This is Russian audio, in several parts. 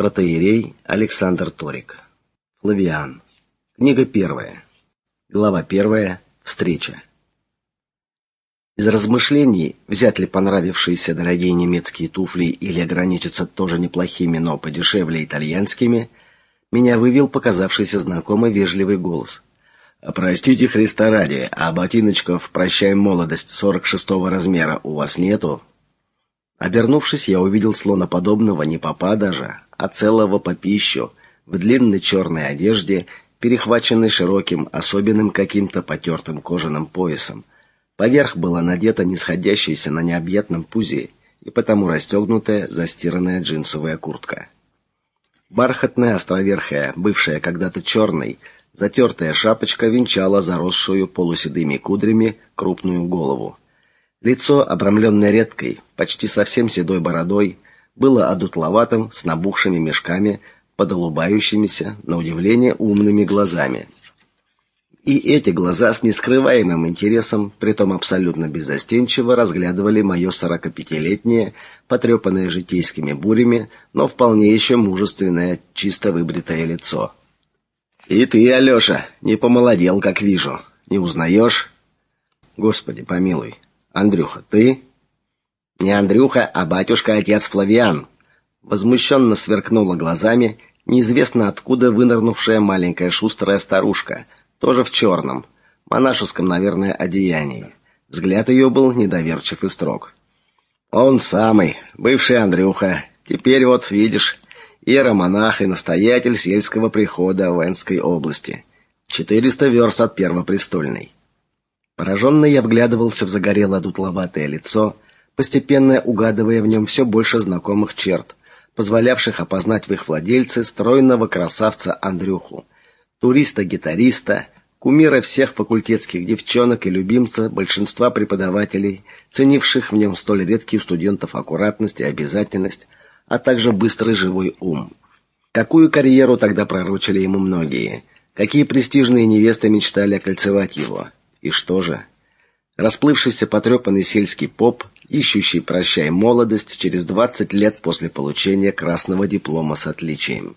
Протоиерей Александр Торик. Флавиан. Книга первая. Глава первая. Встреча. Из размышлений, взять ли понравившиеся дорогие немецкие туфли или ограничиться тоже неплохими, но подешевле итальянскими, меня вывел показавшийся знакомый вежливый голос. «Простите Христа ради, а ботиночков «Прощай молодость» сорок шестого размера у вас нету?» Обернувшись, я увидел слоноподобного не попа даже, а целого попищу в длинной черной одежде, перехваченной широким, особенным каким-то потертым кожаным поясом. Поверх была надета нисходящаяся на необъятном пузе и потому расстегнутая, застиранная джинсовая куртка. Бархатная островерхая, бывшая когда-то черной, затертая шапочка венчала заросшую полуседыми кудрями крупную голову. Лицо, обрамленное редкой, почти совсем седой бородой, было одутловатым, с набухшими мешками, под улыбающимися, на удивление, умными глазами. И эти глаза с нескрываемым интересом, притом абсолютно беззастенчиво, разглядывали мое сорокапятилетнее, потрепанное житейскими бурями, но вполне еще мужественное, чисто выбритое лицо. «И ты, Алеша, не помолодел, как вижу. Не узнаешь?» «Господи, помилуй, Андрюха, ты? Не Андрюха, а батюшка-отец Флавиан. Возмущенно сверкнула глазами неизвестно откуда вынырнувшая маленькая шустрая старушка, тоже в черном, монашеском, наверное, одеянии. Взгляд ее был недоверчив и строг. Он самый, бывший Андрюха. Теперь вот видишь, иеромонах и настоятель сельского прихода в Энской области. Четыреста верст от Первопрестольной. Пораженно я вглядывался в загорелое дутловатое лицо, постепенно угадывая в нем все больше знакомых черт, позволявших опознать в их владельце стройного красавца Андрюху, туриста-гитариста, кумира всех факультетских девчонок и любимца большинства преподавателей, ценивших в нем столь редкий у студентов аккуратность и обязательность, а также быстрый живой ум. Какую карьеру тогда пророчили ему многие? Какие престижные невесты мечтали окольцевать его? И что же? Расплывшийся потрепанный сельский поп, ищущий прощай молодость через двадцать лет после получения красного диплома с отличием.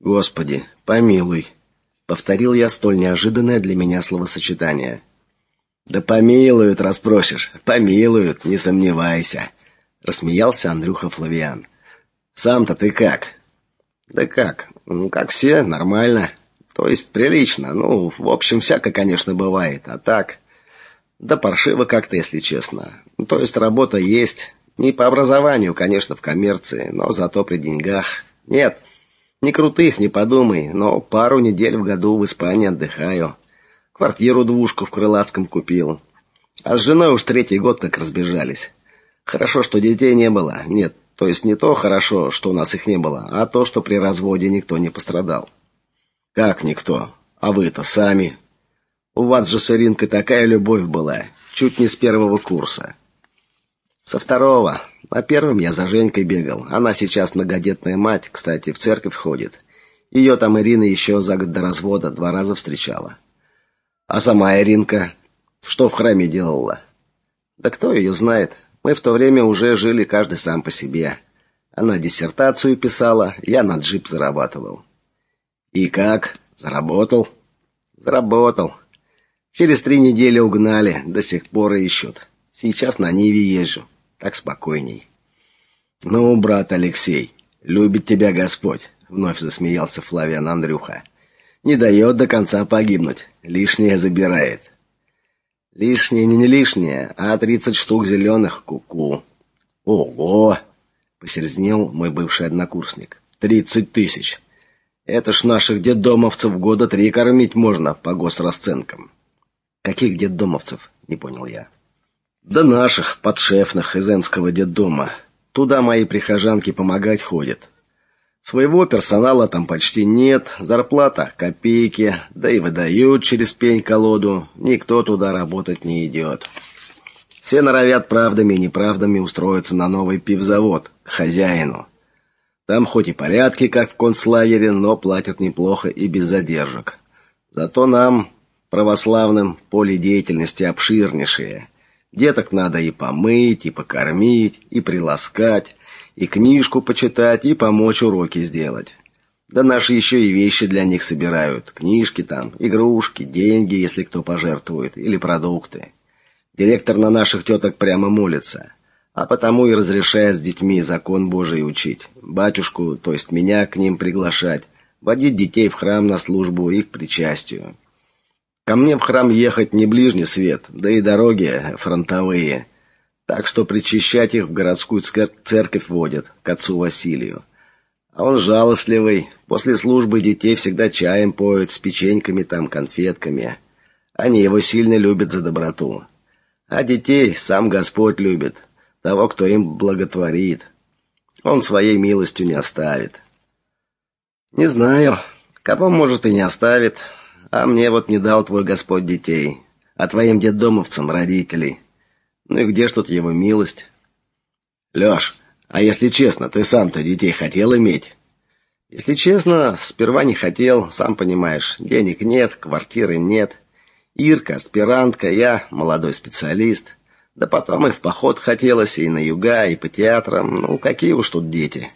Господи, помилуй, повторил я столь неожиданное для меня словосочетание. Да помилуют, распросишь. Помилуют, не сомневайся, рассмеялся Андрюха Флавиан. Сам-то ты как? Да как? Ну, как все, нормально. То есть прилично. Ну, в общем, всякое, конечно, бывает. А так, да паршиво как-то, если честно. Ну, то есть работа есть. Не по образованию, конечно, в коммерции, но зато при деньгах. Нет, не крутых, не подумай, но пару недель в году в Испании отдыхаю. Квартиру-двушку в Крылатском купил. А с женой уж третий год как разбежались. Хорошо, что детей не было. Нет, то есть не то хорошо, что у нас их не было, а то, что при разводе никто не пострадал. Как никто? А вы-то сами? У вас же с Иринкой такая любовь была, чуть не с первого курса. Со второго. На первом я за Женькой бегал. Она сейчас многодетная мать, кстати, в церковь ходит. Ее там Ирина еще за год до развода два раза встречала. А сама Иринка что в храме делала? Да кто ее знает? Мы в то время уже жили каждый сам по себе. Она диссертацию писала, я на джип зарабатывал. И как? Заработал? Заработал. Через три недели угнали, до сих пор ищут. Сейчас на Ниве езжу, так спокойней. Ну, брат Алексей, любит тебя Господь, вновь засмеялся Флавиан Андрюха. Не дает до конца погибнуть, лишнее забирает. Лишнее не, не лишнее, а тридцать штук зеленых куку. -ку. Ого! Посерьезнел мой бывший однокурсник. Тридцать тысяч. Это ж наших детдомовцев года три кормить можно по госрасценкам. Каких детдомовцев? Не понял я. Да наших, подшефных из Энского детдома. Туда мои прихожанки помогать ходят. Своего персонала там почти нет, зарплата копейки, да и выдают через пень-колоду. Никто туда работать не идет. Все норовят правдами и неправдами устроиться на новый пивзавод к хозяину. Там хоть и порядки, как в концлагере, но платят неплохо и без задержек. Зато нам, православным, поле деятельности обширнейшее. Деток надо и помыть, и покормить, и приласкать, и книжку почитать, и помочь уроки сделать. Да наши еще и вещи для них собирают. Книжки там, игрушки, деньги, если кто пожертвует, или продукты. Директор на наших теток прямо молится, а потому и разрешает с детьми закон Божий учить. Батюшку, то есть меня, к ним приглашать, водить детей в храм на службу и к причастию. Ко мне в храм ехать не ближний свет, да и дороги фронтовые. Так что причащать их в городскую церковь водят, к отцу Василию. А он жалостливый, после службы детей всегда чаем поют, с печеньками там, конфетками. Они его сильно любят за доброту. А детей сам Господь любит, того, кто им благотворит. Он своей милостью не оставит. Не знаю, кого, может, и не оставит, а мне вот не дал твой Господь детей, а твоим детдомовцам родителей. Ну и где ж тут его милость? Лёш, а если честно, ты сам-то детей хотел иметь? Если честно, сперва не хотел, сам понимаешь. Денег нет, квартиры нет. Ирка аспирантка, я молодой специалист. Да потом и в поход хотелось, и на юга, и по театрам. Ну, какие уж тут дети.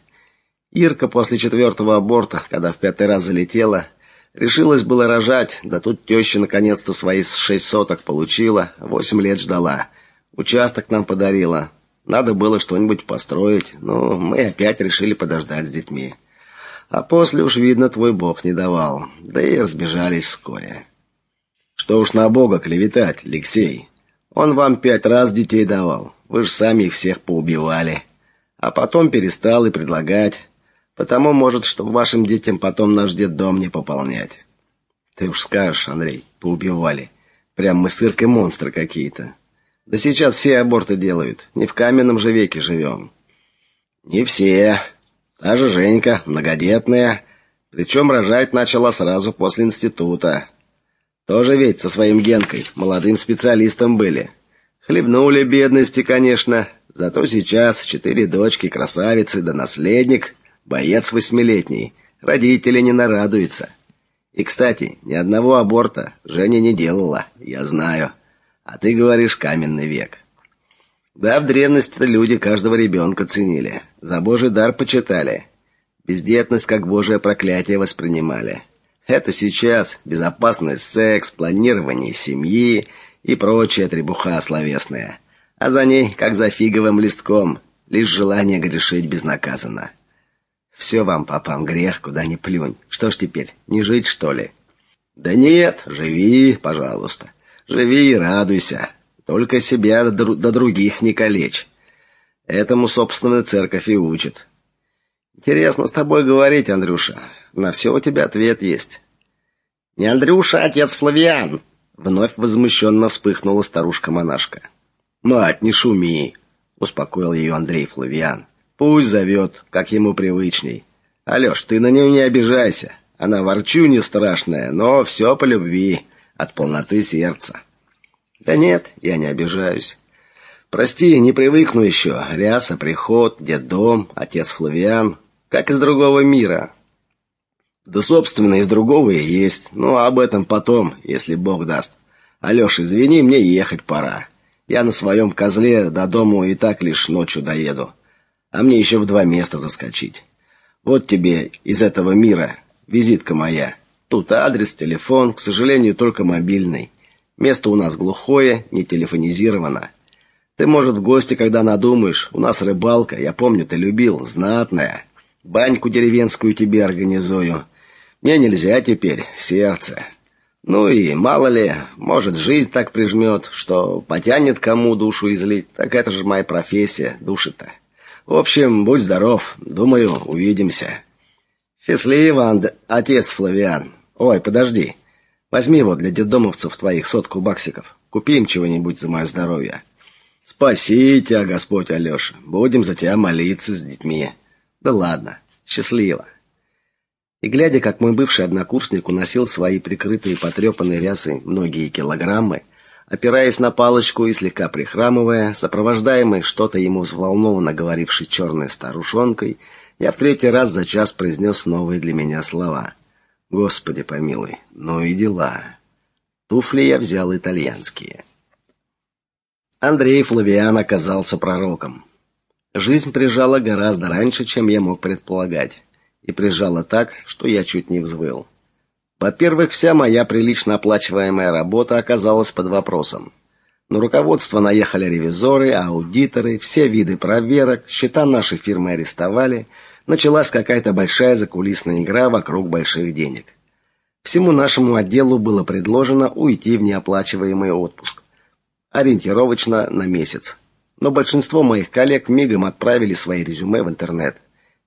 Ирка после четвертого аборта, когда в пятый раз залетела, решилась было рожать, да тут теща наконец-то свои шесть соток получила, восемь лет ждала. Участок нам подарила. Надо было что-нибудь построить, но мы опять решили подождать с детьми. А после уж, видно, твой бог не давал, да и разбежались вскоре. Что уж на бога клеветать, Алексей. Он вам пять раз детей давал, вы же сами их всех поубивали. А потом перестал и предлагать. Потому, может, чтобы вашим детям потом наш дом не пополнять. Ты уж скажешь, Андрей, поубивали. Прям мы с Иркой монстры какие-то. Да сейчас все аборты делают, не в каменном же веке живем. Не все. Та же Женька, многодетная, причем рожать начала сразу после института. Тоже ведь со своим Генкой, молодым специалистом были. Хлебнули бедности, конечно, зато сейчас четыре дочки, красавицы да наследник, боец восьмилетний, родители не нарадуются. И, кстати, ни одного аборта Женя не делала, я знаю. А ты говоришь каменный век. Да, в древности люди каждого ребенка ценили, за Божий дар почитали. Бездетность как божье проклятие воспринимали. Это сейчас безопасный секс, планирование семьи и прочая требуха словесная. А за ней, как за фиговым листком, лишь желание грешить безнаказанно. Все вам, папам, грех, куда ни плюнь. Что ж теперь, не жить, что ли? Да нет, живи, пожалуйста. Живи и радуйся. Только себя до, до других не калечь. Этому, собственно, церковь и учит. Интересно с тобой говорить, Андрюша. На все у тебя ответ есть. Не Андрюша, а отец Флавиан. Вновь возмущенно вспыхнула старушка-монашка. Мать, не шуми, успокоил ее Андрей Флавиан. Пусть зовет, как ему привычней. Алёш, ты на нее не обижайся. Она ворчу не страшная, но все по любви от полноты сердца. Да нет, я не обижаюсь. Прости, не привыкну еще. Ряса, приход, дом, отец Флавиан, как из другого мира. Да, собственно, из другого и есть. Но об этом потом, если Бог даст. Алёш, извини, мне ехать пора. Я на своем козле до дому и так лишь ночью доеду. А мне еще в два места заскочить. Вот тебе из этого мира визитка моя. Тут адрес, телефон, к сожалению, только мобильный. Место у нас глухое, не телефонизировано. Ты, может, в гости, когда надумаешь. У нас рыбалка, я помню, ты любил, знатная. Баньку деревенскую тебе организую. Мне нельзя теперь, сердце. Ну и мало ли, может, жизнь так прижмет, что потянет кому душу излить. Так это же моя профессия, души-то. В общем, будь здоров. Думаю, увидимся. Счастливо, Анд... отец Флавиан. Ой, подожди. Возьми вот для детдомовцев твоих сотку баксиков. Купи им чего-нибудь за мое здоровье. Спаси тебя, Господь Алёша. Будем за тебя молиться с детьми. Да ладно. Счастливо. И глядя, как мой бывший однокурсник уносил свои прикрытые потрепанные рясы многие килограммы, опираясь на палочку и слегка прихрамывая, сопровождаемый что-то ему взволнованно говорившей черной старушонкой, я в третий раз за час произнес новые для меня слова. Господи помилуй, ну и дела. Туфли я взял итальянские. Андрей Флавиан оказался пророком. Жизнь прижала гораздо раньше, чем я мог предполагать, и прижала так, что я чуть не взвыл. Во-первых, вся моя прилично оплачиваемая работа оказалась под вопросом. На руководство наехали ревизоры, аудиторы, все виды проверок, счета нашей фирмы арестовали, началась какая-то большая закулисная игра вокруг больших денег. Всему нашему отделу было предложено уйти в неоплачиваемый отпуск, ориентировочно на месяц. Но большинство моих коллег мигом отправили свои резюме в интернет.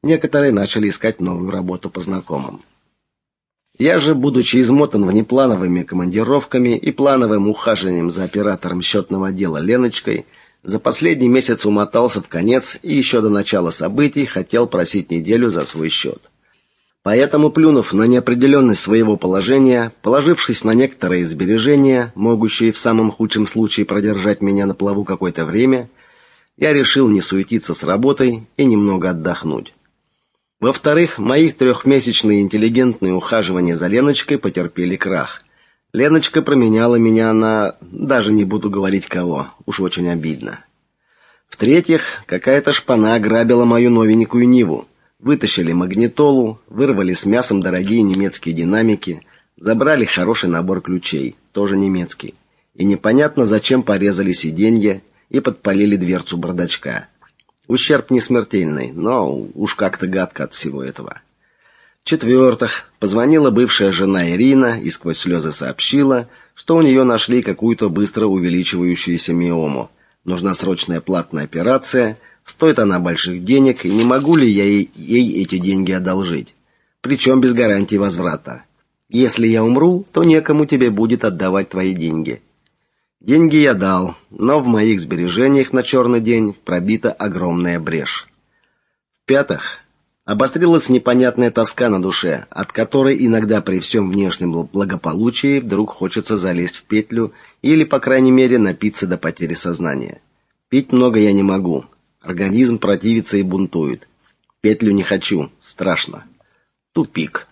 Некоторые начали искать новую работу по знакомым. Я же, будучи измотан внеплановыми командировками и плановым ухаживанием за оператором счетного дела Леночкой, за последний месяц умотался в конец и еще до начала событий хотел просить неделю за свой счет. Поэтому, плюнув на неопределенность своего положения, положившись на некоторые сбережения, могущие в самом худшем случае продержать меня на плаву какое-то время, я решил не суетиться с работой и немного отдохнуть. Во-вторых, мои трехмесячные интеллигентные ухаживания за Леночкой потерпели крах. Леночка променяла меня на... даже не буду говорить кого, уж очень обидно. В-третьих, какая-то шпана ограбила мою новенькую Ниву. Вытащили магнитолу, вырвали с мясом дорогие немецкие динамики, забрали хороший набор ключей, тоже немецкий. И непонятно, зачем порезали сиденье и подпалили дверцу бардачка. Ущерб не смертельный, но уж как-то гадко от всего этого. В-четвертых, позвонила бывшая жена Ирина и сквозь слезы сообщила, что у нее нашли какую-то быстро увеличивающуюся миому. Нужна срочная платная операция – Стоит она больших денег, и не могу ли я ей, ей эти деньги одолжить? Причем без гарантии возврата. Если я умру, то некому тебе будет отдавать твои деньги. Деньги я дал, но в моих сбережениях на черный день пробита огромная брешь. В-пятых, обострилась непонятная тоска на душе, от которой иногда при всем внешнем благополучии вдруг хочется залезть в петлю или, по крайней мере, напиться до потери сознания. Пить много я не могу, Организм противится и бунтует. Петлю не хочу, страшно. Тупик.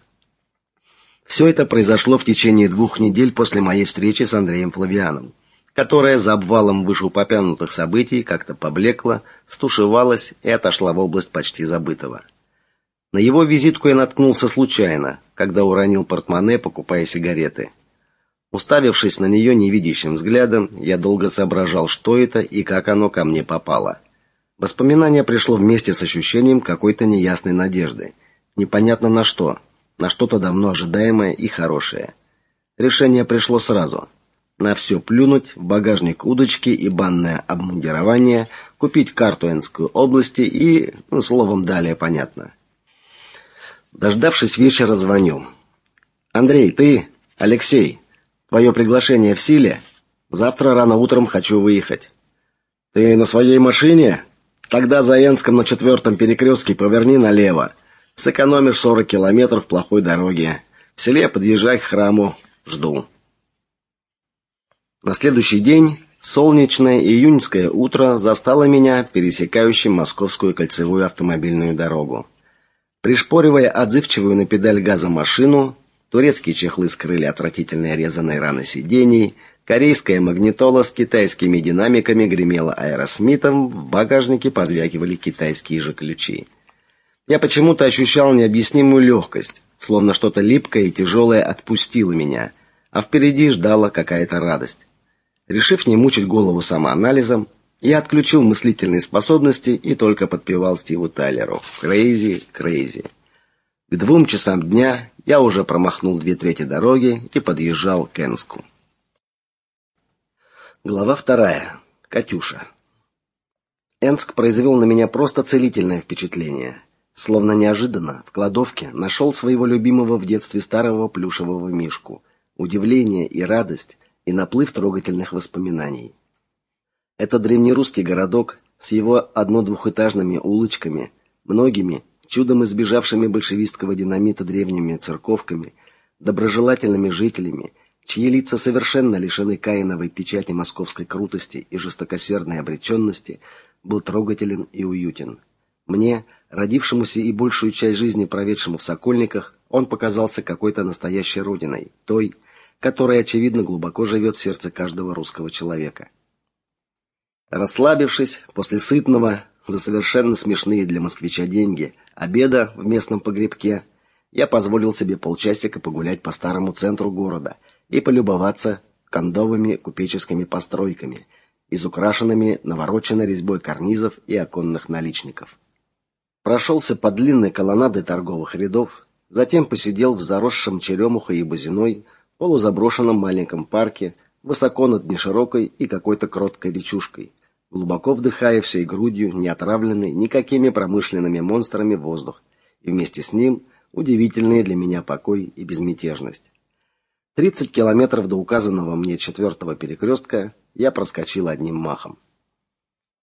Все это произошло в течение двух недель после моей встречи с Андреем Флавианом, которая за обвалом вышеупомянутых событий как-то поблекла, стушевалась и отошла в область почти забытого. На его визитку я наткнулся случайно, когда уронил портмоне, покупая сигареты. Уставившись на нее невидящим взглядом, я долго соображал, что это и как оно ко мне попало. Воспоминание пришло вместе с ощущением какой-то неясной надежды. Непонятно на что, на что-то давно ожидаемое и хорошее. Решение пришло сразу. На все плюнуть, в багажник удочки и банное обмундирование, купить карту Энской области и, ну, словом, далее понятно. Дождавшись вечера, звоню. Андрей, ты, Алексей, твое приглашение в силе? Завтра рано утром хочу выехать. Ты на своей машине? Тогда за Энском на четвертом перекрестке поверни налево. Сэкономишь 40 километров плохой дороги. В селе подъезжай к храму. Жду. На следующий день солнечное июньское утро застало меня пересекающим Московскую кольцевую автомобильную дорогу. Пришпоривая отзывчивую на педаль газа машину, турецкие чехлы скрыли отвратительные резаные раны сидений, Корейская магнитола с китайскими динамиками гремела аэросмитом, в багажнике позвякивали китайские же ключи. Я почему-то ощущал необъяснимую легкость, словно что-то липкое и тяжелое отпустило меня, а впереди ждала какая-то радость. Решив не мучить голову самоанализом, я отключил мыслительные способности и только подпевал Стиву Тайлеру «Crazy, crazy». К двум часам дня я уже промахнул две трети дороги и подъезжал к Энску. Глава вторая. Катюша. Энск произвел на меня просто целительное впечатление. Словно неожиданно в кладовке нашел своего любимого в детстве старого плюшевого мишку. Удивление и радость, и наплыв трогательных воспоминаний. Это древнерусский городок с его одно-двухэтажными улочками, многими чудом избежавшими большевистского динамита древними церковками, доброжелательными жителями чьи лица совершенно лишены каиновой печати московской крутости и жестокосердной обреченности, был трогателен и уютен. Мне, родившемуся и большую часть жизни проведшему в Сокольниках, он показался какой-то настоящей родиной, той, которая очевидно глубоко живет в сердце каждого русского человека. Расслабившись после сытного, за совершенно смешные для москвича деньги обеда в местном погребке я позволил себе полчасика погулять по старому центру города и полюбоваться кондовыми купеческими постройками, изукрашенными навороченной резьбой карнизов и оконных наличников. Прошелся по длинной колоннаде торговых рядов, затем посидел в заросшем черемухой и бузиной полузаброшенном маленьком парке, высоко над неширокой и какой-то кроткой речушкой, глубоко вдыхая всей грудью не отравленный никакими промышленными монстрами воздух, и вместе с ним удивительный для меня покой и безмятежность. 30 километров до указанного мне четвертого перекрестка я проскочил одним махом.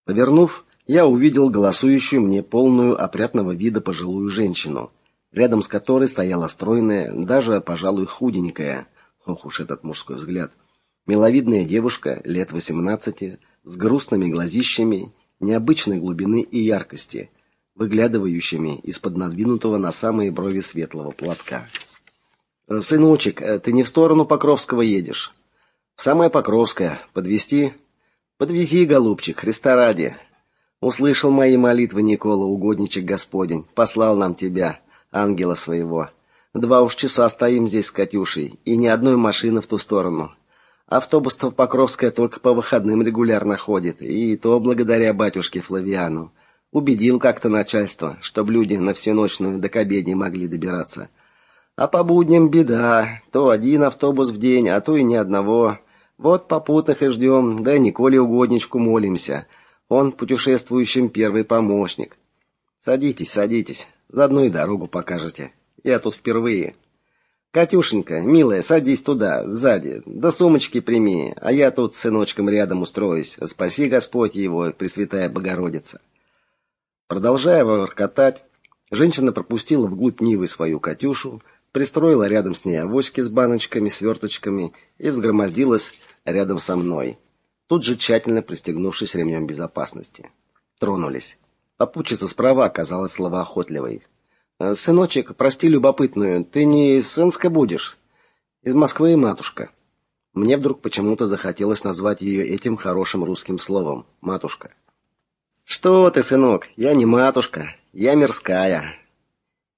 Повернув, я увидел голосующую мне полную опрятного вида пожилую женщину, рядом с которой стояла стройная, даже, пожалуй, худенькая, ох уж этот мужской взгляд, миловидная девушка лет 18 с грустными глазищами необычной глубины и яркости, выглядывающими из-под надвинутого на самые брови светлого платка. Сыночек, э, ты не в сторону Покровского едешь. В самое Покровское. Подвести? Подвези, голубчик, Христа ради. Услышал мои молитвы Никола, угодничек Господень, послал нам тебя, ангела своего. Два уж часа стоим здесь с Катюшей, и ни одной машины в ту сторону. Автобус-то в Покровское только по выходным регулярно ходит, и то благодаря батюшке Флавиану. Убедил как-то начальство, чтобы люди на всеночную до к обедне могли добираться. А по будням беда. То один автобус в день, а то и ни одного. Вот попутных и ждем, да Николе угодничку молимся. Он путешествующим первый помощник. Садитесь, садитесь. Заодно и дорогу покажете. Я тут впервые. Катюшенька, милая, садись туда, сзади. Да сумочки прими, а я тут с сыночком рядом устроюсь. Спаси Господь его, Пресвятая Богородица. Продолжая воркотать, женщина пропустила вглубь Нивы свою Катюшу, пристроила рядом с ней авоськи с баночками, сверточками и взгромоздилась рядом со мной, тут же тщательно пристегнувшись ремнем безопасности. Тронулись. Попутчица справа оказалась словоохотливой. «Э, «Сыночек, прости любопытную, ты не из Сенска будешь?» «Из Москвы, матушка». Мне вдруг почему-то захотелось назвать ее этим хорошим русским словом «матушка». «Что ты, сынок, я не матушка, я мирская,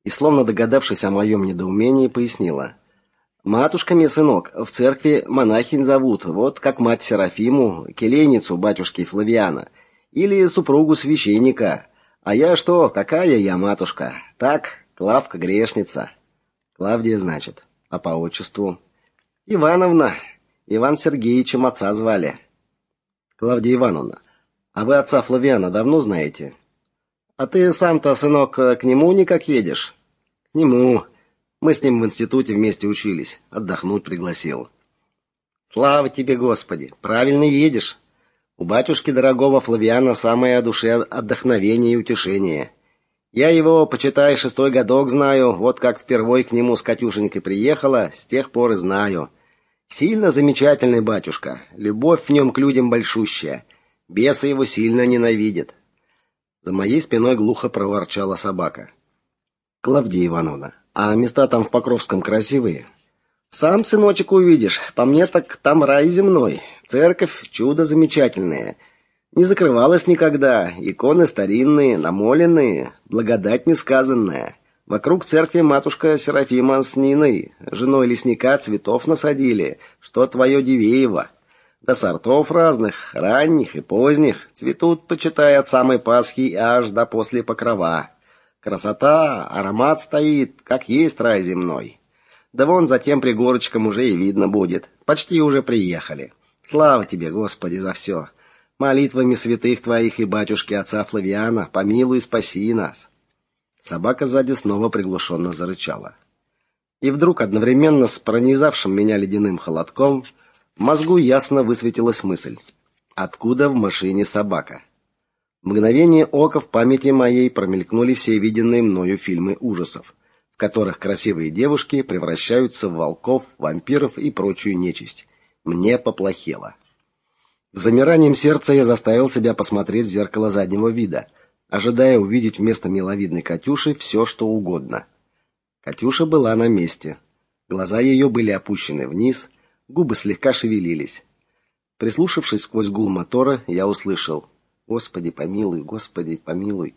и, словно догадавшись о моем недоумении, пояснила. «Матушками, сынок, в церкви монахинь зовут, вот как мать Серафиму, келейницу батюшки Флавиана, или супругу священника. А я что, какая я матушка? Так, Клавка грешница». «Клавдия, значит, а по отчеству?» «Ивановна. Иван Сергеевичем отца звали». «Клавдия Ивановна, а вы отца Флавиана давно знаете?» А ты сам-то, сынок, к нему никак едешь? К нему. Мы с ним в институте вместе учились. Отдохнуть пригласил. Слава тебе, Господи. Правильно едешь. У батюшки дорогого Флавиана самое душе отдохновение и утешение. Я его, почитай, шестой годок знаю, вот как впервой к нему с Катюшенькой приехала, с тех пор и знаю. Сильно замечательный батюшка, любовь в нем к людям большущая. Бесы его сильно ненавидят. За моей спиной глухо проворчала собака. Клавдия Ивановна, а места там в Покровском красивые? Сам, сыночек, увидишь. По мне так там рай земной. Церковь чудо замечательное. Не закрывалась никогда. Иконы старинные, намоленные, благодать несказанная. Вокруг церкви матушка Серафима с Ниной, женой лесника, цветов насадили, что твое Дивеево до сортов разных, ранних и поздних, цветут, почитай, от самой Пасхи аж до после Покрова. Красота, аромат стоит, как есть рай земной. Да вон за тем пригорочком уже и видно будет. Почти уже приехали. Слава тебе, Господи, за все. Молитвами святых твоих и батюшки отца Флавиана помилуй и спаси нас. Собака сзади снова приглушенно зарычала. И вдруг одновременно с пронизавшим меня ледяным холодком в мозгу ясно высветилась мысль: откуда в машине собака? В мгновение ока в памяти моей промелькнули все виденные мною фильмы ужасов, которых красивые девушки превращаются в волков, вампиров и прочую нечисть. Мне поплохело. Замиранием сердца я заставил себя посмотреть в зеркало заднего вида, ожидая увидеть вместо миловидной Катюши все, что угодно. Катюша была на месте. Глаза ее были опущены вниз, губы слегка шевелились. Прислушавшись сквозь гул мотора, я услышал: Господи, помилуй, Господи, помилуй.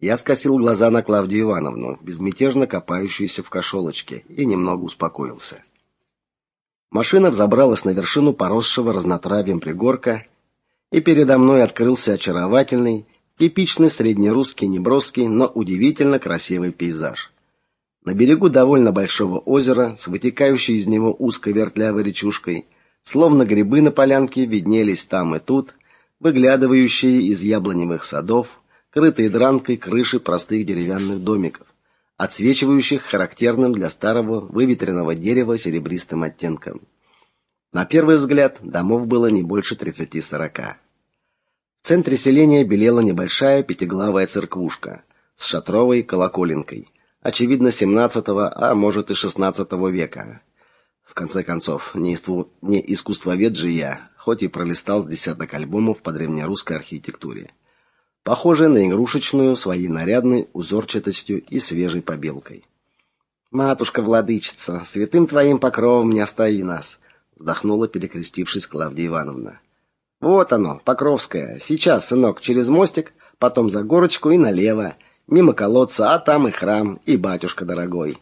Я скосил глаза на Клавдию Ивановну, безмятежно копающуюся в кошелочке, и немного успокоился. Машина взобралась на вершину поросшего разнотравьем пригорка, и передо мной открылся очаровательный, типичный среднерусский неброский, но удивительно красивый пейзаж. На берегу довольно большого озера, с вытекающей из него узкой вертлявой речушкой, словно грибы на полянке, виднелись там и тут выглядывающие из яблоневых садов, крытые дранкой крыши простых деревянных домиков, отсвечивающих характерным для старого выветренного дерева серебристым оттенком. На первый взгляд домов было не больше тридцати-сорока. В центре селения белела небольшая пятиглавая церквушка с шатровой колоколенкой, очевидно, XVII, а может и XVI века. В конце концов, не, иску... не искусствовед же я, хоть и пролистал с десяток альбомов по древнерусской архитектуре похожая на игрушечную своей нарядной узорчатостью и свежей побелкой. Матушка-владычица, святым твоим покровом не остави нас, вздохнула, перекрестившись Клавдия Ивановна. Вот оно, Покровское. Сейчас, сынок, через мостик, потом за горочку и налево, мимо колодца, а там и храм, и батюшка дорогой.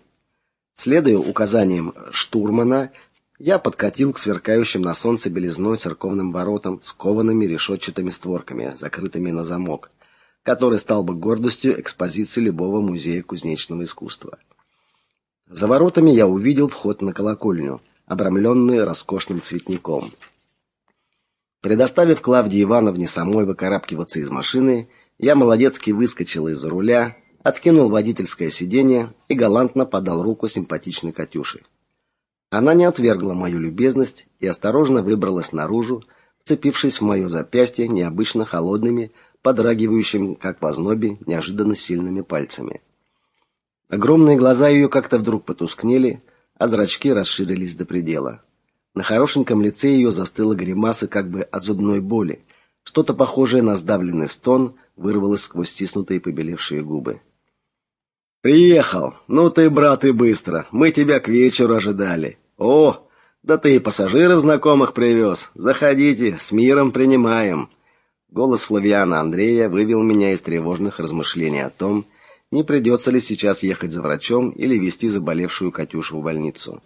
Следуя указаниям штурмана, я подкатил к сверкающим на солнце белизной церковным воротам с коваными решетчатыми створками, закрытыми на замок, который стал бы гордостью экспозиции любого музея кузнечного искусства. За воротами я увидел вход на колокольню, обрамленную роскошным цветником. Предоставив Клавдии Ивановне самой выкарабкиваться из машины, я молодецки выскочил из-за руля, откинул водительское сиденье и галантно подал руку симпатичной Катюше. Она не отвергла мою любезность и осторожно выбралась наружу, вцепившись в мое запястье необычно холодными, подрагивающими, как в ознобе, неожиданно сильными пальцами. Огромные глаза ее как-то вдруг потускнели, а зрачки расширились до предела. На хорошеньком лице ее застыла гримаса как бы от зубной боли. Что-то похожее на сдавленный стон вырвалось сквозь стиснутые побелевшие губы. Приехал. Ну ты, брат, и быстро. Мы тебя к вечеру ожидали. О, да ты и пассажиров знакомых привез. Заходите, с миром принимаем. Голос Флавиана Андрея вывел меня из тревожных размышлений о том, не придется ли сейчас ехать за врачом или везти заболевшую Катюшу в больницу.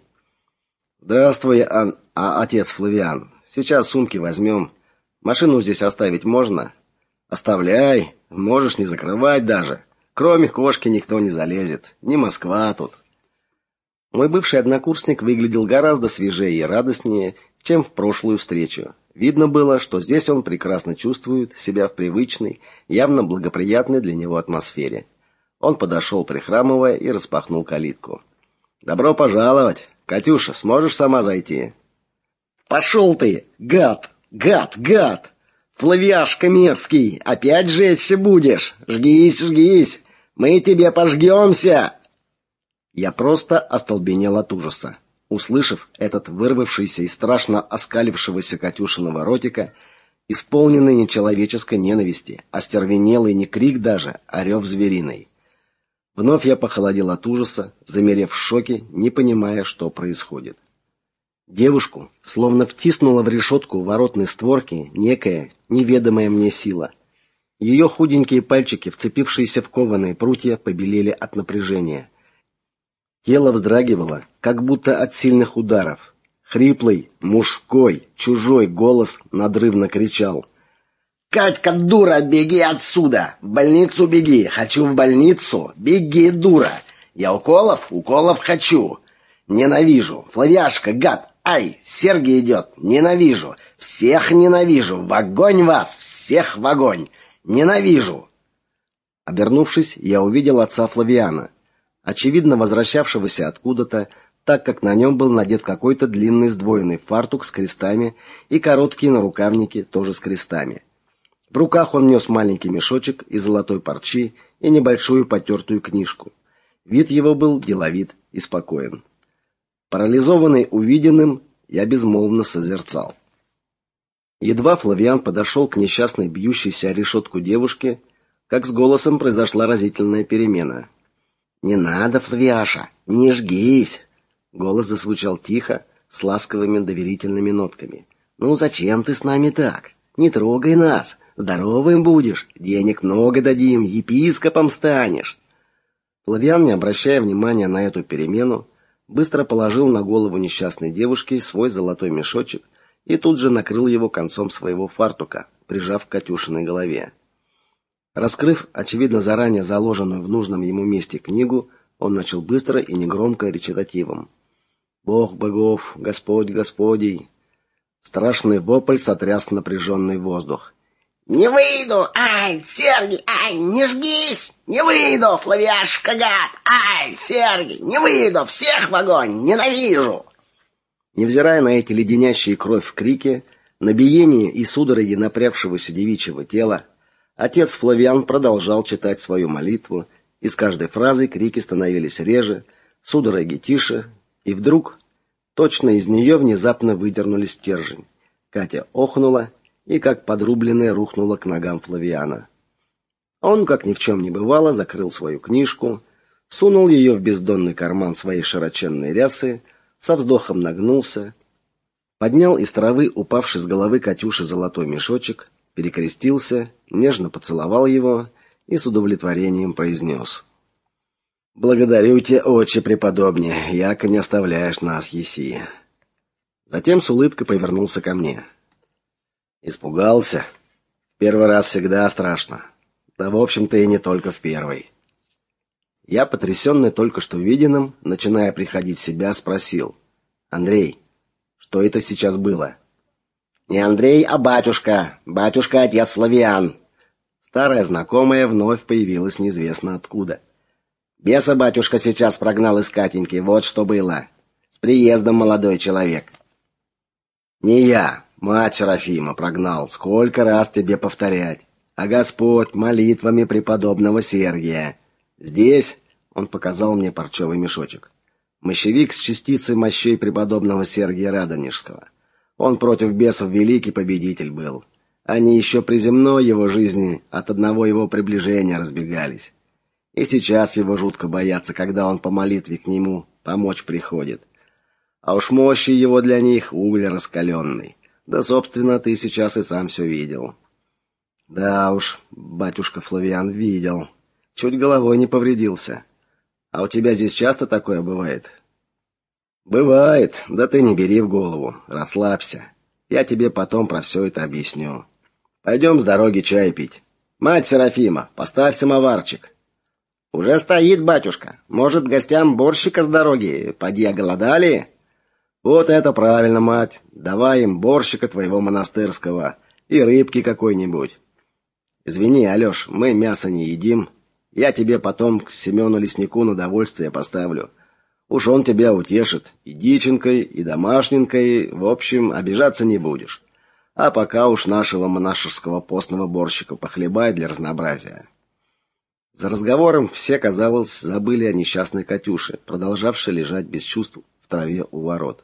Здравствуй, Ан... а отец Флавиан. Сейчас сумки возьмем. Машину здесь оставить можно? Оставляй, можешь не закрывать даже. Кроме кошки никто не залезет. Не Москва тут. Мой бывший однокурсник выглядел гораздо свежее и радостнее, чем в прошлую встречу. Видно было, что здесь он прекрасно чувствует себя в привычной, явно благоприятной для него атмосфере. Он подошел, прихрамывая, и распахнул калитку. Добро пожаловать. Катюша, сможешь сама зайти? Пошел ты, гад, гад, гад. Флавиашка мерзкий, опять жечься будешь. Жгись, жгись. Мы тебе пожгемся!» Я просто остолбенел от ужаса, услышав этот вырвавшийся и страшно оскалившегося Катюшиного ротика, исполненный нечеловеческой ненависти, остервенелый не крик даже, а рев звериный. Вновь я похолодел от ужаса, замерев в шоке, не понимая, что происходит. Девушку словно втиснула в решетку воротной створки некая неведомая мне сила. Ее худенькие пальчики, вцепившиеся в кованые прутья, побелели от напряжения. Тело вздрагивало, как будто от сильных ударов. Хриплый, мужской, чужой голос надрывно кричал: Катька, дура, беги отсюда! В больницу беги! Хочу в больницу! Беги, дура! Я уколов, уколов хочу! Ненавижу! Флавиашка, гад! Ай, Сергей идет! Ненавижу! Всех ненавижу! В огонь вас! Всех в огонь! Ненавижу!» Обернувшись, я увидел отца Флавиана, очевидно возвращавшегося откуда-то, так как на нем был надет какой-то длинный сдвоенный фартук с крестами и короткие нарукавники тоже с крестами. В руках он нес маленький мешочек из золотой парчи и небольшую потертую книжку. Вид его был деловит и спокоен. Парализованный увиденным, я безмолвно созерцал. Едва Флавиан подошел к несчастной бьющейся о решетку девушке, как с голосом произошла разительная перемена. «Не надо, Флавиаша, не жгись!» Голос зазвучал тихо, с ласковыми доверительными нотками. «Ну зачем ты с нами так? Не трогай нас! Здоровым будешь, денег много дадим, епископом станешь. Флавиан, не обращая внимания на эту перемену, быстро положил на голову несчастной девушки свой золотой мешочек и тут же накрыл его концом своего фартука, прижав к Катюшиной голове. Раскрыв, очевидно, заранее заложенную в нужном ему месте книгу, он начал быстро и негромко речитативом. «Бог богов, Господь Господей!» Страшный вопль сотряс напряженный воздух. «Не выйду! Ай, Сергей! Ай, не жгись! Не выйду, Флавиашка гад! Ай, Сергей, не выйду! Всех в огонь! Ненавижу!» Невзирая на эти леденящие кровь крики, на биение и судороги напрягшегося девичьего тела, отец Флавиан продолжал читать свою молитву, и с каждой фразой крики становились реже, судороги тише, и вдруг точно из нее внезапно выдернулись стержень. Катя охнула и, как подрубленная, рухнула к ногам Флавиана. Он, как ни в чем не бывало, закрыл свою книжку, сунул ее в бездонный карман своей широченной рясы, со вздохом нагнулся, поднял из травы упавший с головы Катюши золотой мешочек, перекрестился, нежно поцеловал его и с удовлетворением произнес. «Благодарю тебя, отче преподобнее, яко не оставляешь нас, еси». Затем с улыбкой повернулся ко мне. Испугался. В первый раз всегда страшно. Да, в общем-то, и не только в первый. Я, потрясенный только что виденным, начиная приходить в себя, спросил: "Андрей, что это сейчас было?" "Не Андрей, а батюшка, батюшка отец Флавиан". Старая знакомая вновь появилась неизвестно откуда. "Беса батюшка сейчас прогнал из Катеньки, вот что было. С приездом, молодой человек". "Не я, Мать Серафима прогнал, сколько раз тебе повторять. А Господь молитвами преподобного Сергия. Здесь он показал мне парчевый мешочек. Мощевик с частицей мощей преподобного Сергия Радонежского. Он против бесов великий победитель был. Они еще при земной его жизни от одного его приближения разбегались. И сейчас его жутко боятся, когда он по молитве к нему помочь приходит. А уж мощи его для них уголь раскаленный. Да, собственно, ты сейчас и сам все видел. Да уж, батюшка Флавиан видел. Чуть головой не повредился. А у тебя здесь часто такое бывает? Бывает. Да ты не бери в голову. Расслабься. Я тебе потом про все это объясню. Пойдем с дороги чай пить. Мать Серафима, поставь самоварчик. Уже стоит, батюшка. Может, гостям борщика с дороги? Подья голодали? Вот это правильно, мать. Давай им борщика твоего монастырского и рыбки какой-нибудь. Извини, Алёш, мы мясо не едим. Я тебе потом к Семену Леснику на довольствие поставлю. Уж он тебя утешит и диченкой, и домашненькой, в общем, обижаться не будешь. А пока уж нашего монашеского постного борщика похлебай для разнообразия. За разговором все, казалось, забыли о несчастной Катюше, продолжавшей лежать без чувств в траве у ворот.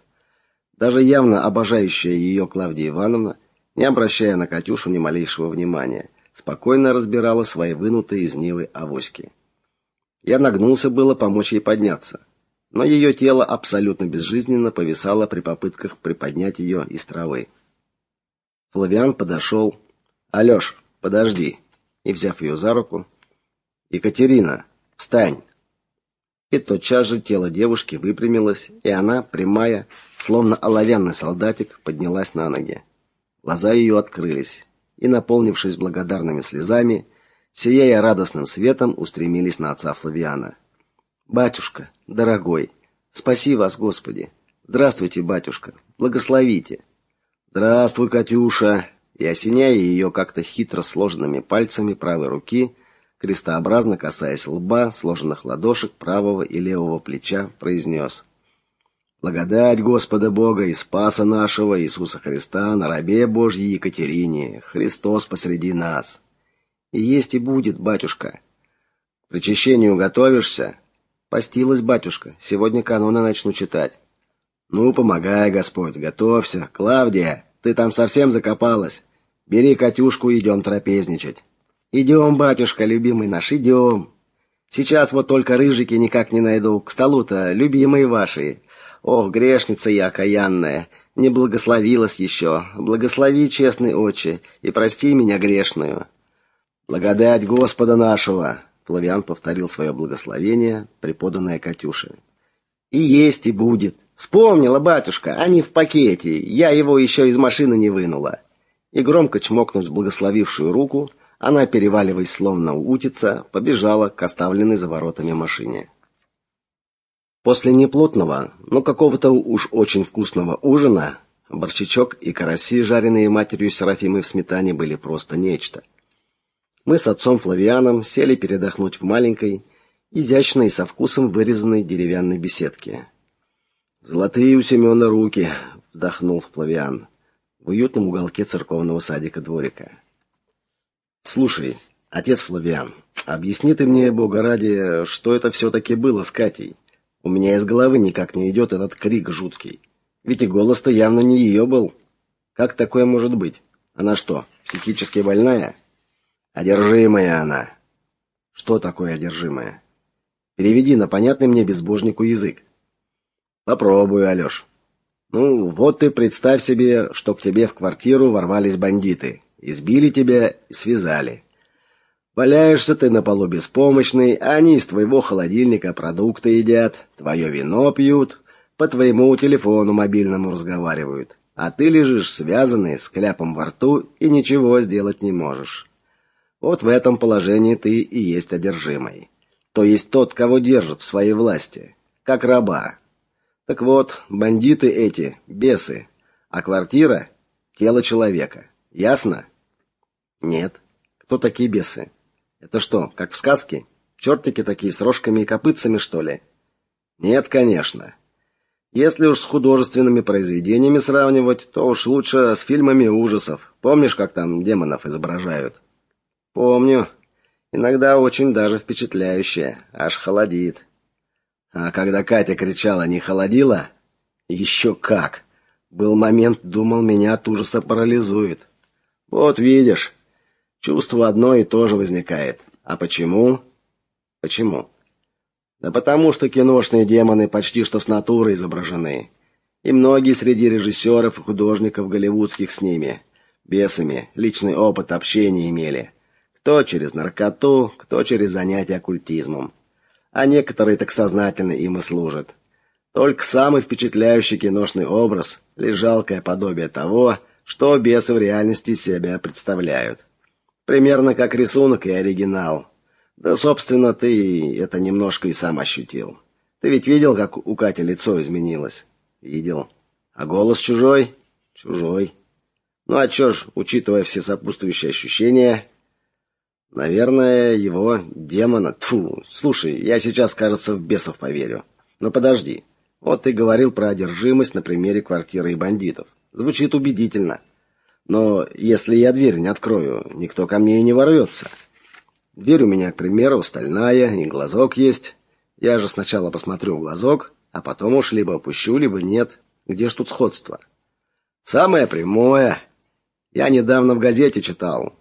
Даже явно обожающая ее Клавдия Ивановна, не обращая на Катюшу ни малейшего внимания, спокойно разбирала свои вынутые из нивы авоськи. Я нагнулся было помочь ей подняться, но ее тело абсолютно безжизненно повисало при попытках приподнять ее из травы. Флавиан подошел. «Алеш, подожди!» И, взяв ее за руку, «Екатерина, встань!» И тотчас же тело девушки выпрямилось, и она, прямая, словно оловянный солдатик, поднялась на ноги. Глаза ее открылись, и, наполнившись благодарными слезами, сияя радостным светом, устремились на отца Флавиана. «Батюшка, дорогой, спаси вас, Господи! Здравствуйте, батюшка! Благословите!» «Здравствуй, Катюша!» И, осеняя ее как-то хитро сложенными пальцами правой руки, — крестообразно касаясь лба, сложенных ладошек правого и левого плеча, произнес Благодать Господа Бога и Спаса нашего Иисуса Христа на рабе Божьей Екатерине, Христос посреди нас. И есть и будет, батюшка. К причащению готовишься? Постилась, батюшка. Сегодня каноны начну читать. Ну, помогай, Господь, готовься. Клавдия, ты там совсем закопалась. Бери Катюшку идем трапезничать. Идем, батюшка, любимый наш, идем. Сейчас вот только рыжики никак не найду. К столу-то любимые ваши. Ох, грешница я окаянная. Не благословилась еще. Благослови, честный отче, и прости меня грешную. Благодать Господа нашего, Флавиан повторил свое благословение, преподанное Катюше. И есть и будет. Вспомнила батюшка, они в пакете. Я его еще из машины не вынула. И громко чмокнув благословившую руку, она, переваливаясь словно утица, побежала к оставленной за воротами машине. После неплотного, но какого-то уж очень вкусного ужина, борщичок и караси, жареные матерью Серафимой в сметане, были просто нечто. Мы с отцом Флавианом сели передохнуть в маленькой, изящной и со вкусом вырезанной деревянной беседке. «Золотые у Семена руки», — вздохнул Флавиан, в уютном уголке церковного садика дворика. «Слушай, отец Флавиан, объясни ты мне, Бога ради, что это все-таки было с Катей?» У меня из головы никак не идет этот крик жуткий. Ведь и голос-то явно не ее был. Как такое может быть? Она что, психически больная? Одержимая она. Что такое одержимая? Переведи на понятный мне безбожнику язык. Попробую, Алёш. Ну, вот ты представь себе, что к тебе в квартиру ворвались бандиты, избили тебя и связали. Валяешься ты на полу беспомощный, а они из твоего холодильника продукты едят, твое вино пьют, по твоему телефону мобильному разговаривают, а ты лежишь связанный с кляпом во рту и ничего сделать не можешь. Вот в этом положении ты и есть одержимый. То есть тот, кого держат в своей власти, как раба. Так вот, бандиты эти бесы, а квартира тело человека. Ясно? Нет. Кто такие бесы? Это что, как в сказке? Чертики такие с рожками и копытцами, что ли? Нет, конечно. Если уж с художественными произведениями сравнивать, то уж лучше с фильмами ужасов. Помнишь, как там демонов изображают? Помню. Иногда очень даже впечатляюще, аж холодит. А когда Катя кричала «не холодила», еще как. Был момент, думал, меня от ужаса парализует. Вот видишь, Чувство одно и то же возникает. А почему? Почему? Да потому что киношные демоны почти что с натуры изображены. И многие среди режиссеров и художников голливудских с ними, бесами, личный опыт общения имели. Кто через наркоту, кто через занятия оккультизмом. А некоторые так сознательно им и служат. Только самый впечатляющий киношный образ – лишь жалкое подобие того, что бесы в реальности себя представляют. Примерно как рисунок и оригинал. Да, собственно, ты это немножко и сам ощутил. Ты ведь видел, как у Кати лицо изменилось? Видел. А голос чужой? Чужой. Ну а чё ж, учитывая все сопутствующие ощущения, наверное, его демона. Тфу. Слушай, я сейчас, кажется, в бесов поверю. Но подожди. Вот ты говорил про одержимость на примере квартиры и бандитов. Звучит убедительно. Но если я дверь не открою, никто ко мне и не ворвется. Дверь у меня, к примеру, стальная, и глазок есть. Я же сначала посмотрю в глазок, а потом уж либо опущу, либо нет. Где ж тут сходство? Самое прямое. Я недавно в газете читал.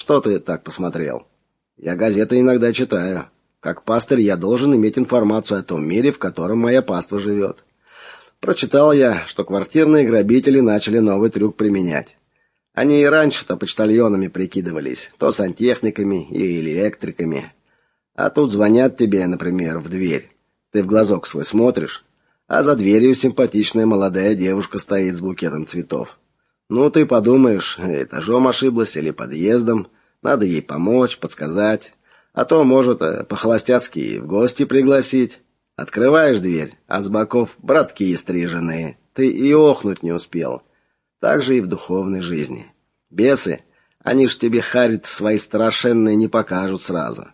Что ты так посмотрел? Я газеты иногда читаю. Как пастырь я должен иметь информацию о том мире, в котором моя паства живет. Прочитал я, что квартирные грабители начали новый трюк применять. Они и раньше-то почтальонами прикидывались, то сантехниками и электриками. А тут звонят тебе, например, в дверь. Ты в глазок свой смотришь, а за дверью симпатичная молодая девушка стоит с букетом цветов. Ну, ты подумаешь, этажом ошиблась или подъездом, надо ей помочь, подсказать. А то, может, э, по-холостяцки в гости пригласить. Открываешь дверь, а с боков братки стриженные. Ты и охнуть не успел. Так же и в духовной жизни. Бесы, они ж тебе харит свои страшенные не покажут сразу.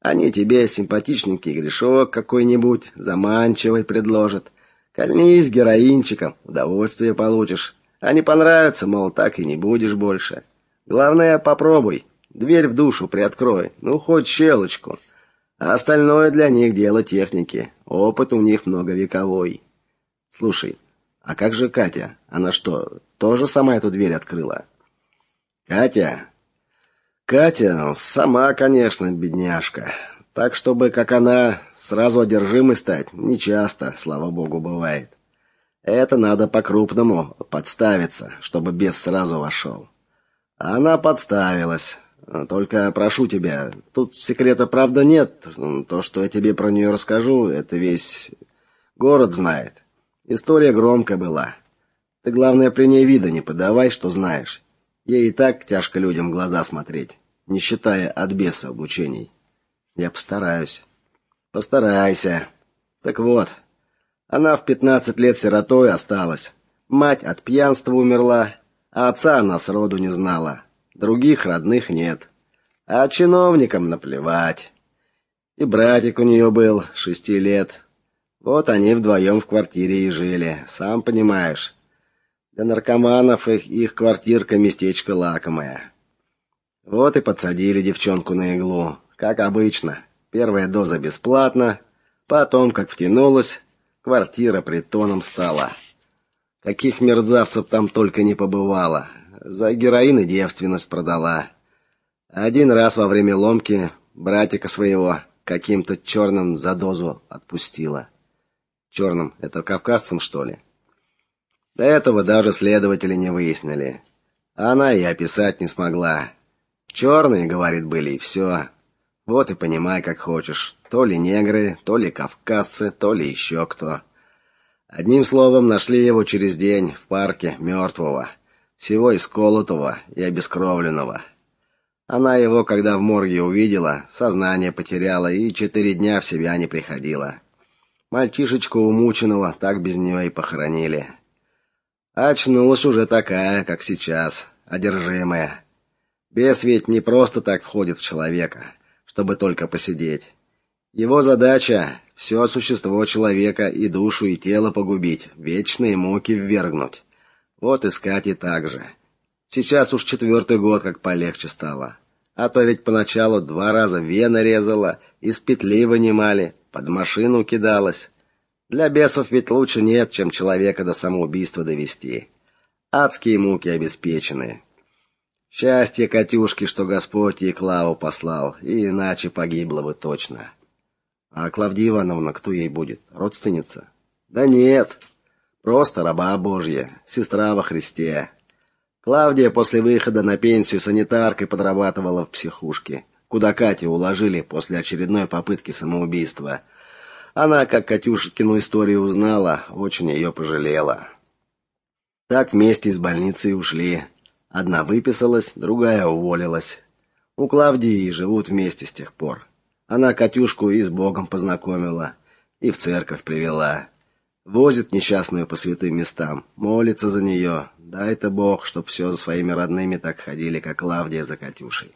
Они тебе симпатичненький грешок какой-нибудь, заманчивый предложат. Кольнись героинчиком, удовольствие получишь. А не понравится, мол, так и не будешь больше. Главное, попробуй. Дверь в душу приоткрой, ну, хоть щелочку. А остальное для них дело техники. Опыт у них многовековой. Слушай, а как же Катя? Она что, тоже сама эту дверь открыла? Катя? Катя сама, конечно, бедняжка. Так, чтобы, как она, сразу одержимой стать, нечасто, слава богу, бывает. Это надо по-крупному подставиться, чтобы бес сразу вошел. Она подставилась. Только прошу тебя, тут секрета правда нет. То, что я тебе про нее расскажу, это весь город знает. История громкая была. Ты главное при ней вида не подавай, что знаешь. Ей и так тяжко людям в глаза смотреть, не считая от беса обучений. Я постараюсь. Постарайся. Так вот, она в пятнадцать лет сиротой осталась. Мать от пьянства умерла, а отца она сроду не знала. Других родных нет. А чиновникам наплевать. И братик у нее был, шести лет. Вот они вдвоем в квартире и жили, сам понимаешь. Для наркоманов их, их квартирка местечко лакомое. Вот и подсадили девчонку на иглу, как обычно. Первая доза бесплатно, потом, как втянулась, квартира притоном стала. Каких мерзавцев там только не побывало. За героин и девственность продала. Один раз во время ломки братика своего каким-то черным за дозу отпустила. Черным — это кавказцам, что ли? До этого даже следователи не выяснили. Она и описать не смогла. Черные, говорит, были, и все. Вот и понимай, как хочешь. То ли негры, то ли кавказцы, то ли еще кто. Одним словом, нашли его через день в парке мертвого, всего исколотого и обескровленного. Она его, когда в морге увидела, сознание потеряла и четыре дня в себя не приходила. Мальчишечку умученного так без нее и похоронили. Очнулась уже такая, как сейчас, одержимая. Бес ведь не просто так входит в человека, чтобы только посидеть. Его задача — все существо человека и душу, и тело погубить, вечные муки ввергнуть. Вот искать и так же. Сейчас уж четвертый год как полегче стало. А то ведь поначалу два раза вены резала, из петли вынимали, под машину кидалась. Для бесов ведь лучше нет, чем человека до самоубийства довести. Адские муки обеспечены. Счастье Катюшки, что Господь ей Клаву послал, и иначе погибла бы точно. А Клавдия Ивановна кто ей будет? Родственница? Да нет, просто раба Божья, сестра во Христе. Клавдия после выхода на пенсию санитаркой подрабатывала в психушке, куда Катю уложили после очередной попытки самоубийства – она, как Катюшкину историю узнала, очень ее пожалела. Так вместе из больницы и ушли. Одна выписалась, другая уволилась. У Клавдии живут вместе с тех пор. Она Катюшку и с Богом познакомила, и в церковь привела. Возит несчастную по святым местам, молится за нее. Дай-то Бог, чтоб все за своими родными так ходили, как Клавдия за Катюшей.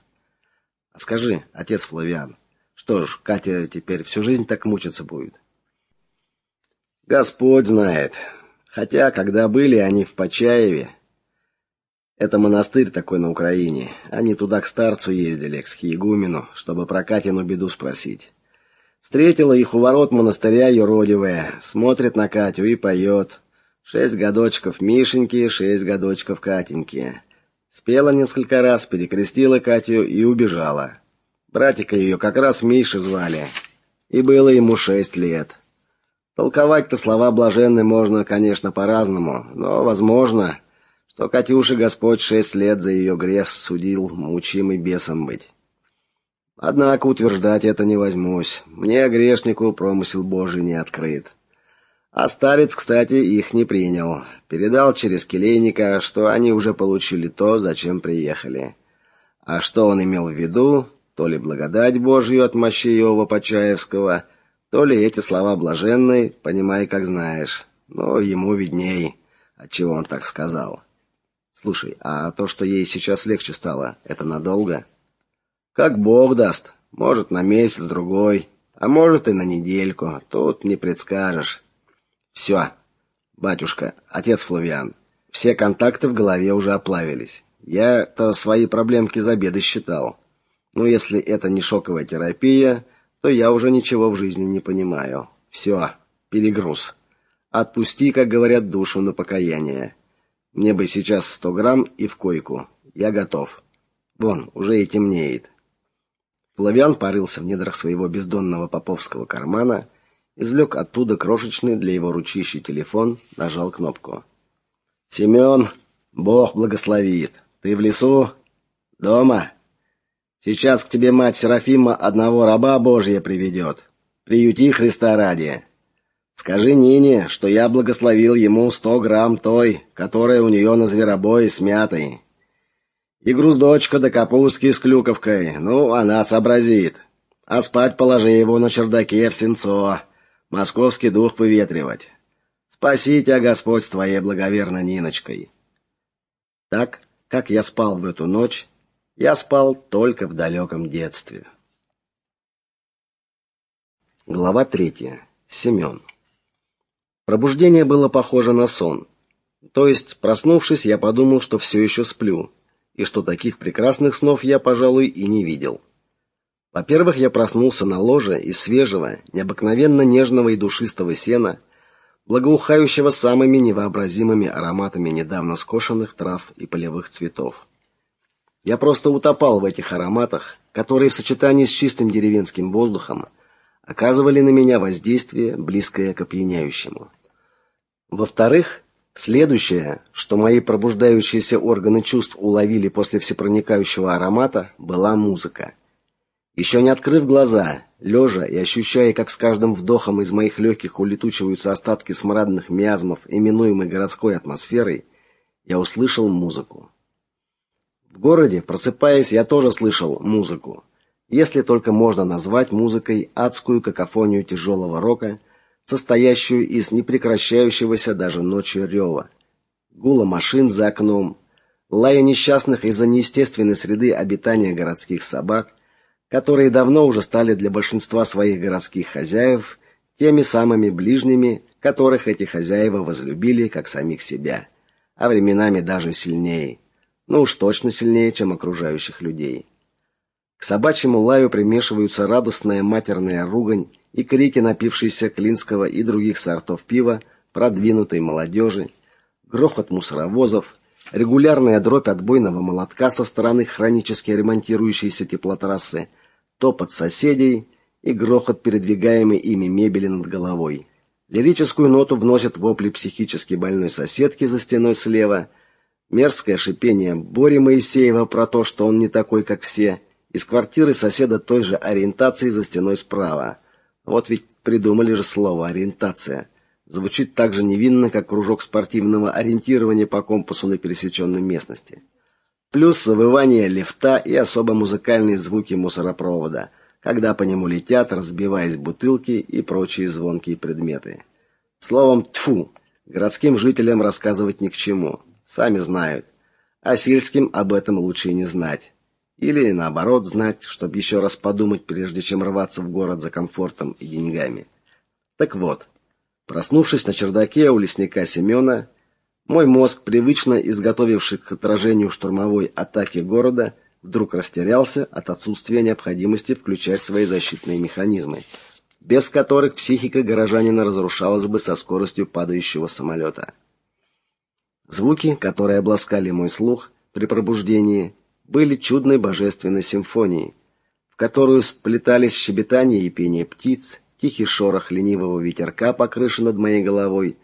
А скажи, отец Флавиан, что ж, Катя теперь всю жизнь так мучиться будет. Господь знает. Хотя, когда были они в Почаеве, это монастырь такой на Украине, они туда к старцу ездили, к схиегумену, чтобы про Катину беду спросить. Встретила их у ворот монастыря юродивая, смотрит на Катю и поет. Шесть годочков Мишеньки, шесть годочков Катеньки. Спела несколько раз, перекрестила Катю и убежала. Братика ее как раз Миша звали, и было ему шесть лет. Толковать-то слова блаженные можно, конечно, по-разному, но возможно, что Катюше Господь шесть лет за ее грех судил мучимый бесом быть. Однако утверждать это не возьмусь. Мне, грешнику, промысел Божий не открыт. А старец, кстати, их не принял. Передал через келейника, что они уже получили то, зачем приехали. А что он имел в виду, то ли благодать Божью от мощей Иова Почаевского, то ли эти слова блаженные, понимай, как знаешь. Но ему видней, отчего он так сказал. Слушай, а то, что ей сейчас легче стало, это надолго? Как Бог даст. Может, на месяц другой, а может и на недельку. Тут не предскажешь. Все, батюшка, отец Флавиан. Все контакты в голове уже оплавились. Я-то свои проблемки за беды считал. Но если это не шоковая терапия, то я уже ничего в жизни не понимаю. Все, перегруз. Отпусти, как говорят, душу на покаяние. Мне бы сейчас сто грамм и в койку. Я готов. Вон, уже и темнеет. Флавиан порылся в недрах своего бездонного поповского кармана извлек оттуда крошечный для его ручищи телефон, нажал кнопку. Семен, Бог благословит. Ты в лесу? Дома? Сейчас к тебе мать Серафима одного раба Божья приведет. Приюти Христа ради. Скажи Нине, что я благословил ему сто грамм той, которая у нее на зверобое смятой. И груздочка до капустки с клюковкой, ну, она сообразит. А спать положи его на чердаке в сенцо, московский дух поветривать. Спаси тебя, Господь, с твоей благоверной Ниночкой. Так, как я спал в эту ночь, я спал только в далеком детстве. Глава третья. Семен. Пробуждение было похоже на сон. То есть, проснувшись, я подумал, что все еще сплю, и что таких прекрасных снов я, пожалуй, и не видел. Во-первых, я проснулся на ложе из свежего, необыкновенно нежного и душистого сена, благоухающего самыми невообразимыми ароматами недавно скошенных трав и полевых цветов. Я просто утопал в этих ароматах, которые в сочетании с чистым деревенским воздухом оказывали на меня воздействие, близкое к опьяняющему. Во-вторых, следующее, что мои пробуждающиеся органы чувств уловили после всепроникающего аромата, была музыка. Еще не открыв глаза, лежа и ощущая, как с каждым вдохом из моих легких улетучиваются остатки смрадных миазмов, именуемой городской атмосферой, я услышал музыку. В городе, просыпаясь, я тоже слышал музыку если только можно назвать музыкой адскую какофонию тяжелого рока, состоящую из непрекращающегося даже ночью рева, гула машин за окном, лая несчастных из-за неестественной среды обитания городских собак, которые давно уже стали для большинства своих городских хозяев теми самыми ближними, которых эти хозяева возлюбили как самих себя, а временами даже сильнее, ну уж точно сильнее, чем окружающих людей. К собачьему лаю примешиваются радостная матерная ругань и крики напившейся клинского и других сортов пива продвинутой молодежи, грохот мусоровозов, регулярная дробь отбойного молотка со стороны хронически ремонтирующейся теплотрассы, топот соседей и грохот передвигаемой ими мебели над головой. Лирическую ноту вносят вопли психически больной соседки за стеной слева, мерзкое шипение Бори Моисеева про то, что он не такой, как все – из квартиры соседа той же ориентации за стеной справа. Вот ведь придумали же слово ориентация. Звучит так же невинно, как кружок спортивного ориентирования по компасу на пересеченной местности. Плюс завывание лифта и особо музыкальные звуки мусоропровода, когда по нему летят, разбиваясь бутылки и прочие звонкие предметы. Словом, тьфу, городским жителям рассказывать ни к чему. Сами знают. А сельским об этом лучше и не знать. Или наоборот знать, чтобы еще раз подумать, прежде чем рваться в город за комфортом и деньгами. Так вот, проснувшись на чердаке у лесника Семена, мой мозг, привычно изготовивший к отражению штурмовой атаки города, вдруг растерялся от отсутствия необходимости включать свои защитные механизмы, без которых психика горожанина разрушалась бы со скоростью падающего самолета. Звуки, которые обласкали мой слух при пробуждении, были чудной божественной симфонией, в которую сплетались щебетание и пение птиц, тихий шорох ленивого ветерка по крыше над моей головой,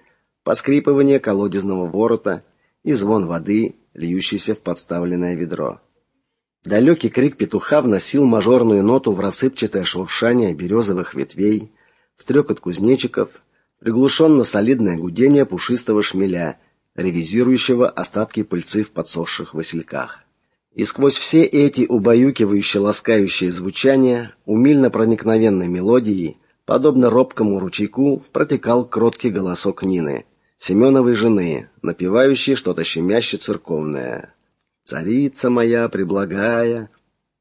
поскрипывание колодезного ворота и звон воды, льющейся в подставленное ведро. Далекий крик петуха вносил мажорную ноту в рассыпчатое шуршание березовых ветвей, стрекот кузнечиков, приглушенно-солидное гудение пушистого шмеля, ревизирующего остатки пыльцы в подсохших васильках. И сквозь все эти убаюкивающие, ласкающие звучания, умильно проникновенной мелодии, подобно робкому ручейку, протекал кроткий голосок Нины, Семеновой жены, напевающей что-то щемяще церковное. «Царица моя, преблагая...»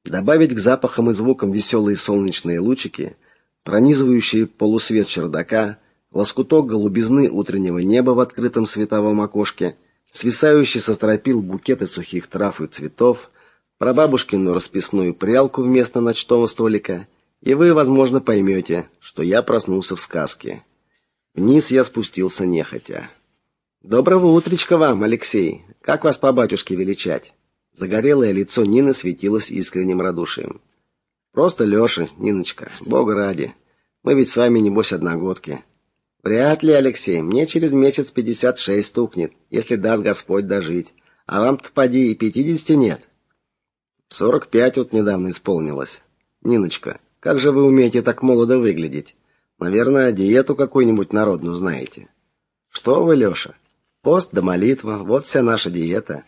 Добавить к запахам и звукам веселые солнечные лучики, пронизывающие полусвет чердака, лоскуток голубизны утреннего неба в открытом световом окошке — свисающий со стропил букеты сухих трав и цветов, прабабушкину расписную прялку вместо ночного столика, и вы, возможно, поймете, что я проснулся в сказке. Вниз я спустился нехотя. Доброго утречка вам, Алексей. Как вас по батюшке величать? Загорелое лицо Нины светилось искренним радушием. Просто Лёша, Ниночка, Бога ради. Мы ведь с вами небось одногодки. Вряд ли, Алексей, мне через месяц пятьдесят шесть стукнет, если даст Господь дожить. А вам-то поди и пятидесяти нет. Сорок пять вот недавно исполнилось. Ниночка, как же вы умеете так молодо выглядеть? Наверное, диету какую-нибудь народную знаете. Что вы, Лёша? Пост да молитва вот вся наша диета.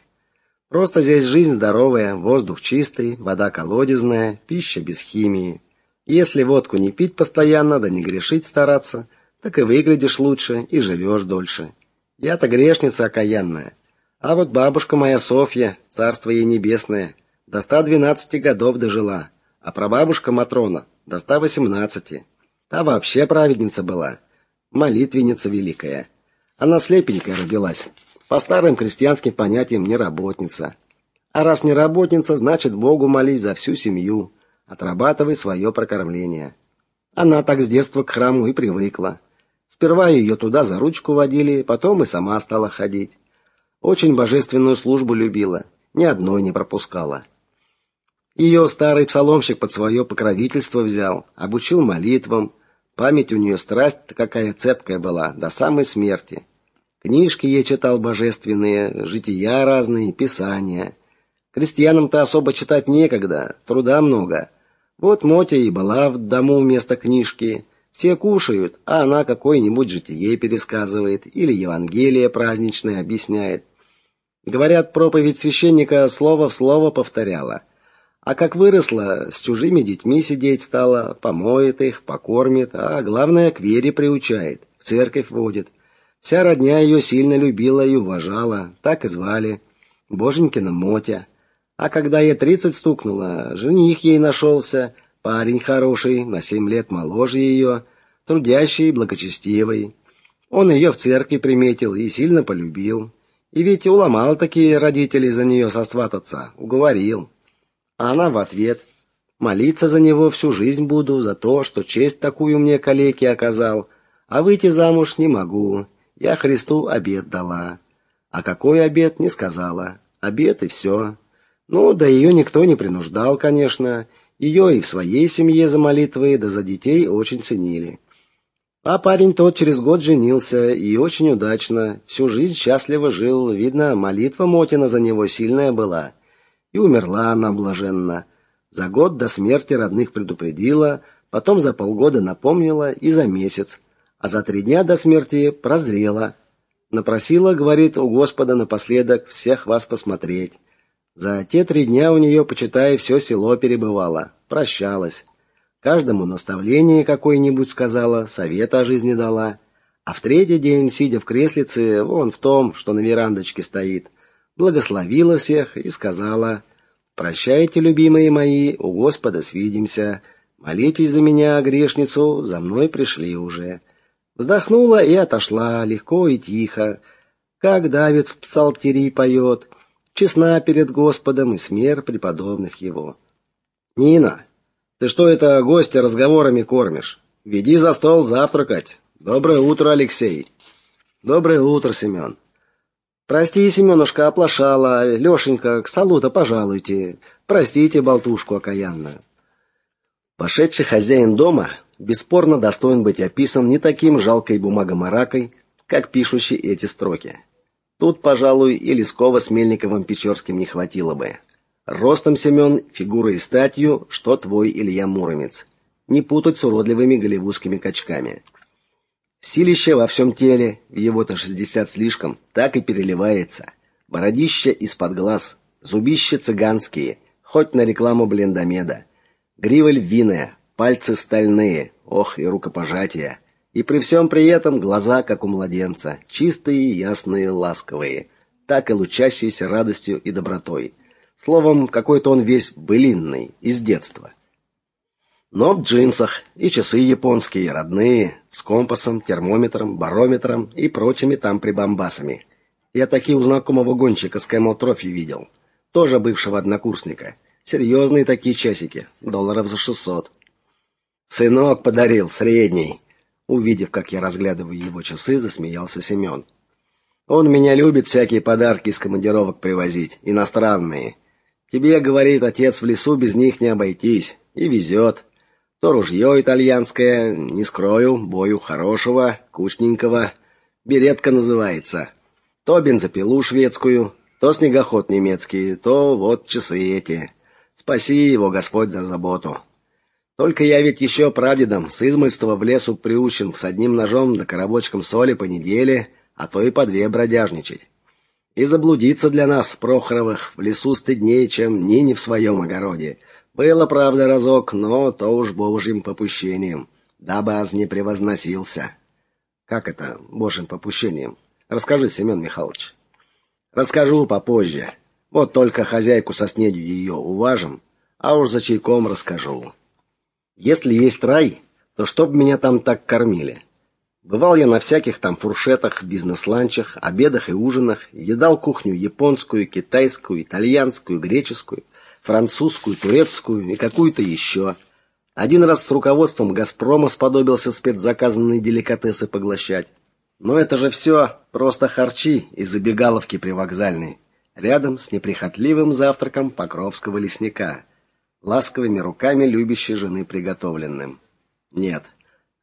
Просто здесь жизнь здоровая, воздух чистый, вода колодезная, пища без химии. Если водку не пить постоянно, да не грешить стараться, так и выглядишь лучше и живешь дольше. Я-то грешница окаянная. А вот бабушка моя Софья, царство ей небесное, до 112 годов дожила, а прабабушка Матрона до 118. Та вообще праведница была, молитвенница великая. Она слепенькая родилась, по старым крестьянским понятиям не работница. А раз не работница, значит, Богу молись за всю семью, отрабатывай свое прокормление. Она так с детства к храму и привыкла. Сперва ее туда за ручку водили, потом и сама стала ходить. Очень божественную службу любила, ни одной не пропускала. Ее старый псаломщик под свое покровительство взял, обучил молитвам. Память у нее страсть какая цепкая была, до самой смерти. Книжки ей читал божественные, жития разные, писания. Крестьянам-то особо читать некогда, труда много. Вот Мотя и была в дому вместо книжки. Все кушают, а она какое-нибудь житие пересказывает или Евангелие праздничное объясняет. Говорят, проповедь священника слово в слово повторяла. А как выросла, с чужими детьми сидеть стала, помоет их, покормит, а главное, к вере приучает, в церковь водит. Вся родня ее сильно любила и уважала, так и звали. Боженькина Мотя. А когда ей тридцать стукнуло, жених ей нашелся, парень хороший, на семь лет моложе ее, трудящий и благочестивый. Он ее в церкви приметил и сильно полюбил. И ведь уломал такие родители за нее сосвататься, уговорил. А она в ответ: "Молиться за него всю жизнь буду за то, что честь такую мне калеке оказал, а выйти замуж не могу. Я Христу обет дала. А какой обет, не сказала. Обет и все. Ну, да ее никто не принуждал, конечно. Ее и в своей семье за молитвы, да за детей очень ценили. А парень тот через год женился и очень удачно, всю жизнь счастливо жил. Видно, молитва Мотина за него сильная была. И умерла она блаженно. За год до смерти родных предупредила, потом за полгода напомнила и за месяц а за три дня до смерти прозрела. Напросила, говорит, у Господа напоследок всех вас посмотреть. За те три дня у нее, почитай, все село перебывало, прощалась. Каждому наставление какое-нибудь сказала, совета о жизни дала. А в третий день, сидя в креслице, вон в том, что на верандочке стоит, благословила всех и сказала: "Прощайте, любимые мои, у Господа свидимся. Молитесь за меня, грешницу, за мной пришли уже". Вздохнула и отошла, легко и тихо, как Давид в псалтире поет, честна перед Господом и смер преподобных его. Нина, ты что это гостя разговорами кормишь? Веди за стол завтракать. Доброе утро, Алексей. Доброе утро, Семен. Прости, Семенушка, оплошала. Лешенька, к столу-то пожалуйте. Простите болтушку окаянную. Пошедший хозяин дома бесспорно достоин быть описан не таким жалкой бумагомаракой, как пишущий эти строки. Тут, пожалуй, и Лескова с Мельниковым Печорским не хватило бы. Ростом Семен, фигурой и статью, что твой Илья Муромец. Не путать с уродливыми голливудскими качками. Силище во всем теле, его-то шестьдесят слишком, так и переливается. Бородище из-под глаз, зубище цыганские, хоть на рекламу блендомеда. Грива львиная, пальцы стальные, ох, и рукопожатия. И при всем при этом глаза, как у младенца, чистые, ясные, ласковые, так и лучащиеся радостью и добротой. Словом, какой-то он весь былинный, из детства. Но в джинсах и часы японские, родные, с компасом, термометром, барометром и прочими там прибамбасами. Я такие у знакомого гонщика с Camel Trophy видел, тоже бывшего однокурсника. Серьезные такие часики, долларов за шестьсот. Сынок подарил, средний. Увидев, как я разглядываю его часы, засмеялся Семен. Он меня любит всякие подарки из командировок привозить, иностранные. Тебе, говорит отец, в лесу без них не обойтись, и везет. То ружье итальянское, не скрою, бою хорошего, кучненького, беретка называется. То бензопилу шведскую, то снегоход немецкий, то вот часы эти. Спаси его Господь за заботу. Только я ведь еще прадедом с измольства в лесу приучен с одним ножом да коробочком соли по неделе, а то и по две бродяжничать. И заблудиться для нас, Прохоровых, в лесу стыднее, чем Нине в своем огороде. Было, правда, разок, но то уж божьим попущением, дабы аз не превозносился. Как это божьим попущением? Расскажи, Семен Михайлович. Расскажу попозже. Вот только хозяйку со снедью ее уважим, а уж за чайком расскажу. Если есть рай, то чтоб меня там так кормили. Бывал я на всяких там фуршетах, бизнес-ланчах, обедах и ужинах, едал кухню японскую, китайскую, итальянскую, греческую, французскую, турецкую и какую-то еще. Один раз с руководством Газпрома сподобился спецзаказанные деликатесы поглощать. Но это же все просто харчи и забегаловки привокзальные рядом с неприхотливым завтраком покровского лесника, ласковыми руками любящей жены приготовленным. Нет,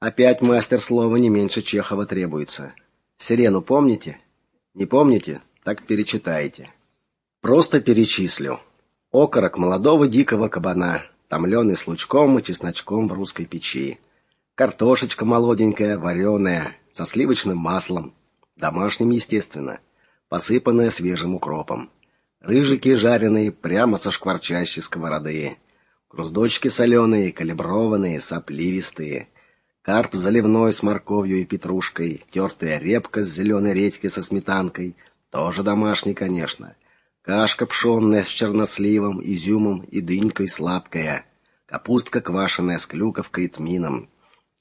опять мастер слова не меньше Чехова требуется. Сирену помните? Не помните? Так перечитайте. Просто перечислю. Окорок молодого дикого кабана, томленый с лучком и чесночком в русской печи. Картошечка молоденькая, вареная, со сливочным маслом, домашним, естественно посыпанная свежим укропом. Рыжики жареные прямо со шкварчащей сковороды. Груздочки соленые, калиброванные, сопливистые. Карп заливной с морковью и петрушкой, тертая репка с зеленой редькой со сметанкой, тоже домашний, конечно. Кашка пшенная с черносливом, изюмом и дынькой сладкая. Капустка квашеная с клюковкой и тмином.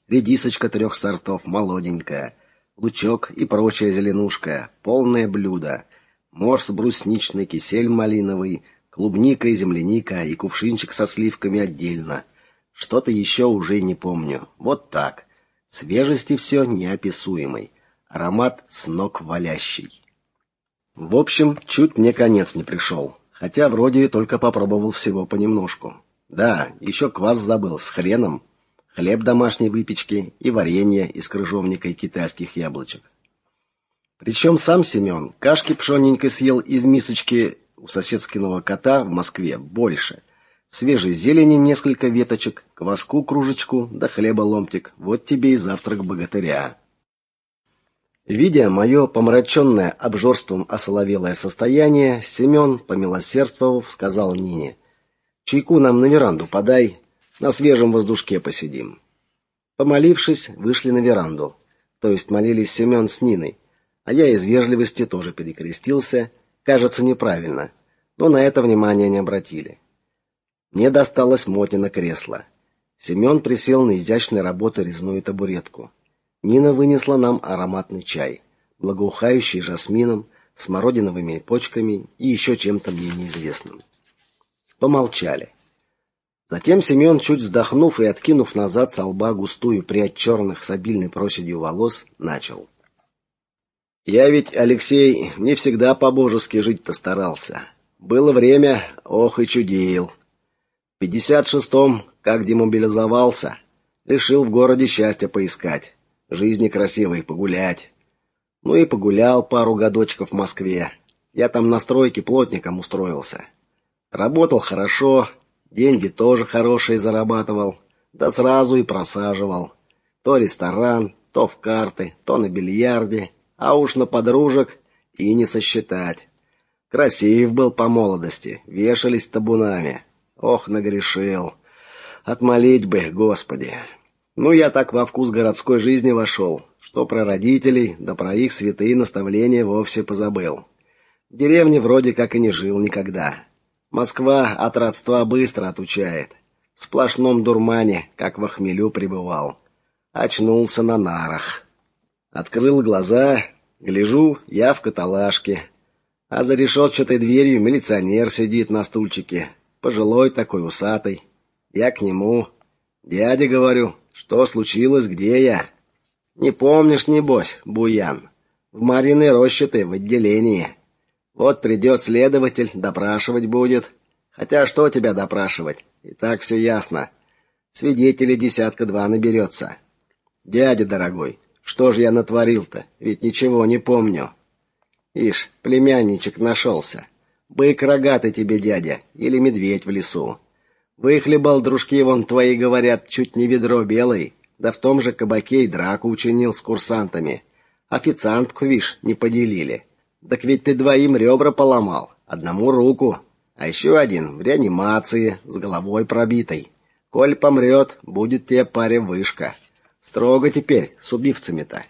Редисочка трех сортов молоденькая — лучок и прочая зеленушка, полное блюдо. Морс брусничный, кисель малиновый, клубника и земляника и кувшинчик со сливками отдельно. Что-то еще уже не помню. Вот так. Свежести все неописуемый. Аромат с ног валящий. В общем, чуть мне конец не пришел. Хотя вроде только попробовал всего понемножку. Да, еще квас забыл с хреном хлеб домашней выпечки и варенье из крыжовника и китайских яблочек. Причем сам Семен кашки пшененькой съел из мисочки у соседского кота в Москве больше. Свежей зелени несколько веточек, кваску кружечку, да хлеба ломтик. Вот тебе и завтрак богатыря. Видя мое помраченное обжорством осоловелое состояние, Семен, помилосердствовав, сказал Нине: "Чайку нам на веранду подай, на свежем воздушке посидим. Помолившись, вышли на веранду. То есть молились Семен с Ниной, а я из вежливости тоже перекрестился, кажется, неправильно, но на это внимания не обратили. Мне досталось Мотина кресло. Семен присел на изящной работы резную табуретку. Нина вынесла нам ароматный чай, благоухающий жасмином, смородиновыми почками и еще чем-то мне неизвестным. Помолчали. Затем Семен, чуть вздохнув и откинув назад с лба густую прядь черных с обильной проседью волос, начал: "Я ведь, Алексей, не всегда по-божески жить-то старался. Было время, ох и чудил. В пятьдесят шестом, как демобилизовался, решил в городе счастья поискать, жизни красивой погулять. Ну и погулял пару годочков в Москве. Я там на стройке плотником устроился. Работал хорошо, Деньги тоже хорошие зарабатывал, да сразу и просаживал. То ресторан, то в карты, то на бильярде, а уж на подружек и не сосчитать. Красив был по молодости, вешались табунами. Ох, нагрешил. Отмолить бы, Господи. Ну я так во вкус городской жизни вошел, что про родителей, да про их святые наставления вовсе позабыл. В деревне вроде как и не жил никогда. Москва от родства быстро отучает. В сплошном дурмане, как в хмелю пребывал. Очнулся на нарах. Открыл глаза, гляжу, я в каталажке. А за решетчатой дверью милиционер сидит на стульчике, пожилой такой, усатый. Я к нему: "Дядя, говорю, что случилось, где я?" "Не помнишь, небось, буян. В Мариной роще ты в отделении". Вот придет следователь, допрашивать будет. Хотя что тебя допрашивать? И так все ясно. Свидетелей десятка-два наберется. Дядя дорогой, что ж я натворил-то? Ведь ничего не помню. Ишь, племянничек нашелся. Бык рогатый тебе, дядя, или медведь в лесу. Выхлебал дружки вон твои, говорят, чуть не ведро белой, да в том же кабаке и драку учинил с курсантами. Официантку, вишь, не поделили. Так ведь ты двоим ребра поломал, одному руку, а еще один в реанимации, с головой пробитой. Коль помрет, будет тебе паре вышка. Строго теперь с убивцами-то.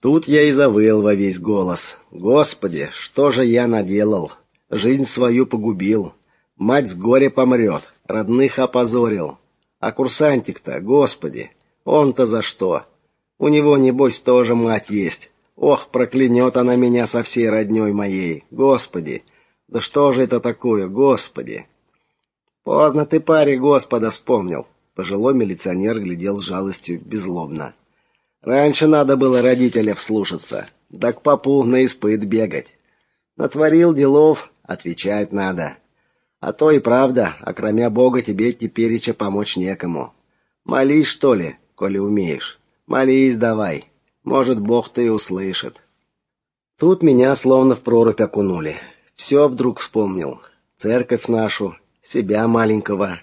Тут я и завыл во весь голос. Господи, что же я наделал? Жизнь свою погубил. Мать с горя помрет, родных опозорил. А курсантик-то, господи, он-то за что? У него, небось, тоже мать есть. Ох, проклянет она меня со всей роднёй моей. Господи, да что же это такое, господи? Поздно ты, паре, Господа вспомнил. Пожилой милиционер глядел с жалостью беззлобно. Раньше надо было родителя вслушаться, да к попу на испыт бегать. Натворил делов, отвечать надо. А то и правда, а кроме Бога тебе тепереча помочь некому. Молись, что ли, коли умеешь. Молись давай. Может, Бог-то и услышит. Тут меня словно в прорубь окунули. Все вдруг вспомнил. Церковь нашу, себя маленького,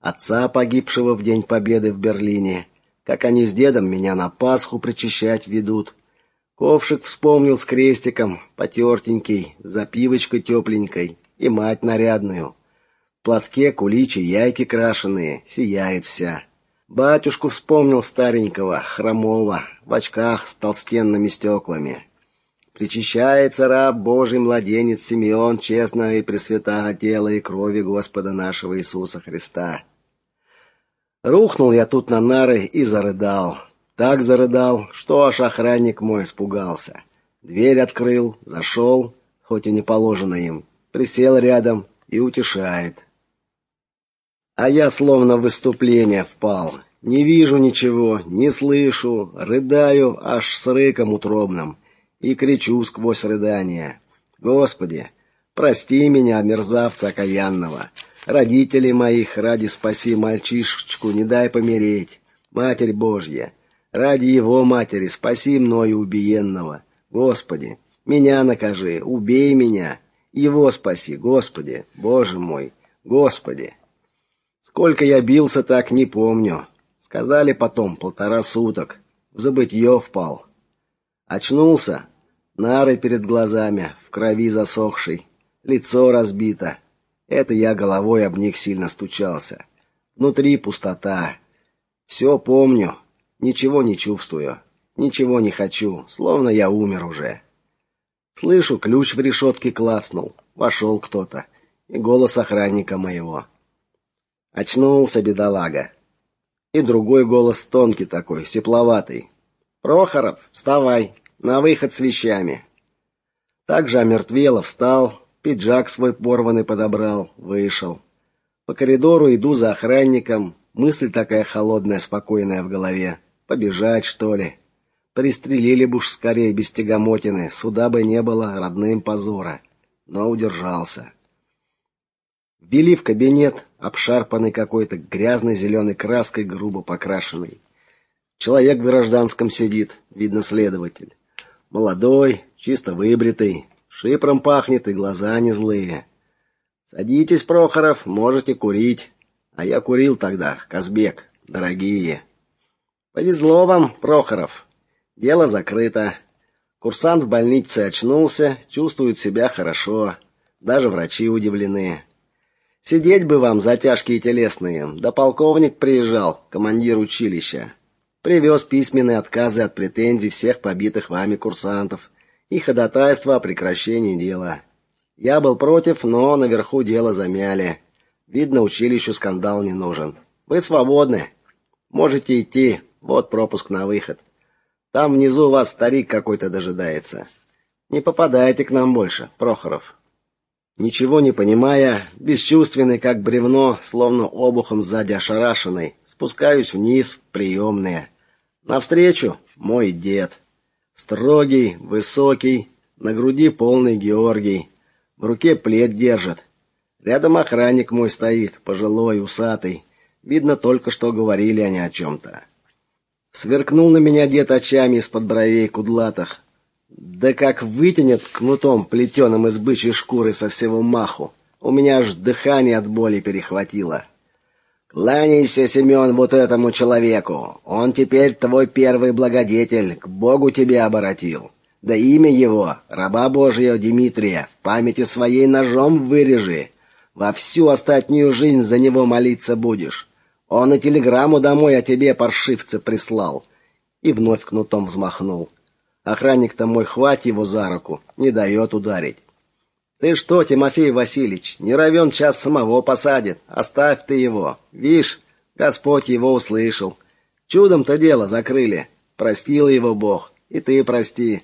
отца погибшего в день победы в Берлине, как они с дедом меня на Пасху причащать ведут. Ковшик вспомнил с крестиком, потертенький, с запивочкой тепленькой, и мать нарядную. В платке куличи яйки крашеные, сияет вся. Батюшку вспомнил старенького, хромого, в очках с толстенными стеклами. Причащается раб Божий младенец Симеон честно и пресвятого тела и крови Господа нашего Иисуса Христа. Рухнул я тут на нары и зарыдал. Так зарыдал, что аж охранник мой испугался. Дверь открыл, зашел, хоть и не положено им, присел рядом и утешает. А я словно в выступление впал. Не вижу ничего, не слышу, рыдаю аж с рыком утробным и кричу сквозь рыдания. Господи, прости меня, мерзавца окаянного. Родителей моих ради спаси мальчишечку, не дай помереть. Матерь Божья, ради его матери спаси мною убиенного. Господи, меня накажи, убей меня. Его спаси, Господи, Боже мой, Господи. Сколько я бился, так не помню. Сказали потом полтора суток. В забытье впал. Очнулся, нары перед глазами, в крови засохшей, лицо разбито. Это я головой об них сильно стучался. Внутри пустота. Все помню, ничего не чувствую, ничего не хочу, словно я умер уже. Слышу, ключ в решетке клацнул. Вошел кто-то, и голос охранника моего. Очнулся бедолага. И другой голос тонкий такой, сепловатый. Прохоров, вставай. На выход с вещами. Также омертвело встал, пиджак свой порванный подобрал, вышел. По коридору иду за охранником, мысль такая холодная, спокойная в голове. Побежать, что ли? Пристрелили бы уж скорее без тягомотины, суда бы не было, родным позора. Но удержался. Ввели в кабинет, обшарпанный какой-то грязной зеленой краской, грубо покрашенный. Человек в гражданском сидит, видно следователь. Молодой, чисто выбритый, шипром пахнет и глаза не злые. Садитесь, Прохоров, можете курить. А я курил тогда, Казбек, дорогие. Повезло вам, Прохоров. Дело закрыто. Курсант в больнице очнулся, чувствует себя хорошо. Даже врачи удивлены. Сидеть бы вам за тяжкие телесные. Да полковник приезжал, командир училища. Привез письменные отказы от претензий всех побитых вами курсантов и ходатайство о прекращении дела. Я был против, но наверху дело замяли. Видно, училищу скандал не нужен. Вы свободны. Можете идти. Вот пропуск на выход. Там внизу вас старик какой-то дожидается. Не попадайте к нам больше, Прохоров. Ничего не понимая, бесчувственный как бревно, словно обухом сзади ошарашенный, спускаюсь вниз в приемные. Навстречу мой дед. Строгий, высокий, на груди полный Георгий. В руке плед держит. Рядом охранник мой стоит, пожилой, усатый. Видно, только что говорили они о чем то Сверкнул на меня дед очами из-под бровей кудлатых. Да как вытянет кнутом плетеным из бычьей шкуры со всего маху. У меня аж дыхание от боли перехватило. Кланяйся, Семен, вот этому человеку. Он теперь твой первый благодетель, к Богу тебя обратил. Да имя его, раба Божьего Дмитрия, в памяти своей ножом вырежи. Во всю остатнюю жизнь за него молиться будешь. Он и телеграмму домой о тебе, паршивце, прислал. И вновь кнутом взмахнул. Охранник-то мой хвать его за руку, не дает ударить. Ты что, Тимофей Васильевич, не равен час самого посадит. Оставь ты его. Вишь, Господь его услышал. Чудом-то дело закрыли. Простил его Бог, и ты прости.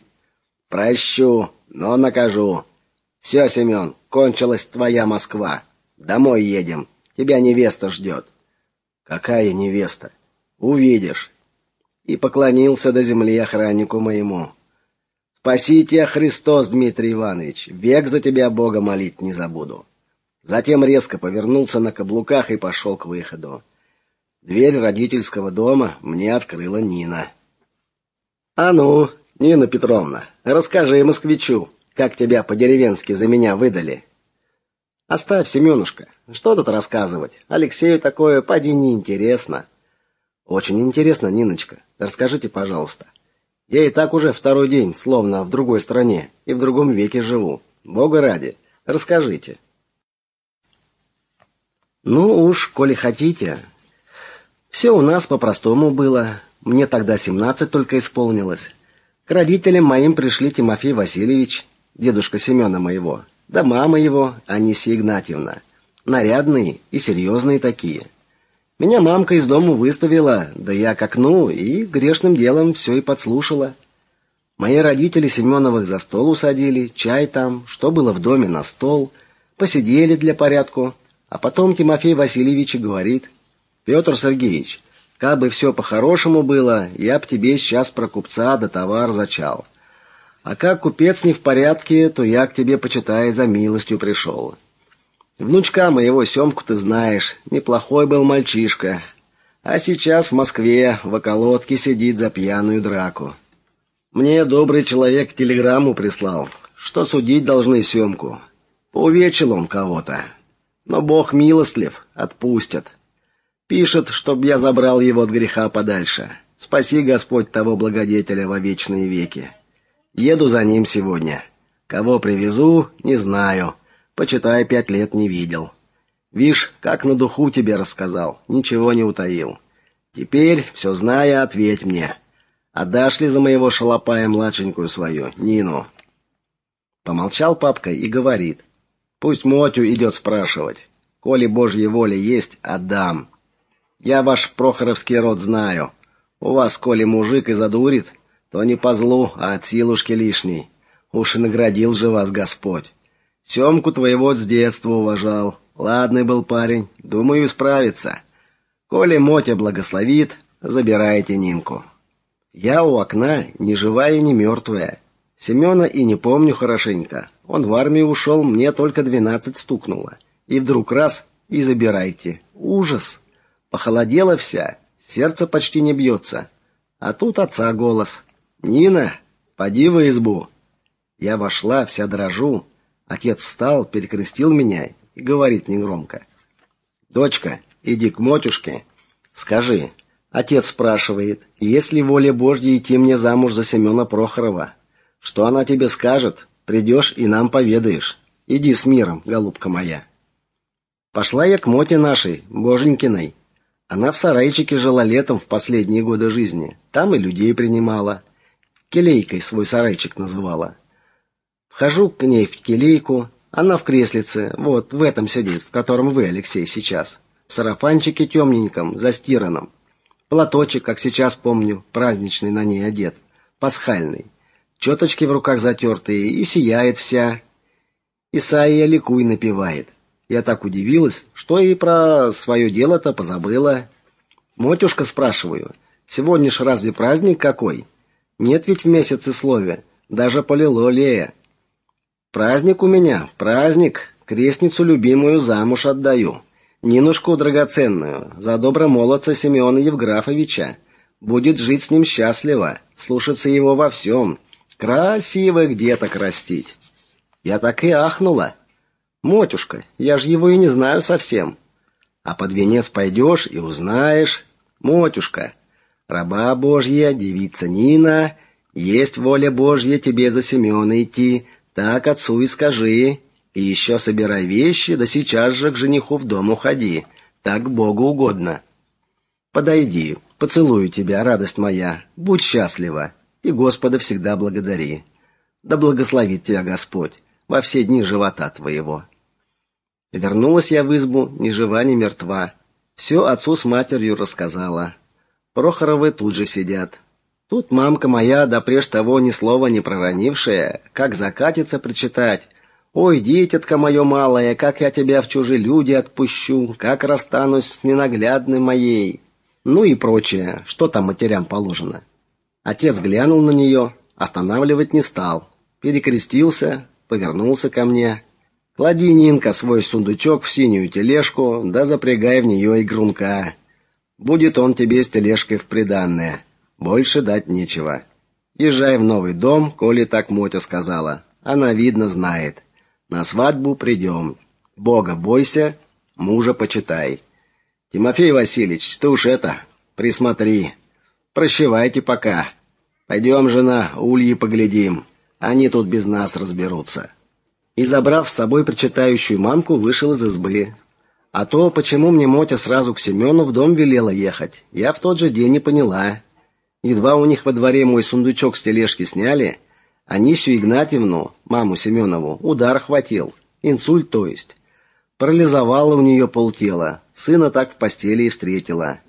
Прощу, но накажу. Все, Семен, кончилась твоя Москва. Домой едем. Тебя невеста ждет. Какая невеста? Увидишь. И поклонился до земли охраннику моему. Спаси тебя, Христос, Дмитрий Иванович. Век за тебя Бога молить не забуду. Затем резко повернулся на каблуках и пошел к выходу. Дверь родительского дома мне открыла Нина. А ну, Нина Петровна, расскажи москвичу, как тебя по-деревенски за меня выдали. Оставь, Семенушка. Что тут рассказывать? Алексею такое поди не интересно. Очень интересно, Ниночка. Расскажите, пожалуйста. Я и так уже второй день, словно в другой стране и в другом веке живу. Бога ради, расскажите. Ну уж, коли хотите. Все у нас по-простому было. Мне тогда семнадцать только исполнилось. К родителям моим пришли Тимофей Васильевич, дедушка Семена моего, да мама его, Анисия Игнатьевна. Нарядные и серьезные такие. Меня мамка из дому выставила, да я к окну и грешным делом все и подслушала. Мои родители Семеновых за стол усадили, чай там, что было в доме на стол, посидели для порядку, а потом Тимофей Васильевич и говорит: "Петр Сергеевич, как бы все по-хорошему было, я б тебе сейчас про купца да товар зачал. А как купец не в порядке, то я к тебе почитай за милостью пришел. Внучка моего Семку ты знаешь, неплохой был мальчишка. А сейчас в Москве в околотке сидит за пьяную драку. Мне добрый человек телеграмму прислал, что судить должны Семку. Поувечил он кого-то. Но Бог милостлив, отпустят. Пишет, чтоб я забрал его от греха подальше. Спаси Господь того благодетеля во вечные веки. Еду за ним сегодня. Кого привезу, не знаю почитай, пять лет не видел. Вишь, как на духу тебе рассказал, ничего не утаил. Теперь, все зная, ответь мне. Отдашь ли за моего шалопая младшенькую свою, Нину?» Помолчал папка и говорит. «Пусть Мотю идет спрашивать. Коли Божья воля есть, отдам. Я ваш прохоровский род знаю. У вас, коли мужик и задурит, то не по злу, а от силушки лишней. Уж и наградил же вас Господь. Семку твоего с детства уважал. Ладный был парень, думаю, справится. Коли Мотя благословит, забирайте Нинку. Я у окна, ни живая, ни мертвая. Семена и не помню хорошенько. Он в армию ушел, мне только двенадцать стукнуло. И вдруг раз и забирайте. Ужас. Похолодела вся, сердце почти не бьется. А тут отца голос. Нина, поди в избу. Я вошла, вся дрожу, Отец встал, перекрестил меня и говорит негромко: "Дочка, иди к матушке, скажи: Отец спрашивает, есть ли воля Божья идти мне замуж за Семена Прохорова. Что она тебе скажет, придешь и нам поведаешь. Иди с миром, голубка моя. Пошла я к моте нашей, Боженькиной. Она в сарайчике жила летом в последние годы жизни. Там и людей принимала. Келейкой свой сарайчик называла. Хожу к ней в келейку, она в креслице, вот в этом сидит, в котором вы, Алексей, сейчас. В сарафанчике темненьком, застиранном. Платочек, как сейчас помню, праздничный на ней одет, пасхальный. Четочки в руках затертые, и сияет вся. Исаия ликуй напевает. Я так удивилась, что и про свое дело-то позабыла. Мотюшка спрашиваю, сегодня ж разве праздник какой? Нет ведь в месяце слове, даже полило лея. Праздник у меня, праздник. Крестницу любимую замуж отдаю. Нинушку драгоценную, за добромолодца Семена Евграфовича. Будет жить с ним счастливо, слушаться его во всем, красивых деток растить. Я так и ахнула. Мотюшка, я ж его и не знаю совсем. А под венец пойдешь и узнаешь. Мотюшка, раба Божья, девица Нина, есть воля Божья тебе за Семена идти, так отцу и скажи. И еще собирай вещи, да сейчас же к жениху в дом уходи. Так Богу угодно. Подойди, поцелую тебя, радость моя. Будь счастлива и Господа всегда благодари. Да благословит тебя Господь во все дни живота твоего. Вернулась я в избу, ни жива, ни мертва. Все отцу с матерью рассказала. Прохоровы тут же сидят. Тут мамка моя, да прежде того ни слова не проронившая, как закатится прочитать, Ой, дитятка мое малое, как я тебя в чужие люди отпущу, как расстанусь с ненаглядной моей. Ну и прочее, что там матерям положено. Отец глянул на нее, останавливать не стал. Перекрестился, повернулся ко мне. Клади, Нинка, свой сундучок в синюю тележку, да запрягай в нее игрунка. Будет он тебе с тележкой в приданное. Больше дать нечего. Езжай в новый дом, коли так Мотя сказала. Она видно знает. На свадьбу придем. Бога бойся, мужа почитай. Тимофей Васильевич, ты уж это, присмотри. Прощевайте пока. Пойдем, жена, ульи поглядим. Они тут без нас разберутся. И забрав с собой причитающую мамку, вышел из избы. А то, почему мне Мотя сразу к Семену в дом велела ехать, я в тот же день не поняла. Едва у них во дворе мой сундучок с тележки сняли, Анисию Игнатьевну, маму Семенову, удар хватил. Инсульт, то есть. Парализовало у нее полтела. Сына так в постели и встретила.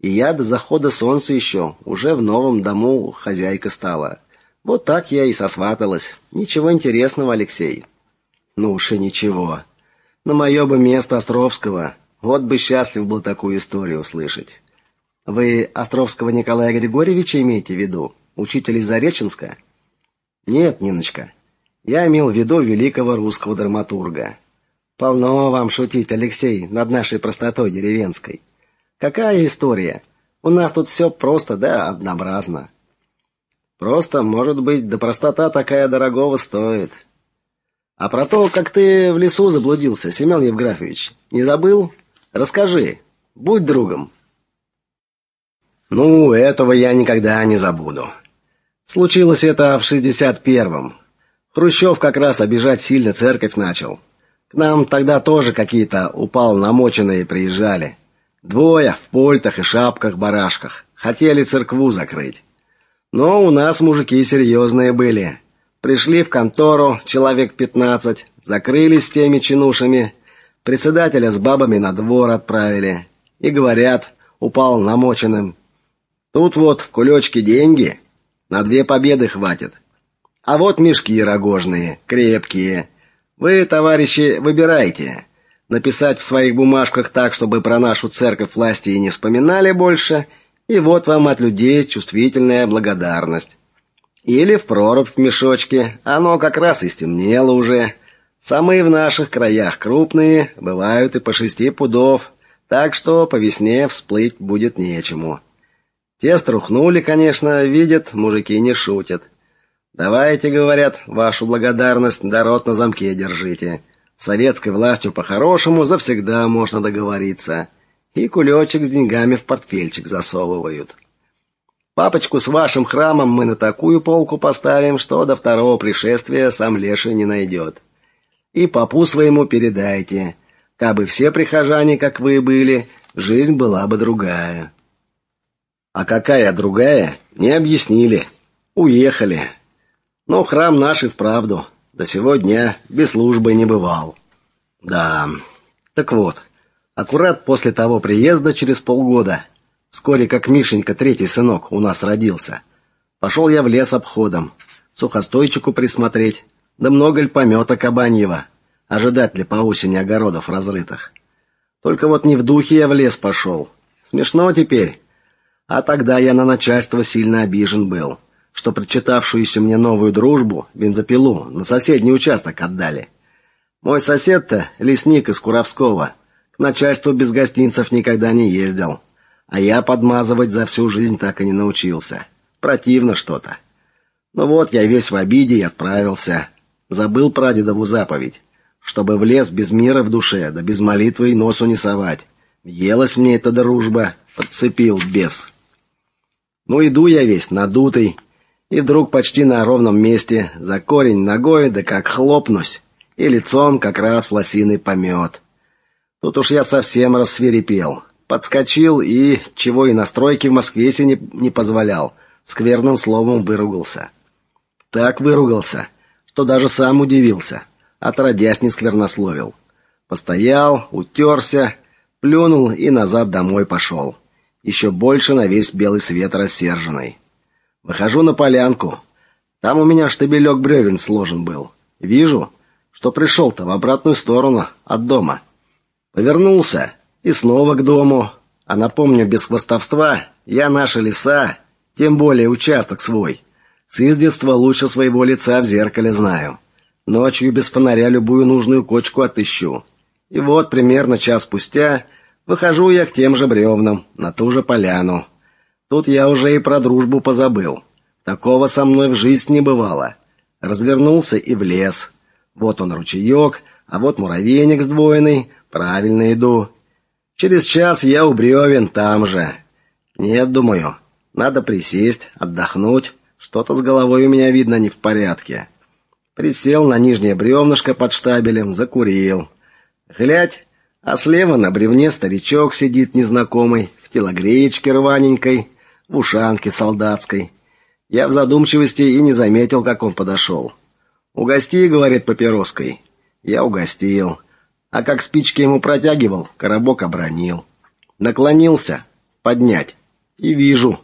И я до захода солнца еще, уже в новом дому хозяйка стала. Вот так я и сосваталась. Ничего интересного, Алексей. Ну уж и ничего. На мое бы место Островского. Вот бы счастлив был такую историю услышать. Вы Островского Николая Григорьевича имеете в виду? Учитель из Зареченска? Нет, Ниночка. Я имел в виду великого русского драматурга. Полно вам шутить, Алексей, над нашей простотой деревенской. Какая история? У нас тут все просто, да однообразно. Просто, может быть, да простота такая дорогого стоит. А про то, как ты в лесу заблудился, Семен Евграфович, не забыл? Расскажи. Будь другом. Ну, этого я никогда не забуду. Случилось это в 61-м. Хрущев как раз обижать сильно церковь начал. К нам тогда тоже какие-то упал намоченные приезжали. Двое в польтах и шапках-барашках. Хотели церкву закрыть. Но у нас мужики серьезные были. Пришли в контору, человек пятнадцать, закрылись с теми чинушами, председателя с бабами на двор отправили. И говорят, упал намоченным. Тут вот в кулечке деньги, на две победы хватит. А вот мешки рогожные, крепкие. Вы, товарищи, выбирайте. Написать в своих бумажках так, чтобы про нашу церковь власти и не вспоминали больше, и вот вам от людей чувствительная благодарность. Или в прорубь в мешочке, оно как раз и стемнело уже. Самые в наших краях крупные, бывают и по шести пудов, так что по весне всплыть будет нечему. Те струхнули, конечно, видят, мужики не шутят. Давайте, говорят, вашу благодарность да рот на замке держите. Советской властью по-хорошему завсегда можно договориться. И кулечек с деньгами в портфельчик засовывают. Папочку с вашим храмом мы на такую полку поставим, что до второго пришествия сам леший не найдет. И папу своему передайте, кабы все прихожане, как вы были, жизнь была бы другая. А какая другая, не объяснили. Уехали. Но храм наш и вправду до сего дня без службы не бывал. Да. Так вот, аккурат после того приезда через полгода, вскоре как Мишенька, третий сынок, у нас родился, пошел я в лес обходом, сухостойчику присмотреть, да много ли помета кабаньего, ожидать ли по осени огородов разрытых. Только вот не в духе я в лес пошел. Смешно теперь, а тогда я на начальство сильно обижен был, что прочитавшуюся мне новую дружбу, бензопилу, на соседний участок отдали. Мой сосед-то, лесник из Куровского, К начальству без гостинцев никогда не ездил. А я подмазывать за всю жизнь так и не научился. Противно что-то. Ну вот, я весь в обиде и отправился. Забыл прадедову заповедь, чтобы в лес без мира в душе, да без молитвы и носу не совать. Въелась мне эта дружба, подцепил бес. Ну, иду я весь надутый, и вдруг почти на ровном месте за корень ногой, да как хлопнусь, и лицом как раз в лосиный помет. Тут уж я совсем рассверепел. Подскочил и, чего и на стройке в Москве себе не, не позволял, скверным словом выругался. Так выругался, что даже сам удивился, отродясь не сквернословил. Постоял, утерся, плюнул и назад домой пошел. Еще больше на весь белый свет рассерженный. Выхожу на полянку. Там у меня штабелек бревен сложен был. Вижу, что пришел-то в обратную сторону от дома. Повернулся и снова к дому. А напомню, без хвастовства, я наши леса, тем более участок свой, с детства лучше своего лица в зеркале знаю. Ночью без фонаря любую нужную кочку отыщу. И вот примерно час спустя выхожу я к тем же бревнам, на ту же поляну. Тут я уже и про дружбу позабыл. Такого со мной в жизни не бывало. Развернулся и влез. Вот он ручеек, а вот муравейник сдвоенный. Правильно иду. Через час я у бревен там же. Нет, думаю, надо присесть, отдохнуть. Что-то с головой у меня видно не в порядке. Присел на нижнее бревнышко под штабелем, закурил. Глядь, а слева на бревне старичок сидит незнакомый, в телогреечке рваненькой, в ушанке солдатской. Я в задумчивости и не заметил, как он подошел. «Угости», — говорит папироской. Я угостил. А как спички ему протягивал, коробок обронил. Наклонился, поднять. И вижу.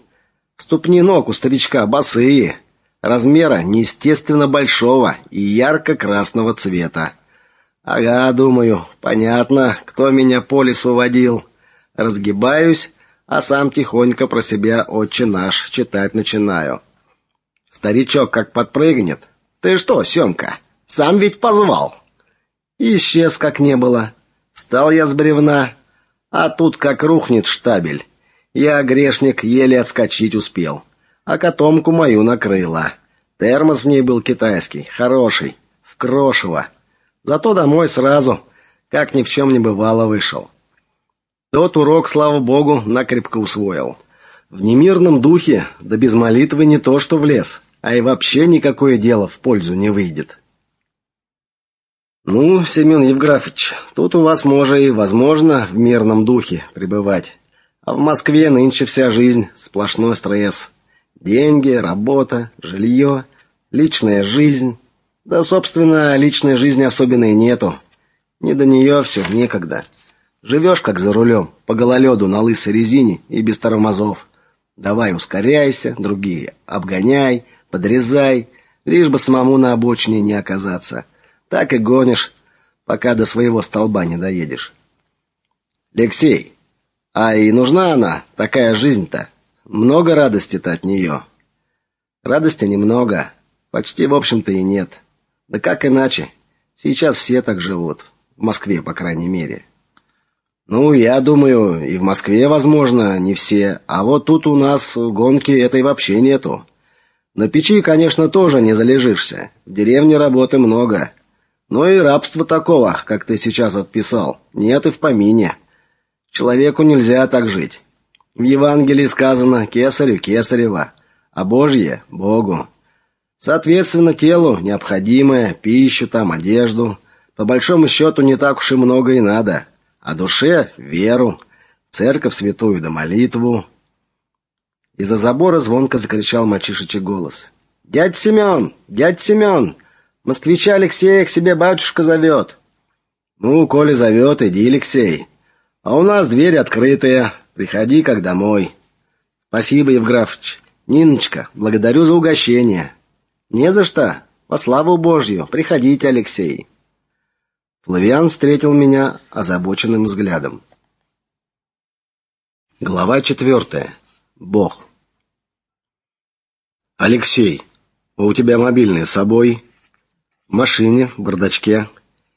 Ступни ног у старичка босые, размера неестественно большого и ярко-красного цвета. Ага, думаю, понятно, кто меня по лесу водил. Разгибаюсь, а сам тихонько про себя «Отче наш» читать начинаю. Старичок как подпрыгнет. «Ты что, Семка, сам ведь позвал?» Исчез, как не было. Встал я с бревна, а тут как рухнет штабель. Я, грешник, еле отскочить успел. А котомку мою накрыло. Термос в ней был китайский, хороший, в крошево. Зато домой сразу, как ни в чем не бывало, вышел. Тот урок, слава богу, накрепко усвоил. В немирном духе, да без молитвы не то что в лес, а и вообще никакое дело в пользу не выйдет. Ну, Семен Евграфович, тут у вас может и возможно в мирном духе пребывать. А в Москве нынче вся жизнь сплошной стресс. Деньги, работа, жилье, личная жизнь. Да, собственно, личной жизни особенной нету. Не до нее все, некогда. Живешь как за рулем, по гололеду на лысой резине и без тормозов. Давай ускоряйся, другие обгоняй, подрезай, лишь бы самому на обочине не оказаться. Так и гонишь, пока до своего столба не доедешь. Алексей, а и нужна она, такая жизнь-то? Много радости-то от нее. Радости немного, почти, в общем-то, и нет. Да как иначе? Сейчас все так живут, в Москве, по крайней мере. Ну, я думаю, и в Москве, возможно, не все, а вот тут у нас гонки этой вообще нету. На печи, конечно, тоже не залежишься. В деревне работы много. Но и рабства такого, как ты сейчас отписал, нет и в помине. Человеку нельзя так жить. В Евангелии сказано «кесарю кесарева», а Божье – Богу. Соответственно, телу необходимое, пищу там, одежду. По большому счету не так уж и много и надо – а душе — веру, церковь святую да молитву. Из-за забора звонко закричал мальчишечий голос. «Дядь Семен! Дядь Семен! Москвича Алексея к себе батюшка зовет!» «Ну, коли зовет, иди, Алексей. А у нас дверь открытая. Приходи, как домой». «Спасибо, Евграфович. Ниночка, благодарю за угощение». «Не за что. По славу Божью. Приходите, Алексей». Флавиан встретил меня озабоченным взглядом. Глава четвертая. Бог. Алексей, у тебя мобильный с собой? В машине, в бардачке.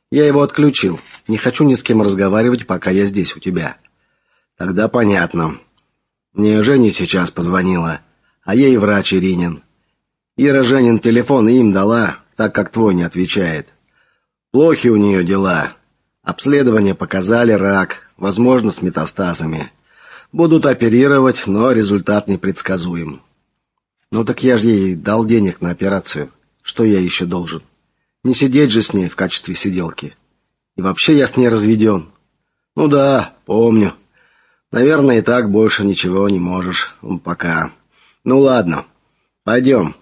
Я его отключил. Не хочу ни с кем разговаривать, пока я здесь у тебя. Тогда понятно. Мне Женя сейчас позвонила, а ей врач Иринин. Ира Женин телефон им дала, так как твой не отвечает. Плохи у нее дела. Обследование показали рак, возможно, с метастазами. Будут оперировать, но результат непредсказуем. Ну так я же ей дал денег на операцию. Что я еще должен? Не сидеть же с ней в качестве сиделки. И вообще я с ней разведен. Ну да, помню. Наверное, и так больше ничего не можешь. Пока. Ну ладно. Пойдем.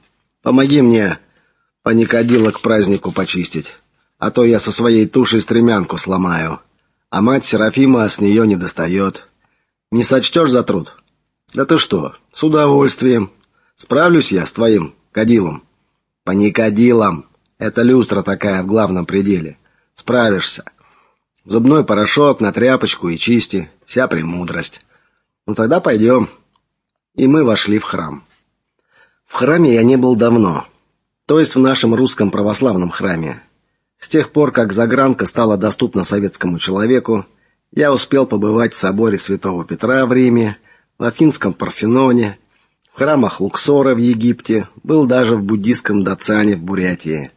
Помоги мне паникодила к празднику почистить. А то я со своей тушей стремянку сломаю. А мать Серафима с нее не достает. Не сочтешь за труд? Да ты что, с удовольствием. Справлюсь я с твоим кадилом. Паникодилом. Это люстра такая в главном пределе. Справишься. Зубной порошок на тряпочку и чисти. Вся премудрость. Ну тогда пойдем. И мы вошли в храм. В храме я не был давно. То есть в нашем русском православном храме. С тех пор, как загранка стала доступна советскому человеку, я успел побывать в соборе Святого Петра в Риме, в Афинском Парфеноне, в храмах Луксора в Египте, был даже в буддийском Дацане в Бурятии.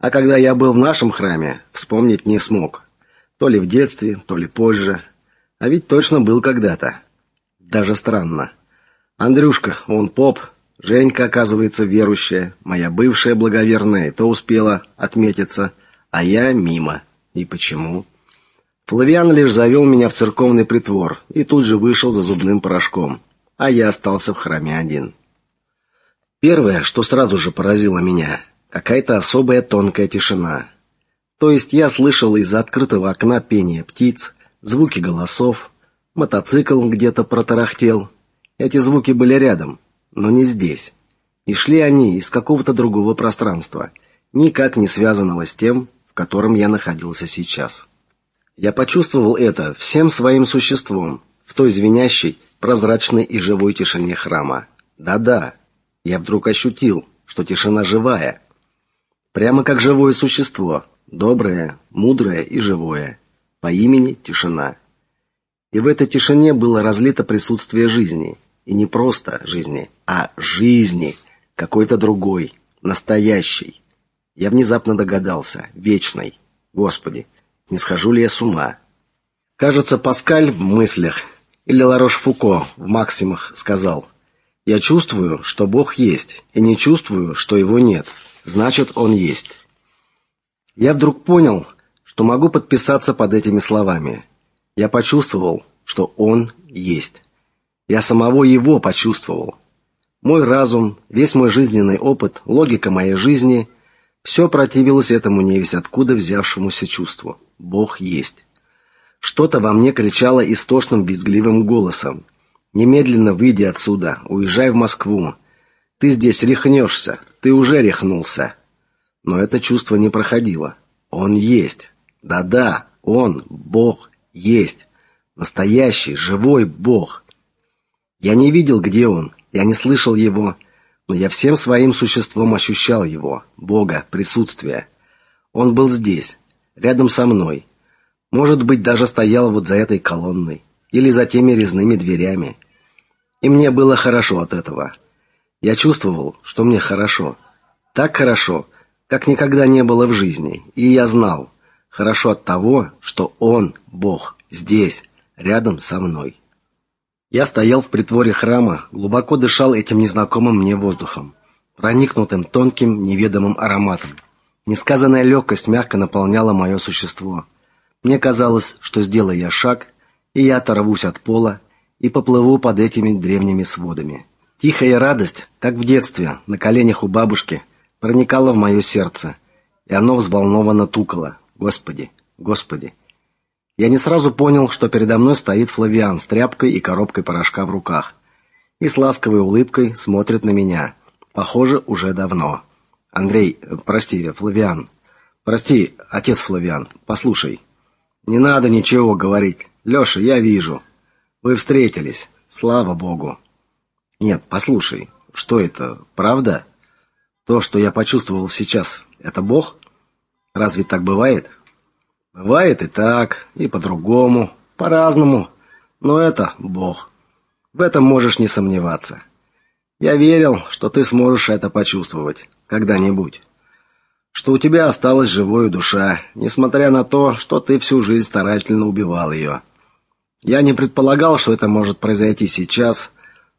А когда я был в нашем храме, вспомнить не смог. То ли в детстве, то ли позже. А ведь точно был когда-то. Даже странно. Андрюшка, он поп, Женька, оказывается, верующая, моя бывшая благоверная, то успела отметиться, а я мимо. И почему? Флавиан лишь завел меня в церковный притвор и тут же вышел за зубным порошком, а я остался в храме один. Первое, что сразу же поразило меня, какая-то особая тонкая тишина. То есть я слышал из открытого окна пение птиц, звуки голосов, мотоцикл где-то протарахтел. Эти звуки были рядом, но не здесь. И шли они из какого-то другого пространства, никак не связанного с тем, в котором я находился сейчас. Я почувствовал это всем своим существом в той звенящей, прозрачной и живой тишине храма. Да-да. Я вдруг ощутил, что тишина живая, Прямо как живое существо, доброе, мудрое и живое, по имени Тишина. И в этой тишине было разлито присутствие жизни, и не просто жизни, а жизни, какой-то другой, настоящей. Я внезапно догадался, вечной. Господи, не схожу ли я с ума? Кажется, Паскаль в мыслях или Ларош-Фуко в максимах сказал: "Я чувствую, что Бог есть, и не чувствую, что его нет" значит, он есть. Я вдруг понял, что могу подписаться под этими словами. Я почувствовал, что он есть. Я самого его почувствовал. Мой разум, весь мой жизненный опыт, логика моей жизни все противилось этому невесть откуда взявшемуся чувству. Бог есть. Что-то во мне кричало истошным визгливым голосом: "Немедленно выйди отсюда, уезжай в Москву. Ты здесь рехнешься, ты уже рехнулся. Но это чувство не проходило. Он есть. Да-да, он, Бог, есть. Настоящий, живой Бог. Я не видел, где он, я не слышал его, но я всем своим существом ощущал его, Бога, присутствие. Он был здесь, рядом со мной. Может быть, даже стоял вот за этой колонной или за теми резными дверями. И мне было хорошо от этого. Я чувствовал, что мне хорошо. Так хорошо, как никогда не было в жизни. И я знал, хорошо от того, что он, Бог, здесь, рядом со мной. Я стоял в притворе храма, глубоко дышал этим незнакомым мне воздухом, проникнутым тонким, неведомым ароматом. Несказанная легкость мягко наполняла мое существо. Мне казалось, что сделаю я шаг, и я оторвусь от пола и поплыву под этими древними сводами. Тихая радость, как в детстве, на коленях у бабушки, проникала в мое сердце, и оно взволнованно тукало: "Господи, Господи". Я не сразу понял, что передо мной стоит Флавиан с тряпкой и коробкой порошка в руках и с ласковой улыбкой смотрит на меня. Похоже, уже давно. Андрей, прости, Флавиан. Прости, отец Флавиан. Послушай. Не надо ничего говорить. Лёша, я вижу. Вы встретились. Слава богу. Нет, послушай, что это? Правда? То, что я почувствовал сейчас, это Бог? Разве так бывает? Бывает и так, и по-другому, по-разному, но это Бог. В этом можешь не сомневаться. Я верил, что ты сможешь это почувствовать когда-нибудь. Что у тебя осталась живая душа, несмотря на то, что ты всю жизнь старательно убивал ее. Я не предполагал, что это может произойти сейчас,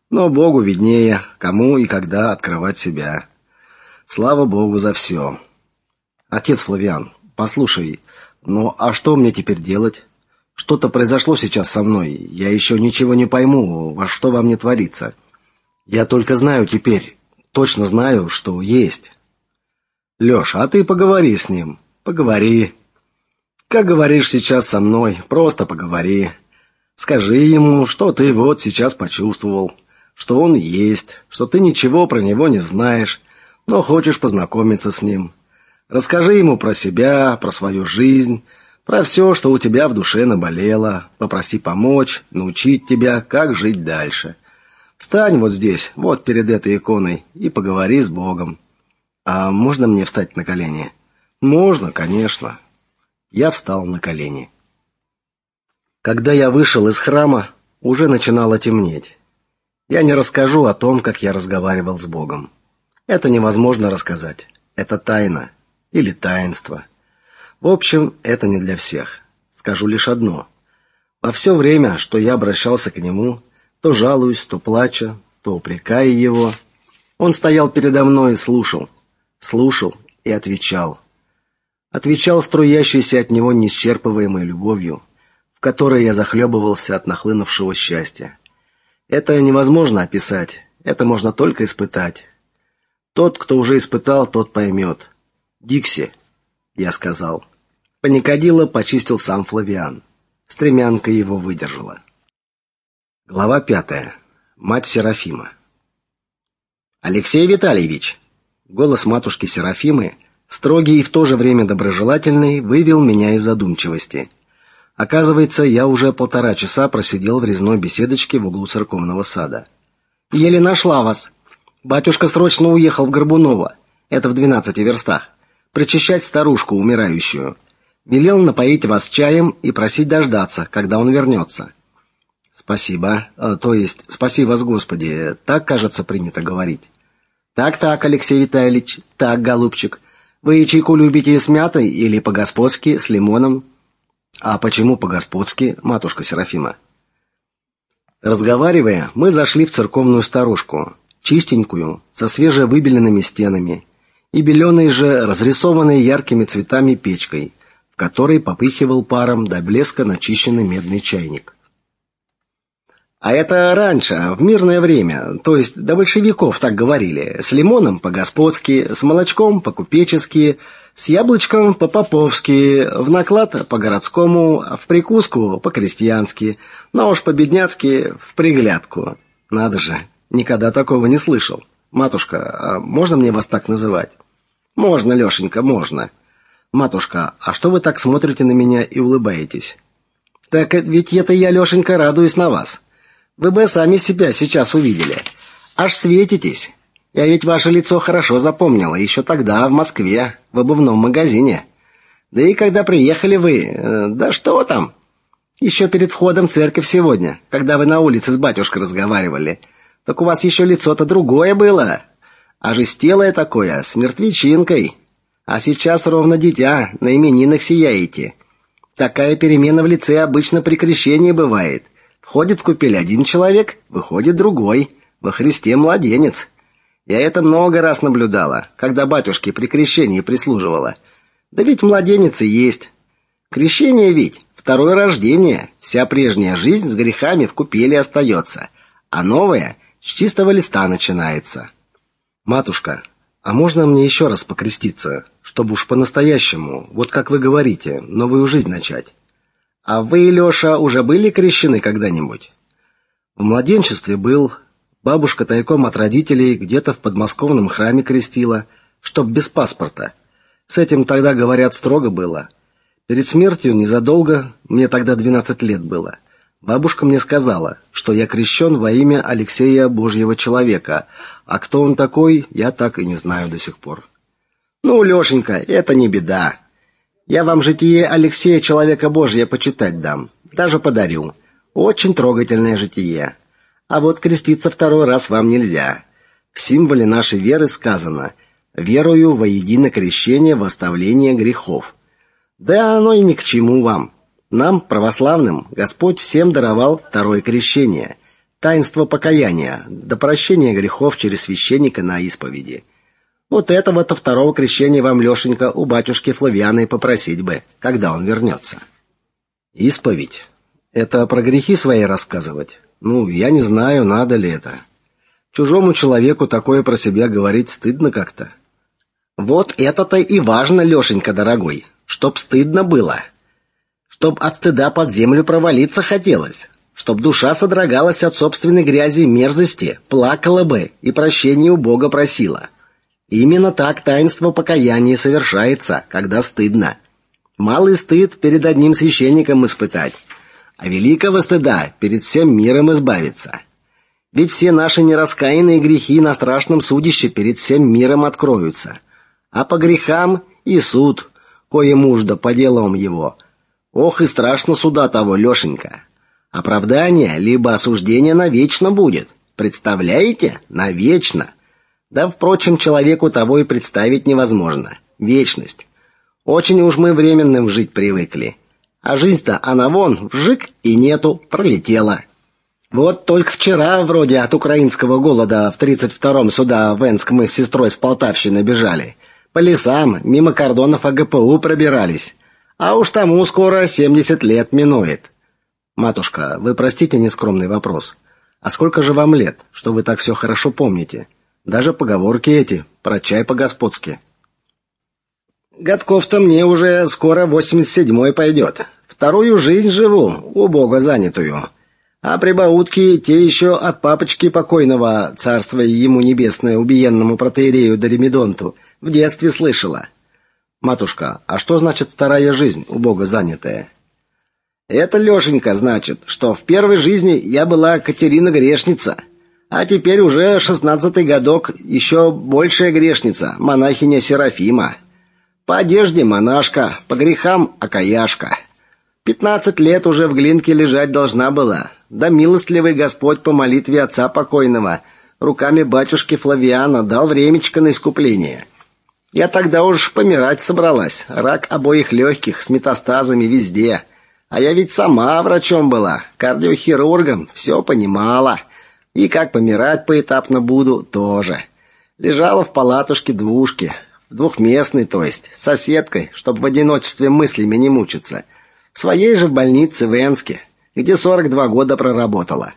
но Богу виднее, кому и когда открывать себя. Слава Богу за все. Отец Флавиан, послушай, ну а что мне теперь делать? Что-то произошло сейчас со мной. Я еще ничего не пойму, во что во мне творится. Я только знаю теперь, точно знаю, что есть. Лёша, а ты поговори с ним. Поговори. Как говоришь сейчас со мной, просто поговори. Скажи ему, что ты вот сейчас почувствовал, что он есть, что ты ничего про него не знаешь, но хочешь познакомиться с ним. Расскажи ему про себя, про свою жизнь, про все, что у тебя в душе наболело. Попроси помочь, научить тебя, как жить дальше. Встань вот здесь, вот перед этой иконой, и поговори с Богом. А можно мне встать на колени? Можно, конечно. Я встал на колени. Когда я вышел из храма, уже начинало темнеть. Я не расскажу о том, как я разговаривал с Богом. Это невозможно рассказать. Это тайна или таинство. В общем, это не для всех. Скажу лишь одно. Во все время, что я обращался к нему, то жалуюсь, то плача, то упрекая его, он стоял передо мной и слушал, слушал и отвечал. Отвечал струящейся от него неисчерпываемой любовью, в которой я захлебывался от нахлынувшего счастья. Это невозможно описать, это можно только испытать. Тот, кто уже испытал, тот поймет. «Дикси», — я сказал. Паникадило почистил сам Флавиан. Стремянка его выдержала. Глава пятая. Мать Серафима. «Алексей Витальевич!» Голос матушки Серафимы, строгий и в то же время доброжелательный, вывел меня из задумчивости. Оказывается, я уже полтора часа просидел в резной беседочке в углу церковного сада. «Еле нашла вас. Батюшка срочно уехал в Горбуново. Это в двенадцати верстах причащать старушку умирающую. Велел напоить вас чаем и просить дождаться, когда он вернется. Спасибо. Э, то есть, спаси вас, Господи. Так, кажется, принято говорить. Так-так, Алексей Витальевич. Так, голубчик. Вы чайку любите с мятой или по-господски с лимоном? А почему по-господски, матушка Серафима? Разговаривая, мы зашли в церковную старушку, чистенькую, со свежевыбеленными стенами и беленой же, разрисованной яркими цветами печкой, в которой попыхивал паром до блеска начищенный медный чайник. А это раньше, в мирное время, то есть до большевиков так говорили, с лимоном по-господски, с молочком по-купечески, с яблочком по-поповски, в наклад по-городскому, в прикуску по-крестьянски, но уж по-бедняцки в приглядку. Надо же, никогда такого не слышал. Матушка, а можно мне вас так называть? Можно, Лёшенька, можно. Матушка, а что вы так смотрите на меня и улыбаетесь? Так ведь это я, Лёшенька, радуюсь на вас. Вы бы сами себя сейчас увидели. Аж светитесь. Я ведь ваше лицо хорошо запомнила еще тогда в Москве, в обувном магазине. Да и когда приехали вы, э, да что там? Еще перед входом в церковь сегодня, когда вы на улице с батюшкой разговаривали. Так у вас еще лицо-то другое было. А жестелое такое, с мертвечинкой. А сейчас ровно дитя, на именинах сияете. Такая перемена в лице обычно при крещении бывает. Входит в купель один человек, выходит другой. Во Христе младенец. Я это много раз наблюдала, когда батюшке при крещении прислуживала. Да ведь младенец и есть. Крещение ведь второе рождение. Вся прежняя жизнь с грехами в купели остается, а новая с чистого листа начинается. Матушка, а можно мне еще раз покреститься, чтобы уж по-настоящему, вот как вы говорите, новую жизнь начать? А вы, Лёша, уже были крещены когда-нибудь? В младенчестве был. Бабушка тайком от родителей где-то в подмосковном храме крестила, чтоб без паспорта. С этим тогда, говорят, строго было. Перед смертью незадолго, мне тогда 12 лет было. Бабушка мне сказала, что я крещен во имя Алексея Божьего человека, а кто он такой, я так и не знаю до сих пор. Ну, Лёшенька, это не беда. Я вам житие Алексея Человека Божия почитать дам, даже подарю. Очень трогательное житие. А вот креститься второй раз вам нельзя. В символе нашей веры сказано: "Верую во единое крещение в оставление грехов". Да оно и ни к чему вам. Нам, православным, Господь всем даровал второе крещение, таинство покаяния, до прощения грехов через священника на исповеди. Вот этого-то второго крещения вам, Лешенька, у батюшки Флавиана и попросить бы, когда он вернется. Исповедь это про грехи свои рассказывать. Ну, я не знаю, надо ли это. Чужому человеку такое про себя говорить стыдно как-то. Вот это-то и важно, Лешенька дорогой, чтоб стыдно было. Чтоб от стыда под землю провалиться хотелось, чтоб душа содрогалась от собственной грязи и мерзости, плакала бы и прощения у Бога просила. Именно так таинство покаяния совершается, когда стыдно. Малый стыд перед одним священником испытать, а великого стыда перед всем миром избавиться. Ведь все наши нераскаянные грехи на страшном судище перед всем миром откроются. А по грехам и суд, кое мужда по делам его. Ох и страшно суда того, Лешенька. Оправдание либо осуждение навечно будет. Представляете? Навечно. Да, впрочем, человеку того и представить невозможно. Вечность. Очень уж мы временным жить привыкли. А жизнь-то она вон, вжик и нету, пролетела. Вот только вчера вроде от украинского голода в 32-м сюда в Энск мы с сестрой с Полтавщины бежали. По лесам, мимо кордонов АГПУ пробирались. А уж тому скоро 70 лет минует. Матушка, вы простите нескромный вопрос. А сколько же вам лет, что вы так все хорошо помните? Даже поговорки эти, про чай по-господски. Годков-то мне уже скоро 87-й пойдет. Вторую жизнь живу, у Бога занятую. А прибаутки те еще от папочки покойного, царство ему небесное, убиенному протеерею Доремедонту, в детстве слышала. Матушка, а что значит вторая жизнь, у Бога занятая? Это, Лешенька, значит, что в первой жизни я была Катерина грешница, а теперь уже шестнадцатый годок, еще большая грешница, монахиня Серафима. По одежде монашка, по грехам окаяшка. Пятнадцать лет уже в глинке лежать должна была. Да милостливый Господь по молитве отца покойного руками батюшки Флавиана дал времечко на искупление. Я тогда уж помирать собралась. Рак обоих легких с метастазами везде. А я ведь сама врачом была, кардиохирургом, все понимала. И как помирать поэтапно буду тоже. Лежала в палатушке двушки, в двухместной, то есть, с соседкой, чтобы в одиночестве мыслями не мучиться своей же в больнице в Энске, где 42 года проработала.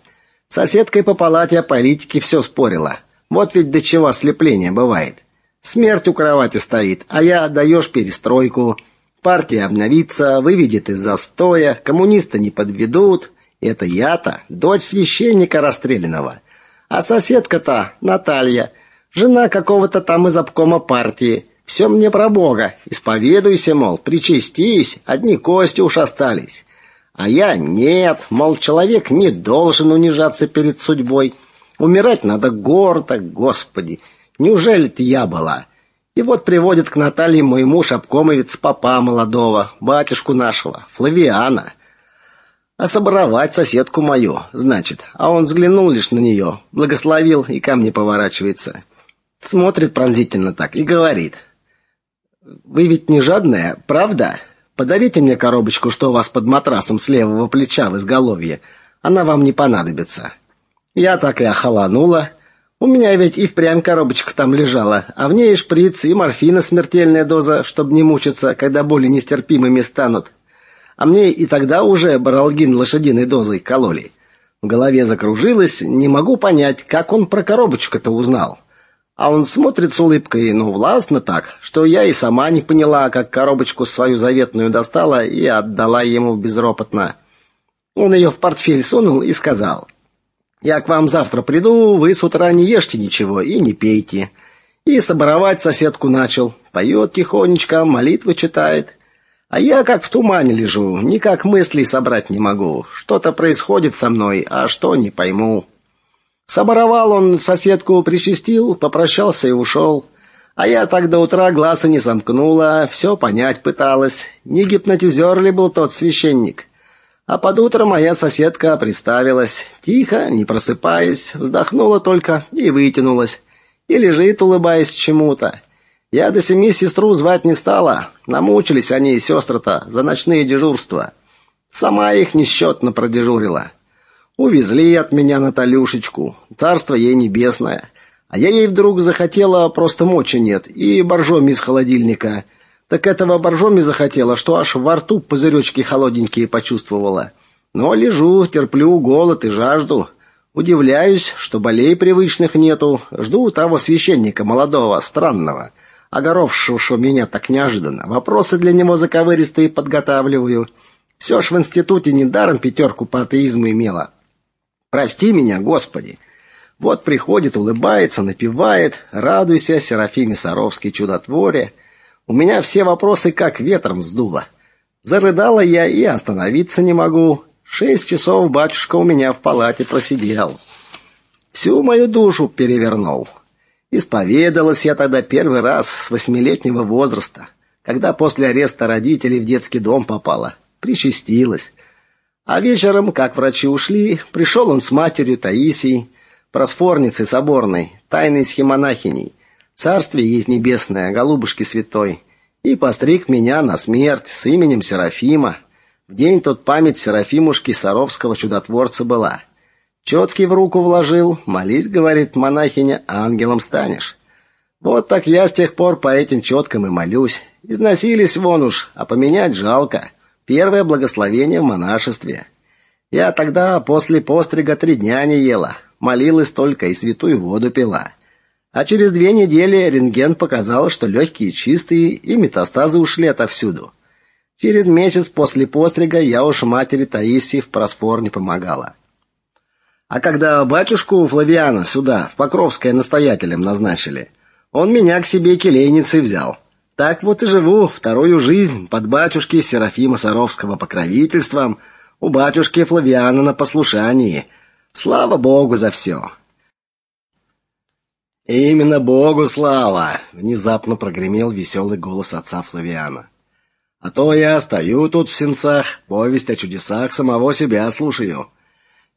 Соседкой по палате о политике все спорила. Вот ведь до чего ослепление бывает. Смерть у кровати стоит, а я отдаешь перестройку. Партия обновится, выведет из застоя, коммунисты не подведут. Это я-то, дочь священника расстрелянного. А соседка-то, Наталья, жена какого-то там из обкома партии. Все мне про Бога. Исповедуйся, мол, причастись, одни кости уж остались. А я нет, мол, человек не должен унижаться перед судьбой. Умирать надо гордо, Господи. Неужели ты я была? И вот приводит к Наталье мой муж обкомовец папа молодого, батюшку нашего, Флавиана. А соборовать соседку мою, значит. А он взглянул лишь на нее, благословил и ко мне поворачивается. Смотрит пронзительно так и говорит: вы ведь не жадная, правда? Подарите мне коробочку, что у вас под матрасом с левого плеча в изголовье. Она вам не понадобится. Я так и охолонула. У меня ведь и впрямь коробочка там лежала, а в ней и шприц, и морфина смертельная доза, чтобы не мучиться, когда боли нестерпимыми станут. А мне и тогда уже баралгин лошадиной дозой кололи. В голове закружилось, не могу понять, как он про коробочку-то узнал. А он смотрит с улыбкой, ну, властно так, что я и сама не поняла, как коробочку свою заветную достала и отдала ему безропотно. Он ее в портфель сунул и сказал: "Я к вам завтра приду, вы с утра не ешьте ничего и не пейте". И соборовать соседку начал. Поет тихонечко, молитвы читает. А я как в тумане лежу, никак мыслей собрать не могу. Что-то происходит со мной, а что не пойму. Соборовал он соседку, причастил, попрощался и ушел. А я так до утра глаз и не сомкнула, все понять пыталась. Не гипнотизер ли был тот священник? А под утро моя соседка представилась, тихо, не просыпаясь, вздохнула только и вытянулась. И лежит, улыбаясь чему-то. Я до семи сестру звать не стала. Намучились они и сестры-то за ночные дежурства. Сама их несчетно продежурила. Увезли от меня Наталюшечку. Царство ей небесное. А я ей вдруг захотела, просто мочи нет, и боржоми из холодильника. Так этого боржоми захотела, что аж во рту пузыречки холодненькие почувствовала. Но лежу, терплю голод и жажду. Удивляюсь, что болей привычных нету. Жду того священника молодого, странного, огоровшего меня так неожиданно. Вопросы для него заковыристые подготавливаю. Все ж в институте недаром пятерку по атеизму имела. Прости меня, Господи. Вот приходит, улыбается, напевает, радуйся, Серафиме Саровский чудотворе. У меня все вопросы как ветром сдуло. Зарыдала я и остановиться не могу. Шесть часов батюшка у меня в палате просидел. Всю мою душу перевернул. Исповедалась я тогда первый раз с восьмилетнего возраста, когда после ареста родителей в детский дом попала. Причастилась. А вечером, как врачи ушли, пришел он с матерью Таисией, просфорницей соборной, тайной схемонахиней, царствие есть небесное, голубушки святой, и постриг меня на смерть с именем Серафима. В день тот память Серафимушки Саровского чудотворца была. Четкий в руку вложил, молись, говорит монахиня, ангелом станешь. Вот так я с тех пор по этим четкам и молюсь. Износились вон уж, а поменять жалко. Первое благословение в монашестве. Я тогда после пострига три дня не ела, молилась только и святую воду пила. А через две недели рентген показал, что легкие чистые и метастазы ушли отовсюду. Через месяц после пострига я уж матери Таисии в просфор не помогала. А когда батюшку Флавиана сюда, в Покровское настоятелем назначили, он меня к себе келейницей взял. Так вот и живу вторую жизнь под батюшки Серафима Саровского покровительством, у батюшки Флавиана на послушании – Слава Богу за все. Именно Богу слава, внезапно прогремел веселый голос отца Флавиана. А то я стою тут в сенцах, повесть о чудесах самого себя слушаю.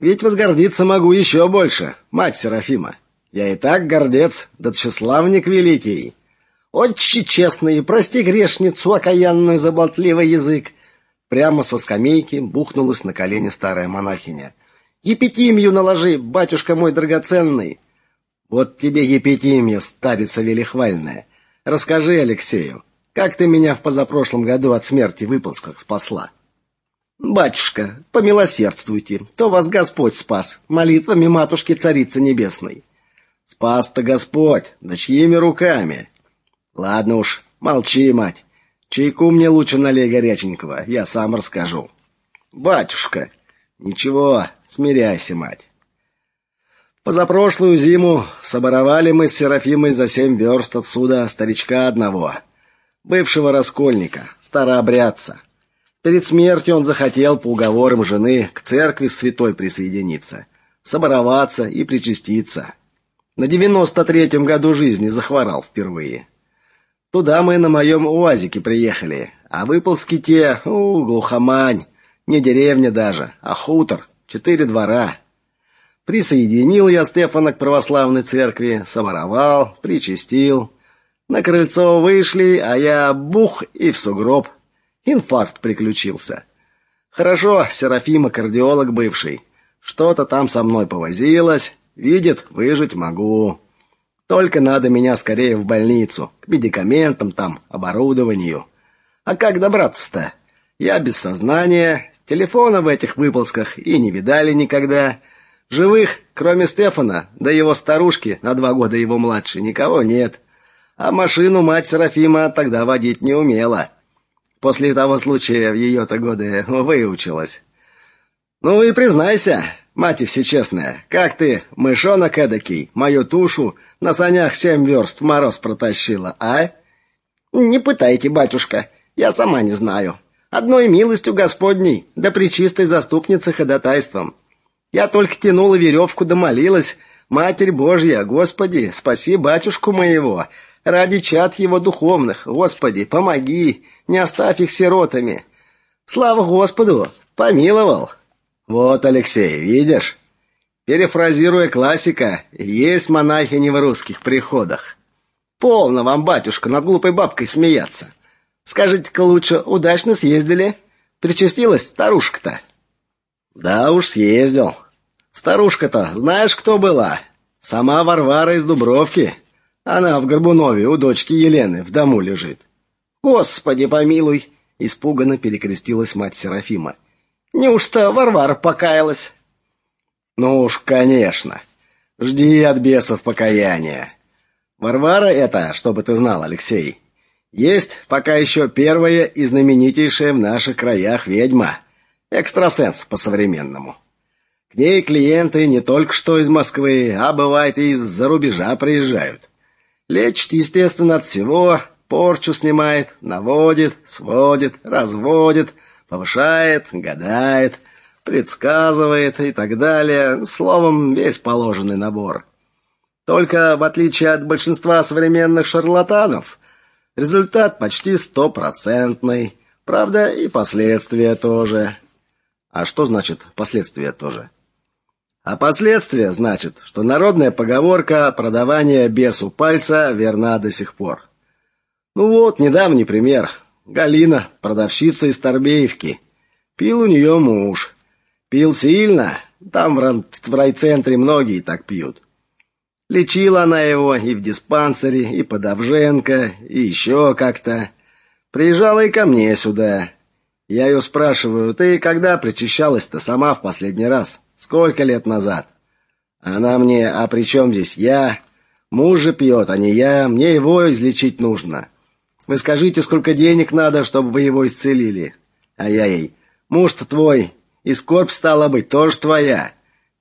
Ведь возгордиться могу еще больше, мать Серафима. Я и так гордец, да тщеславник великий. Отче честный, прости грешницу окаянную за болтливый язык. Прямо со скамейки бухнулась на колени старая монахиня. Епитимию наложи, батюшка мой драгоценный. Вот тебе епитимия, старица велихвальная. Расскажи Алексею, как ты меня в позапрошлом году от смерти выползках спасла? Батюшка, помилосердствуйте, то вас Господь спас молитвами матушки царицы небесной. Спас-то Господь, да чьими руками? Ладно уж, молчи, мать. Чайку мне лучше налей горяченького, я сам расскажу. Батюшка, ничего, Смиряйся, мать. Позапрошлую зиму соборовали мы с Серафимой за семь верст отсюда старичка одного, бывшего раскольника, старообрядца. Перед смертью он захотел по уговорам жены к церкви святой присоединиться, собороваться и причаститься. На девяносто третьем году жизни захворал впервые. Туда мы на моем УАЗике приехали, а выползки те, у, глухомань, не деревня даже, а хутор, четыре двора. Присоединил я Стефана к православной церкви, соборовал, причастил. На крыльцо вышли, а я бух и в сугроб. Инфаркт приключился. Хорошо, Серафима кардиолог бывший. Что-то там со мной повозилась, видит, выжить могу. Только надо меня скорее в больницу, к медикаментам там, оборудованию. А как добраться-то? Я без сознания, Телефона в этих выползках и не видали никогда. Живых, кроме Стефана, да его старушки, на два года его младше, никого нет. А машину мать Серафима тогда водить не умела. После того случая в ее-то годы выучилась. Ну и признайся, мать всечестная, как ты, мышонок эдакий, мою тушу на санях семь верст в мороз протащила, а? Не пытайте, батюшка, я сама не знаю. Одной милостью Господней, да пречистой заступницы ходатайством. Я только тянула веревку да молилась, Матерь Божья, Господи, спаси батюшку моего, Ради чад его духовных, Господи, помоги, не оставь их сиротами. Слава Господу, помиловал. Вот, Алексей, видишь? Перефразируя классика, есть монахини в русских приходах. Полно вам, батюшка, над глупой бабкой смеяться. Скажите-ка лучше, удачно съездили? Причастилась старушка-то? Да уж съездил. Старушка-то, знаешь, кто была? Сама Варвара из Дубровки. Она в Горбунове у дочки Елены в дому лежит. Господи, помилуй, испуганно перекрестилась мать Серафима. Неужто Варвара покаялась? Ну уж, конечно. Жди от бесов покаяния. Варвара это, чтобы ты знал, Алексей, есть пока еще первая и знаменитейшая в наших краях ведьма, экстрасенс по-современному. К ней клиенты не только что из Москвы, а бывает и из-за рубежа приезжают. Лечит, естественно, от всего, порчу снимает, наводит, сводит, разводит, повышает, гадает, предсказывает и так далее. Словом, весь положенный набор. Только в отличие от большинства современных шарлатанов, результат почти стопроцентный. Правда, и последствия тоже. А что значит последствия тоже? А последствия значит, что народная поговорка «продавание бесу пальца» верна до сих пор. Ну вот, недавний пример. Галина, продавщица из Торбеевки. Пил у нее муж. Пил сильно. Там в райцентре многие так пьют. Лечила она его и в диспансере, и под Авженко, и еще как-то. Приезжала и ко мне сюда. Я ее спрашиваю, ты когда причащалась-то сама в последний раз? Сколько лет назад? Она мне, а при чем здесь я? Муж же пьет, а не я. Мне его излечить нужно. Вы скажите, сколько денег надо, чтобы вы его исцелили? А я ей, муж-то твой, и скорбь стала быть тоже твоя.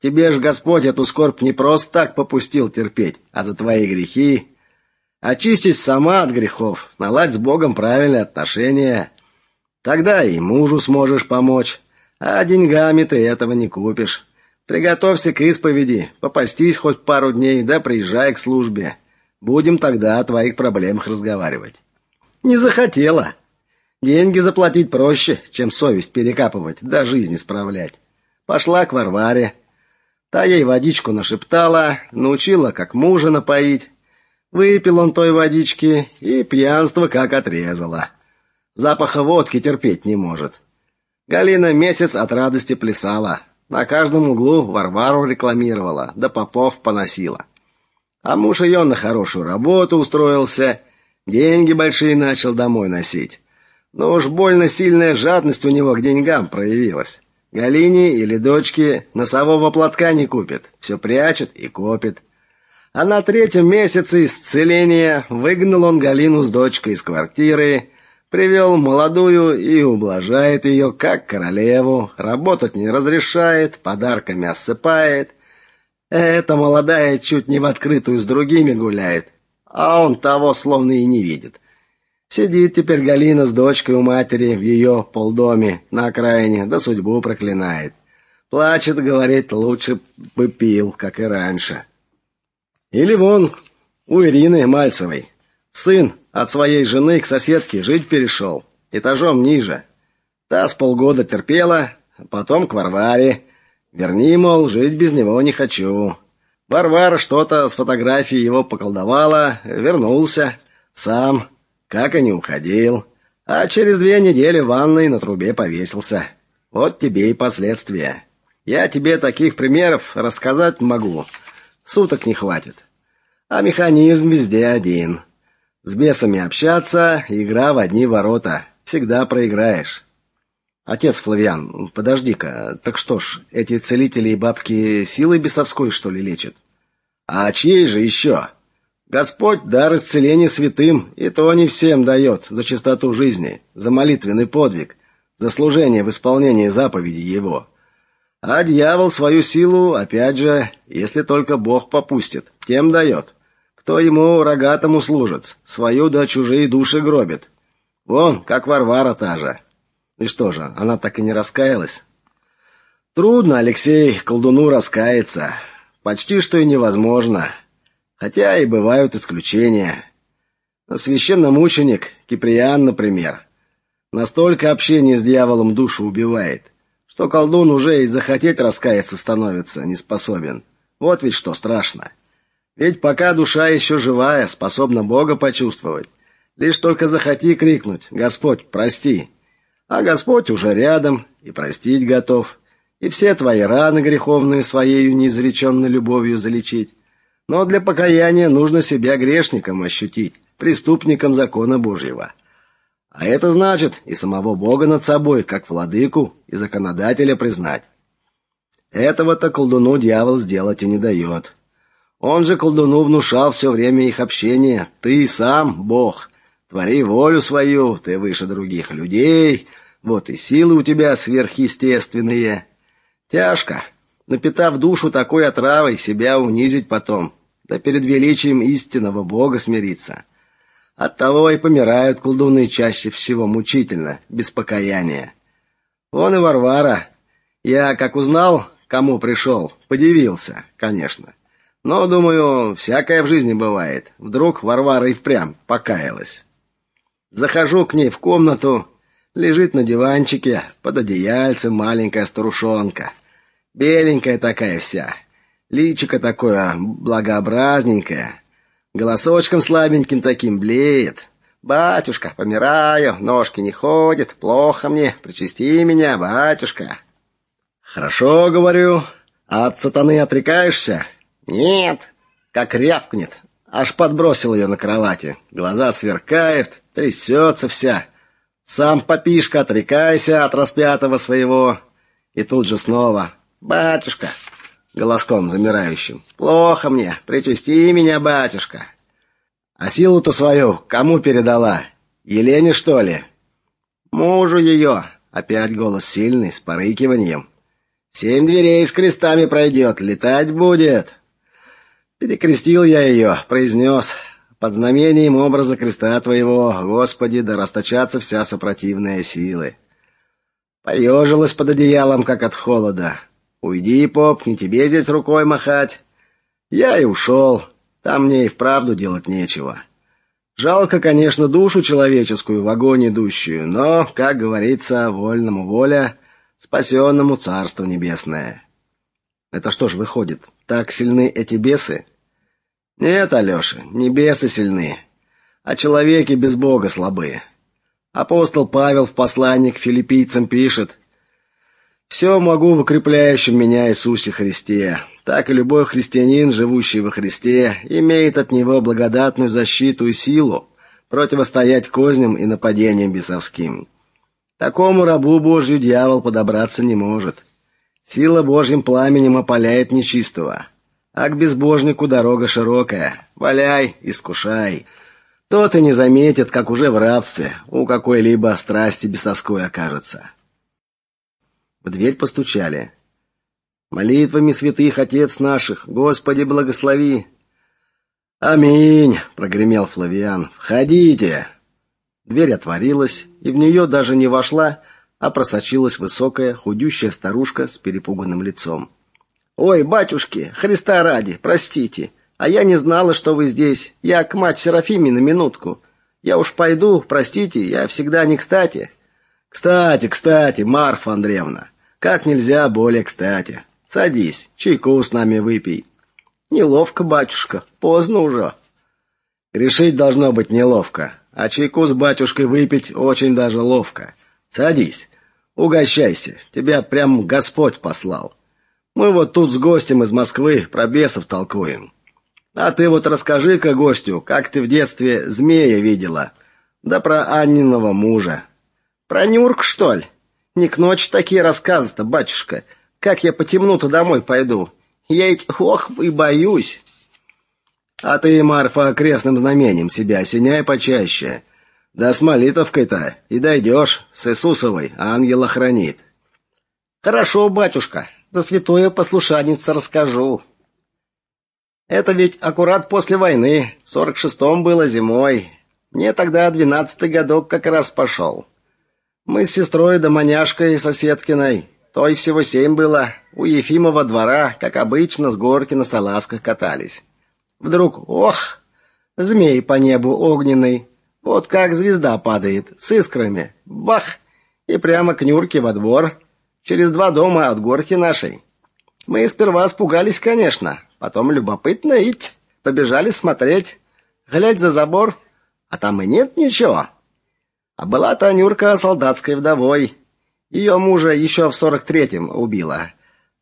Тебе ж Господь эту скорбь не просто так попустил терпеть, а за твои грехи. Очистись сама от грехов, наладь с Богом правильные отношения. Тогда и мужу сможешь помочь, а деньгами ты этого не купишь. Приготовься к исповеди, попастись хоть пару дней, да приезжай к службе. Будем тогда о твоих проблемах разговаривать. Не захотела. Деньги заплатить проще, чем совесть перекапывать, да жизнь исправлять. Пошла к Варваре. Та ей водичку нашептала, научила, как мужа напоить. Выпил он той водички, и пьянство как отрезало. Запаха водки терпеть не может. Галина месяц от радости плясала, на каждом углу Варвару рекламировала, да попов поносила. А муж ее на хорошую работу устроился, деньги большие начал домой носить. Но уж больно сильная жадность у него к деньгам проявилась. Галине или дочке носового платка не купит, все прячет и копит. А на третьем месяце исцеления выгнал он Галину с дочкой из квартиры, Привел молодую и ублажает ее, как королеву, работать не разрешает, подарками осыпает. Эта молодая чуть не в открытую с другими гуляет, а он того словно и не видит. Сидит теперь Галина с дочкой у матери в ее полдоме на окраине, да судьбу проклинает. Плачет, говорит, лучше бы пил, как и раньше. Или вон у Ирины Мальцевой. Сын от своей жены к соседке жить перешел, этажом ниже. Та с полгода терпела, потом к Варваре. Верни, мол, жить без него не хочу. Варвара что-то с фотографией его поколдовала, вернулся. Сам, как и не уходил. А через две недели в ванной на трубе повесился. Вот тебе и последствия. Я тебе таких примеров рассказать могу. Суток не хватит. А механизм везде один. С бесами общаться, игра в одни ворота. Всегда проиграешь. Отец Флавиан, подожди-ка, так что ж, эти целители и бабки силой бесовской, что ли, лечат? А чьей же еще? Господь дар исцеления святым, и то не всем дает за чистоту жизни, за молитвенный подвиг, за служение в исполнении заповедей его. А дьявол свою силу, опять же, если только Бог попустит, тем дает. Кто ему рогатому служит, свою да чужие души гробит. Вон, как Варвара та же. И что же, она так и не раскаялась? Трудно, Алексей, колдуну раскаяться. Почти что и невозможно. Хотя и бывают исключения. Священномученик Киприан, например. Настолько общение с дьяволом душу убивает, что колдун уже и захотеть раскаяться становится не способен. Вот ведь что страшно. Ведь пока душа еще живая, способна Бога почувствовать. Лишь только захоти крикнуть «Господь, прости!» А Господь уже рядом и простить готов, и все твои раны греховные своей неизреченной любовью залечить. Но для покаяния нужно себя грешником ощутить, преступником закона Божьего. А это значит и самого Бога над собой, как владыку и законодателя признать. Этого-то колдуну дьявол сделать и не дает. Он же колдуну внушал все время их общения: "Ты сам Бог, твори волю свою, ты выше других людей, вот и силы у тебя сверхъестественные". Тяжко, напитав душу такой отравой, себя унизить потом, да перед величием истинного Бога смириться. Оттого и помирают колдуны чаще всего мучительно, без покаяния. Вон и Варвара. Я, как узнал, кому пришел, подивился, конечно. Но, думаю, всякое в жизни бывает. Вдруг Варвара и впрямь покаялась. Захожу к ней в комнату, лежит на диванчике, под одеяльцем маленькая старушонка. Беленькая такая вся. Личико такое благообразненькое, Голосочком слабеньким таким блеет. Батюшка, помираю, ножки не ходят, плохо мне, причасти меня, батюшка. Хорошо, говорю. От сатаны отрекаешься? Нет. Как рявкнет, аж подбросил ее на кровати. Глаза сверкают, трясется вся. Сам попишка, отрекайся от распятого своего. И тут же снова: "Батюшка, голоском замирающим. Плохо мне, причасти меня, батюшка. А силу-то свою кому передала? Елене, что ли? Мужу ее. Опять голос сильный, с порыкиванием. Семь дверей с крестами пройдет, летать будет. Перекрестил я ее, произнес под знамением образа креста твоего, Господи, да расточатся вся сопротивная силы. Поежилась под одеялом, как от холода. Уйди, поп, не тебе здесь рукой махать. Я и ушел. Там мне и вправду делать нечего. Жалко, конечно, душу человеческую в огонь идущую, но, как говорится, вольному воля, спасенному царство небесное. Это что ж выходит, так сильны эти бесы? Нет, Алёша, не бесы сильны, а человеки без Бога слабые. Апостол Павел в послании к филиппийцам пишет: все могу в укрепляющем меня Иисусе Христе. Так и любой христианин, живущий во Христе, имеет от него благодатную защиту и силу противостоять козням и нападениям бесовским. Такому рабу Божью дьявол подобраться не может. Сила Божьим пламенем опаляет нечистого, а к безбожнику дорога широкая. Валяй, искушай. Тот и не заметит, как уже в рабстве у какой-либо страсти бесовской окажется. В дверь постучали. Молитвами святых отец наших, Господи, благослови. Аминь, прогремел Флавиан. Входите. Дверь отворилась, и в нее даже не вошла, а просочилась высокая, худющая старушка с перепуганным лицом. Ой, батюшки, Христа ради, простите. А я не знала, что вы здесь. Я к мать Серафиме на минутку. Я уж пойду, простите, я всегда не кстати. Кстати, кстати, Марфа Андреевна, как нельзя более кстати. Садись, чайку с нами выпей. Неловко, батюшка, поздно уже. Решить должно быть неловко, а чайку с батюшкой выпить очень даже ловко. Садись. Угощайся. Тебя прям Господь послал. Мы вот тут с гостем из Москвы про бесов толкуем. А ты вот расскажи-ка гостю, как ты в детстве змея видела. Да про Анниного мужа. Про Нюрк, что ли? Не к ночи такие рассказы-то, батюшка. Как я по темну-то домой пойду? Я ведь, ох, и боюсь. А ты, Марфа, крестным знамением себя осеняй почаще. Да с молитовкой-то и дойдешь, с Иисусовой ангела хранит. Хорошо, батюшка, за святое послушаница расскажу. Это ведь аккурат после войны, в сорок шестом было зимой. Мне тогда двенадцатый годок как раз пошел. Мы с сестрой да маняшкой соседкиной, той всего семь было, у Ефимова двора, как обычно, с горки на салазках катались. Вдруг, ох, Змей по небу огненный. Вот как звезда падает, с искрами. Бах! И прямо к Нюрке во двор. Через два дома от горки нашей. Мы сперва испугались, конечно. Потом любопытно ить. Побежали смотреть. Глядь за забор. А там и нет ничего. А была та Нюрка солдатской вдовой. Ее мужа еще в сорок третьем убила.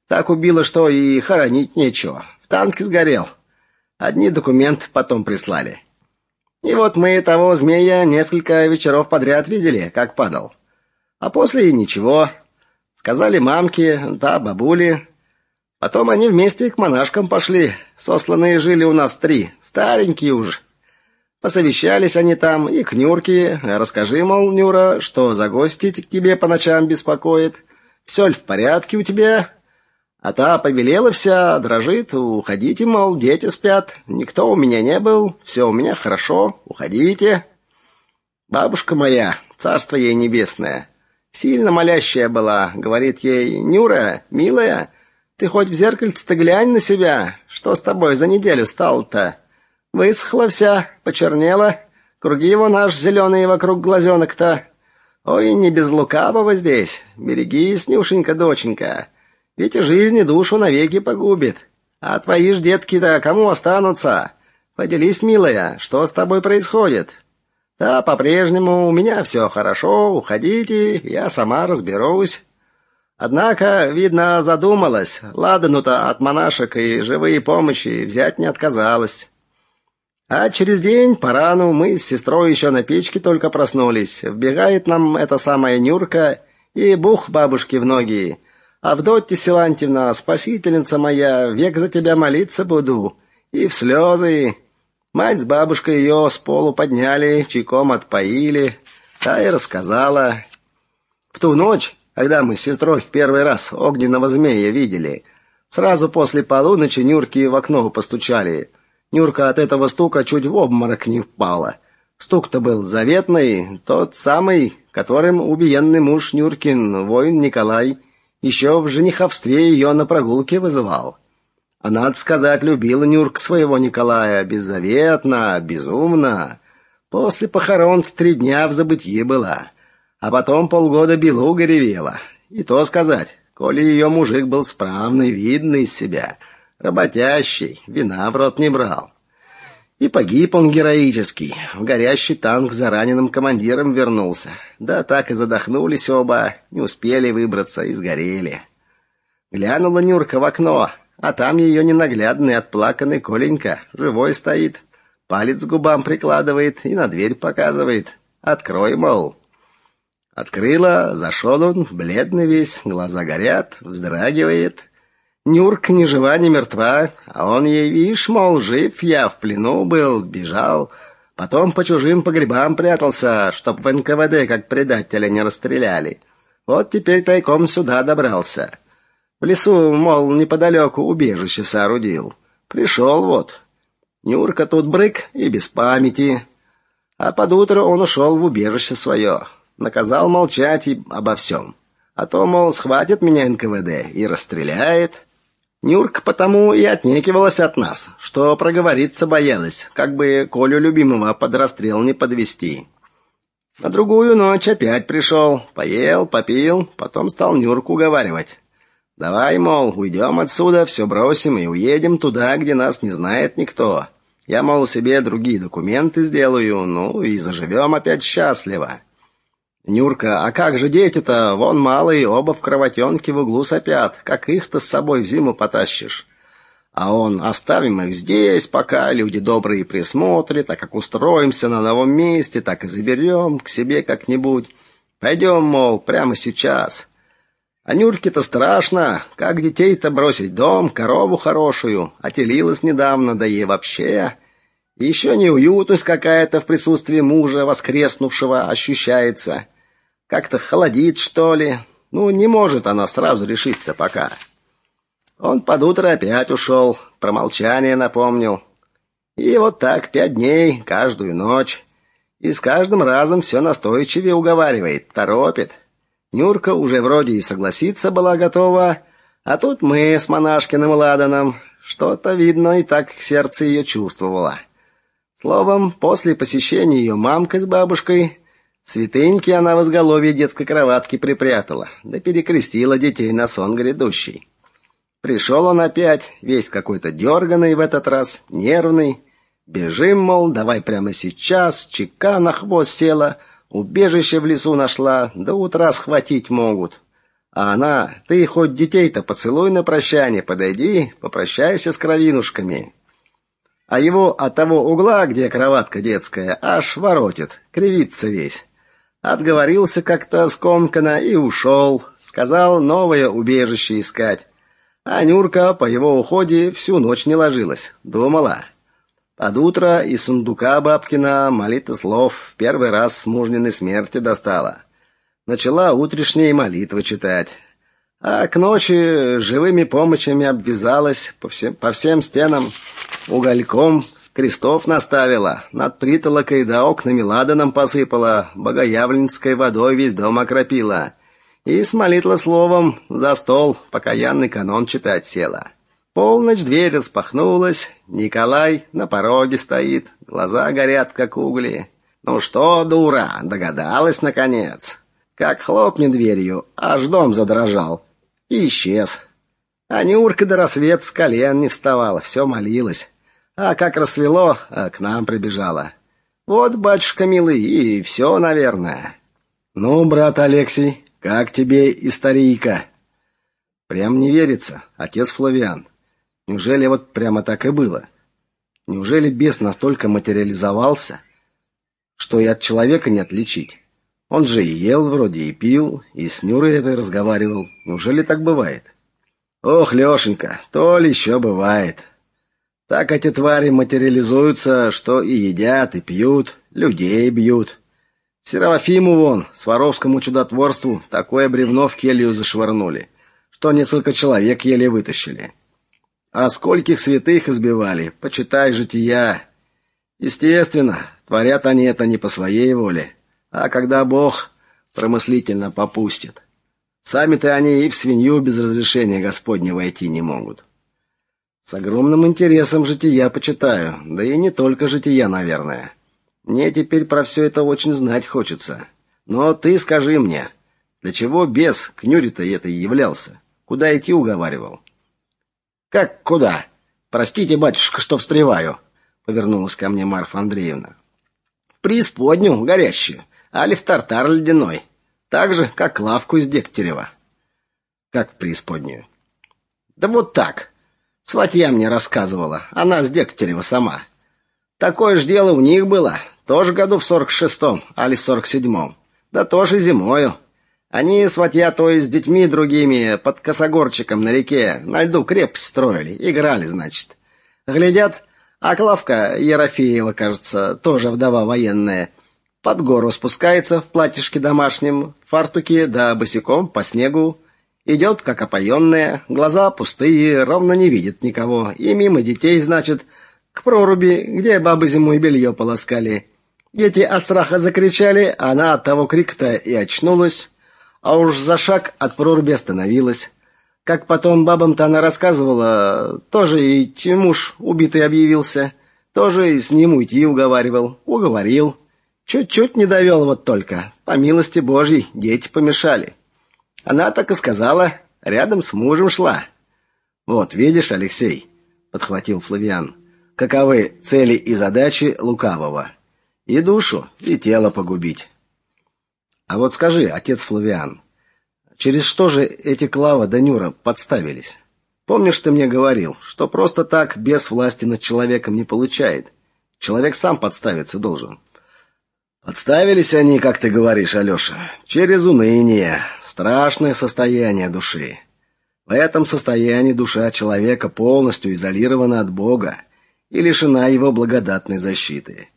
Так убила, что и хоронить нечего. В танке сгорел. Одни документы потом прислали. И вот мы того змея несколько вечеров подряд видели, как падал. А после и ничего. Сказали мамке, да, бабуле. Потом они вместе к монашкам пошли. Сосланные жили у нас три, старенькие уж. Посовещались они там, и к Нюрке. Расскажи, мол, Нюра, что за гости к тебе по ночам беспокоит. Все ли в порядке у тебя? А та побелела вся, дрожит. Уходите, мол, дети спят. Никто у меня не был. Все у меня хорошо. Уходите. Бабушка моя, царство ей небесное, сильно молящая была, говорит ей: "Нюра, милая, ты хоть в зеркальце-то глянь на себя. Что с тобой за неделю стало-то? Высохла вся, почернела, круги его наш зеленые вокруг глазенок-то. Ой, не без лукавого здесь. Берегись, Нюшенька, доченька. Ведь и жизнь и душу навеки погубит. А твои ж детки-то кому останутся? Поделись, милая, что с тобой происходит? Да, по-прежнему у меня все хорошо, уходите, я сама разберусь. Однако, видно, задумалась. Ладану-то от монашек и живые помощи взять не отказалась. А через день по рану мы с сестрой еще на печке только проснулись. Вбегает нам эта самая Нюрка и бух бабушке в ноги. Авдотья Силантьевна, спасительница моя, век за тебя молиться буду. И в слезы. Мать с бабушкой ее с полу подняли, чайком отпоили. Та и рассказала. В ту ночь, когда мы с сестрой в первый раз огненного змея видели, сразу после полуночи Нюрки в окно постучали. Нюрка от этого стука чуть в обморок не впала. Стук-то был заветный, тот самый, которым убиенный муж Нюркин, воин Николай, еще в жениховстве ее на прогулке вызывал. А надо сказать, любила Нюрка своего Николая беззаветно, безумно. После похорон три дня в забытье была, а потом полгода белуга ревела. И то сказать, коли ее мужик был справный, видный из себя, работящий, вина в рот не брал. И погиб он героически. В горящий танк за раненым командиром вернулся. Да так и задохнулись оба, не успели выбраться и сгорели. Глянула Нюрка в окно, а там ее ненаглядный отплаканный Коленька живой стоит. Палец к губам прикладывает и на дверь показывает. «Открой, мол». Открыла, зашел он, бледный весь, глаза горят, вздрагивает. Нюрк ни жива, ни мертва, а он ей, видишь, мол, жив я, в плену был, бежал, потом по чужим погребам прятался, чтоб в НКВД как предателя не расстреляли. Вот теперь тайком сюда добрался. В лесу, мол, неподалеку убежище соорудил. Пришел вот. Нюрка тут брык и без памяти. А под утро он ушел в убежище свое. Наказал молчать и обо всем. А то, мол, схватит меня НКВД и расстреляет. Нюрка потому и отнекивалась от нас, что проговориться боялась, как бы Колю любимого под расстрел не подвести. На другую ночь опять пришел, поел, попил, потом стал Нюрку уговаривать. Давай, мол, уйдем отсюда, все бросим и уедем туда, где нас не знает никто. Я, мол, себе другие документы сделаю, ну и заживем опять счастливо. Нюрка, а как же дети-то? Вон малые, оба в кровотенке в углу сопят. Как их-то с собой в зиму потащишь? А он, оставим их здесь, пока люди добрые присмотрят, а как устроимся на новом месте, так и заберем к себе как-нибудь. Пойдем, мол, прямо сейчас. А Нюрке-то страшно, как детей-то бросить дом, корову хорошую, отелилась недавно, да ей вообще... Еще неуютность какая-то в присутствии мужа воскреснувшего ощущается. Как-то холодит, что ли. Ну, не может она сразу решиться пока. Он под утро опять ушел, про молчание напомнил. И вот так пять дней, каждую ночь. И с каждым разом все настойчивее уговаривает, торопит. Нюрка уже вроде и согласиться была готова, а тут мы с монашкиным Ладаном. Что-то, видно, и так сердце ее чувствовало. Словом, после посещения ее мамкой с бабушкой, святыньки она в изголовье детской кроватки припрятала, да перекрестила детей на сон грядущий. Пришел он опять, весь какой-то дерганый в этот раз, нервный. Бежим, мол, давай прямо сейчас, чека на хвост села, убежище в лесу нашла, до утра схватить могут. А она, ты хоть детей-то поцелуй на прощание, подойди, попрощайся с кровинушками. А его от того угла, где кроватка детская, аж воротит, кривится весь. Отговорился как-то скомканно и ушел, сказал новое убежище искать. А Нюрка по его уходе всю ночь не ложилась, думала. Под утро из сундука бабкина молитва слов в первый раз с мужниной смерти достала. Начала утренние молитвы читать. А к ночи живыми помощами обвязалась по всем, по всем стенам, угольком крестов наставила, над притолокой да окнами ладаном посыпала, богоявленской водой весь дом окропила и с молитвословом за стол покаянный канон читать села. Полночь дверь распахнулась, Николай на пороге стоит, глаза горят, как угли. «Ну что, дура, догадалась, наконец?» Как хлопнет дверью, аж дом задрожал. И исчез. А Нюрка до рассвет с колен не вставала, все молилась. А как рассвело, а к нам прибежала. Вот, батюшка милый, и все, наверное. Ну, брат Алексей, как тебе историйка? Прям не верится, отец Флавиан. Неужели вот прямо так и было? Неужели бес настолько материализовался, что и от человека не отличить? Он же и ел вроде, и пил, и с Нюрой этой разговаривал. Неужели так бывает? Ох, Лешенька, то ли еще бывает. Так эти твари материализуются, что и едят, и пьют, людей бьют. Серафиму вон, Сваровскому чудотворству, такое бревно в келью зашвырнули, что несколько человек еле вытащили. А скольких святых избивали, почитай жития. Естественно, творят они это не по своей воле, а когда Бог промыслительно попустит. Сами-то они и в свинью без разрешения Господня войти не могут. С огромным интересом жития почитаю, да и не только жития, наверное. Мне теперь про все это очень знать хочется. Но ты скажи мне, для чего бес к Нюре-то это являлся? Куда идти уговаривал? Как куда? Простите, батюшка, что встреваю, повернулась ко мне Марфа Андреевна. В преисподнюю, горящую, али в тартар ледяной, так же, как лавку из Дегтярева. Как в преисподнюю? Да вот так. Сватья мне рассказывала, она с Дегтярева сама. Такое ж дело у них было, тоже году в сорок шестом, али сорок седьмом. Да тоже зимою. Они, сватья, то есть с детьми другими, под косогорчиком на реке, на льду крепость строили, играли, значит. Глядят, а Клавка Ерофеева, кажется, тоже вдова военная, под гору спускается в платьишке домашнем, в фартуке да босиком по снегу, идет как опоенная, глаза пустые, ровно не видит никого, и мимо детей, значит, к проруби, где бабы зимой белье полоскали. Дети от страха закричали, она от того крика-то и очнулась, а уж за шаг от проруби остановилась. Как потом бабам-то она рассказывала, тоже и Тимуш убитый объявился, тоже и с ним уйти уговаривал, уговорил. Чуть-чуть не довел вот только, по милости Божьей, дети помешали. Она так и сказала, рядом с мужем шла. Вот, видишь, Алексей, подхватил Флавиан. Каковы цели и задачи лукавого? И душу, и тело погубить. А вот скажи, отец Флавиан, через что же эти Клава да Нюра подставились? Помнишь, ты мне говорил, что просто так без власти над человеком не получает. Человек сам подставиться должен. Подставились они, как ты говоришь, Алёша, через уныние, страшное состояние души. В этом состоянии душа человека полностью изолирована от Бога и лишена его благодатной защиты.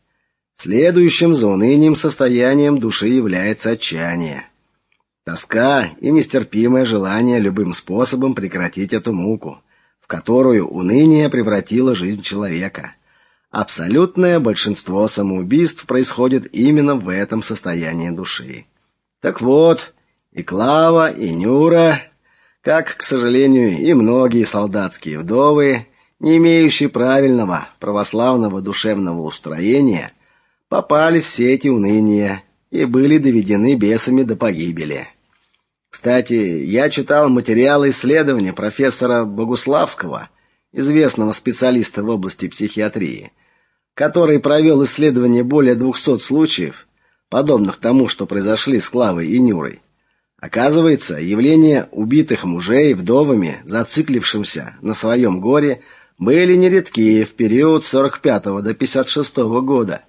Следующим за унынием состоянием души является отчаяние. Тоска и нестерпимое желание любым способом прекратить эту муку, в которую уныние превратило жизнь человека. Абсолютное большинство самоубийств происходит именно в этом состоянии души. Так вот, и Клава, и Нюра, как, к сожалению, и многие солдатские вдовы, не имеющие правильного православного душевного устроения, попались все эти уныния и были доведены бесами до погибели. Кстати, я читал материалы исследования профессора Богуславского, известного специалиста в области психиатрии, который провел исследование более 200 случаев, подобных тому, что произошли с Клавой и Нюрой. Оказывается, явления убитых мужей вдовами, зациклившимся на своем горе, были нередки в период с 45 до 56 года.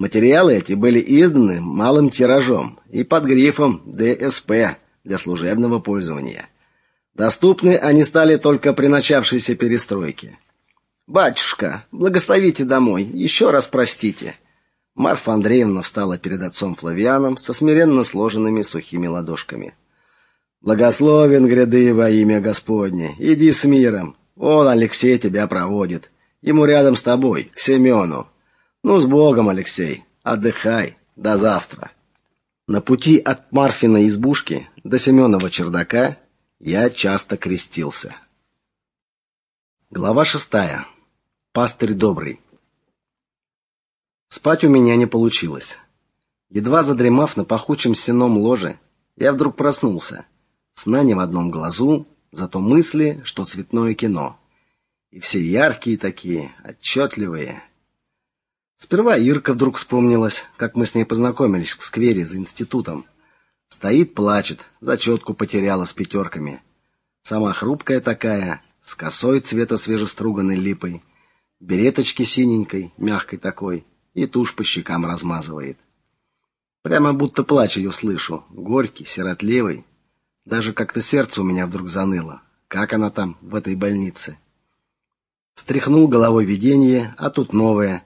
Материалы эти были изданы малым тиражом и под грифом ДСП для служебного пользования. Доступны они стали только при начавшейся перестройке. Батюшка, благословите домой, еще раз простите. Марфа Андреевна встала перед отцом Флавианом со смиренно сложенными сухими ладошками. Благословен гряды во имя Господне. Иди с миром. Он Алексей тебя проводит. Ему рядом с тобой, к Семену. Ну с Богом, Алексей. Отдыхай. До завтра. На пути от Марфиной избушки до Семенова чердака я часто крестился. Глава шестая. Пастырь добрый. Спать у меня не получилось. Едва задремав на пахучем сеном ложе, я вдруг проснулся. Сна не в одном глазу, зато мысли, что цветное кино. И все яркие такие, отчетливые. Сперва Ирка вдруг вспомнилась, как мы с ней познакомились в сквере за институтом. Стоит, плачет, зачетку потеряла с пятерками. Сама хрупкая такая, с косой цвета свежеструганной липой, береточки синенькой, мягкой такой, и тушь по щекам размазывает. Прямо будто плач ее слышу, горький, сиротливый. Даже как-то сердце у меня вдруг заныло. Как она там, в этой больнице? Стряхнул головой видение, а тут новое.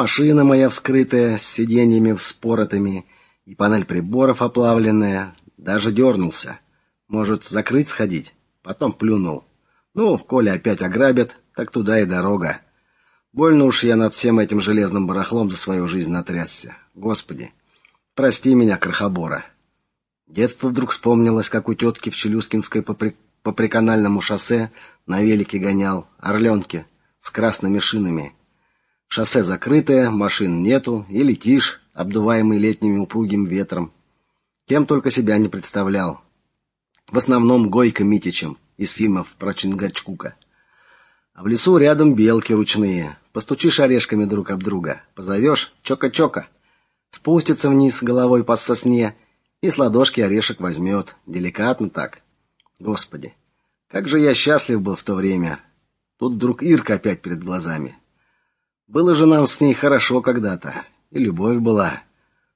Машина моя вскрытая, с сиденьями вспоротыми, и панель приборов оплавленная. Даже дернулся. Может, закрыть сходить? Потом плюнул. Ну, коли опять ограбят, так туда и дорога. Больно уж я над всем этим железным барахлом за свою жизнь натрясся. Господи, прости меня, крохобора. Детство вдруг вспомнилось, как у тетки в Челюскинской по, при... по приканальному шоссе на велике гонял, орленки, с красными шинами. Шоссе закрытое, машин нету, и летишь, обдуваемый летним упругим ветром. Кем только себя не представлял. В основном Гойко Митичем из фильмов про Чингачгука. А в лесу рядом белки ручные. Постучишь орешками друг об друга, позовешь чока-чока. Спустится вниз головой по сосне и с ладошки орешек возьмет, деликатно так. Господи, как же я счастлив был в то время. Тут вдруг Ирка опять перед глазами. Было же нам с ней хорошо когда-то, и любовь была.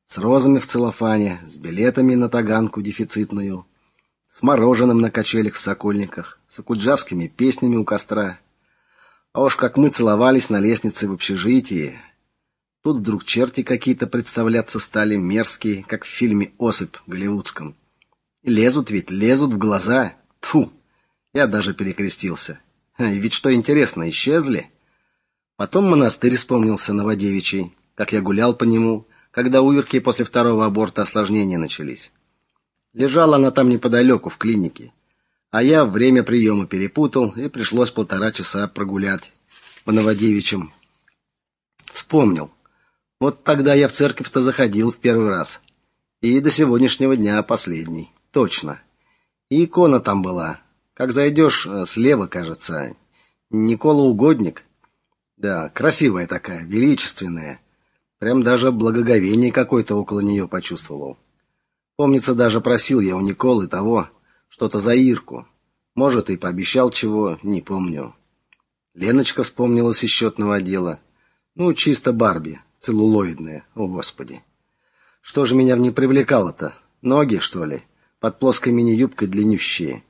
С розами в целлофане, с билетами на таганку дефицитную, с мороженым на качелях в Сокольниках, с акуджавскими песнями у костра. А уж как мы целовались на лестнице в общежитии. Тут вдруг черти какие-то представляться стали мерзкие, как в фильме «Осыпь» голливудском. Лезут ведь, лезут в глаза. Тфу. Я даже перекрестился. И ведь что интересно, исчезли. Потом монастырь вспомнился Новодевичий, как я гулял по нему, когда у Ирки после второго аборта осложнения начались. Лежала она там неподалеку, в клинике. А я время приема перепутал, и пришлось полтора часа прогулять по Новодевичьим. Вспомнил. Вот тогда я в церковь-то заходил в первый раз. И до сегодняшнего дня последний. Точно. И икона там была. Как зайдешь, э, слева, кажется, Никола Угодник. Да, красивая такая, величественная. Прям даже благоговение какое-то около нее почувствовал. Помнится, даже просил я у Николы того, что-то за Ирку. Может, и пообещал чего, не помню. Леночка вспомнилась из счетного отдела. Ну, чисто Барби, целлулоидная, о господи. Что же меня в ней привлекало-то? Ноги, что ли? Под плоской мини-юбкой длиннющие.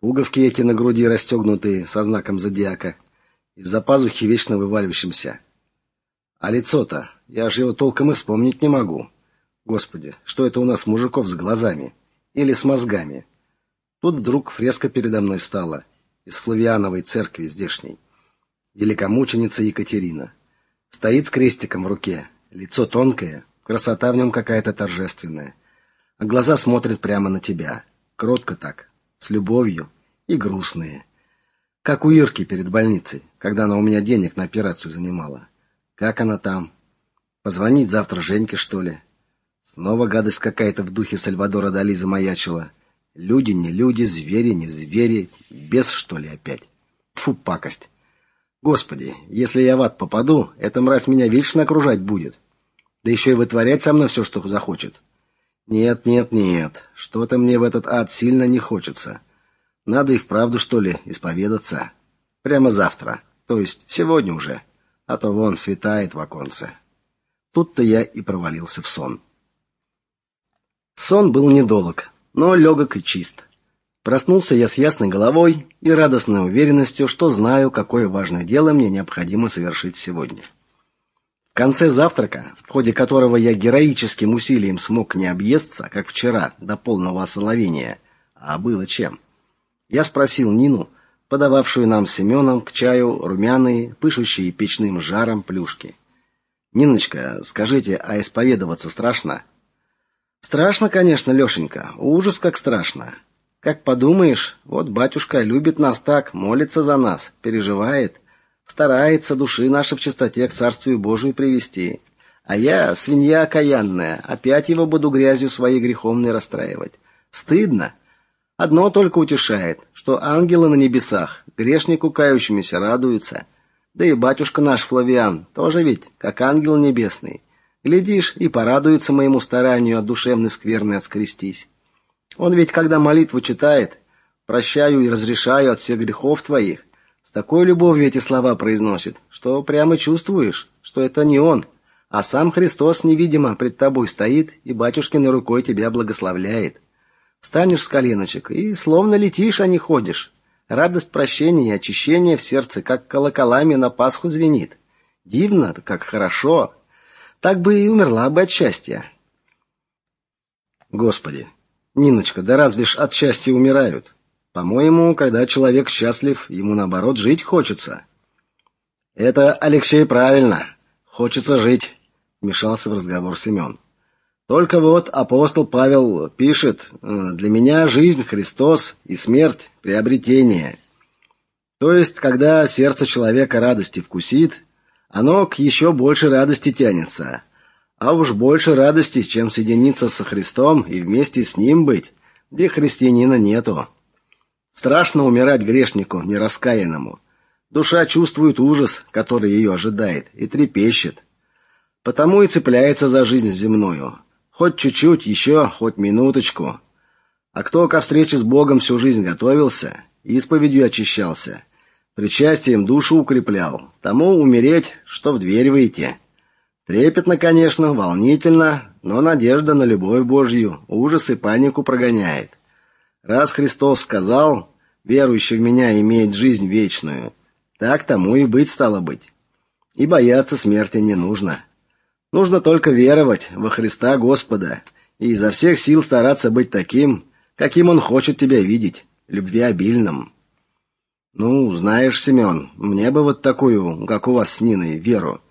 Пуговки эти на груди расстегнутые со знаком зодиака. Из-за пазухи вечно вываливающимся. А лицо-то, я же его толком и вспомнить не могу. Господи, что это у нас мужиков с глазами? Или с мозгами? Тут вдруг фреска передо мной стала из Флавиановой церкви здешней. Великомученица Екатерина. Стоит с крестиком в руке, лицо тонкое, красота в нем какая-то торжественная. А глаза смотрят прямо на тебя, кротко так, с любовью и грустные. Как у Ирки перед больницей, когда она у меня денег на операцию занимала. Как она там? Позвонить завтра Женьке, что ли? Снова гадость какая-то в духе Сальвадора Дали замаячила. Люди не люди, звери не звери, бес что ли опять? Фу, пакость. Господи, если я в ад попаду, эта мразь меня вечно окружать будет. Да еще и вытворять со мной все, что захочет. Нет, нет, нет. Что-то мне в этот ад сильно не хочется. Надо и вправду, что ли, исповедаться. Прямо завтра. То есть сегодня уже. А то вон светает в оконце. Тут-то я и провалился в сон. Сон был недолг, но легок и чист. Проснулся я с ясной головой и радостной уверенностью, что знаю, какое важное дело мне необходимо совершить сегодня. В конце завтрака, в ходе которого я героическим усилием смог не объесться, как вчера, до полного осоловения, а было чем, я спросил Нину, подававшую нам с Семеном к чаю румяные, пышущие печным жаром плюшки. «Ниночка, скажите, а исповедоваться страшно?» «Страшно, конечно, Лешенька, ужас как страшно. Как подумаешь, вот батюшка любит нас так, молится за нас, переживает, старается души наши в чистоте к Царствию Божию привести. А я, свинья окаянная, опять его буду грязью своей греховной расстраивать. Стыдно. Одно только утешает, что ангелы на небесах грешнику кающимися радуются. Да и батюшка наш Флавиан тоже ведь, как ангел небесный. Глядишь, и порадуется моему старанию от душевной скверны отскрестись. Он ведь, когда молитву читает, «Прощаю и разрешаю от всех грехов твоих», с такой любовью эти слова произносит, что прямо чувствуешь, что это не он, а сам Христос невидимо пред тобой стоит и батюшкиной рукой тебя благословляет. Станешь с коленочек и словно летишь, а не ходишь. Радость прощения и очищения в сердце, как колоколами на Пасху звенит. Дивно, как хорошо. Так бы и умерла бы от счастья. Господи, Ниночка, да разве ж от счастья умирают? По-моему, когда человек счастлив, ему наоборот жить хочется. Это Алексей правильно. Хочется жить, вмешался в разговор Семен. Только вот апостол Павел пишет: "Для меня жизнь Христос и смерть приобретение". То есть, когда сердце человека радости вкусит, оно к еще большей радости тянется. А уж больше радости, чем соединиться со Христом и вместе с ним быть, где христианина нету. Страшно умирать грешнику нераскаянному. Душа чувствует ужас, который ее ожидает, и трепещет. Потому и цепляется за жизнь земную. Хоть чуть-чуть, еще хоть минуточку. А кто ко встрече с Богом всю жизнь готовился, исповедью очищался, причастием душу укреплял, тому умереть, что в дверь выйти. Трепетно, конечно, волнительно, но надежда на любовь Божью ужас и панику прогоняет. Раз Христос сказал, верующий в меня имеет жизнь вечную, так тому и быть стало быть. И бояться смерти не нужно. Нужно только веровать во Христа Господа и изо всех сил стараться быть таким, каким Он хочет тебя видеть, любвеобильным. Ну, знаешь, Семен, мне бы вот такую, как у вас с Ниной, веру.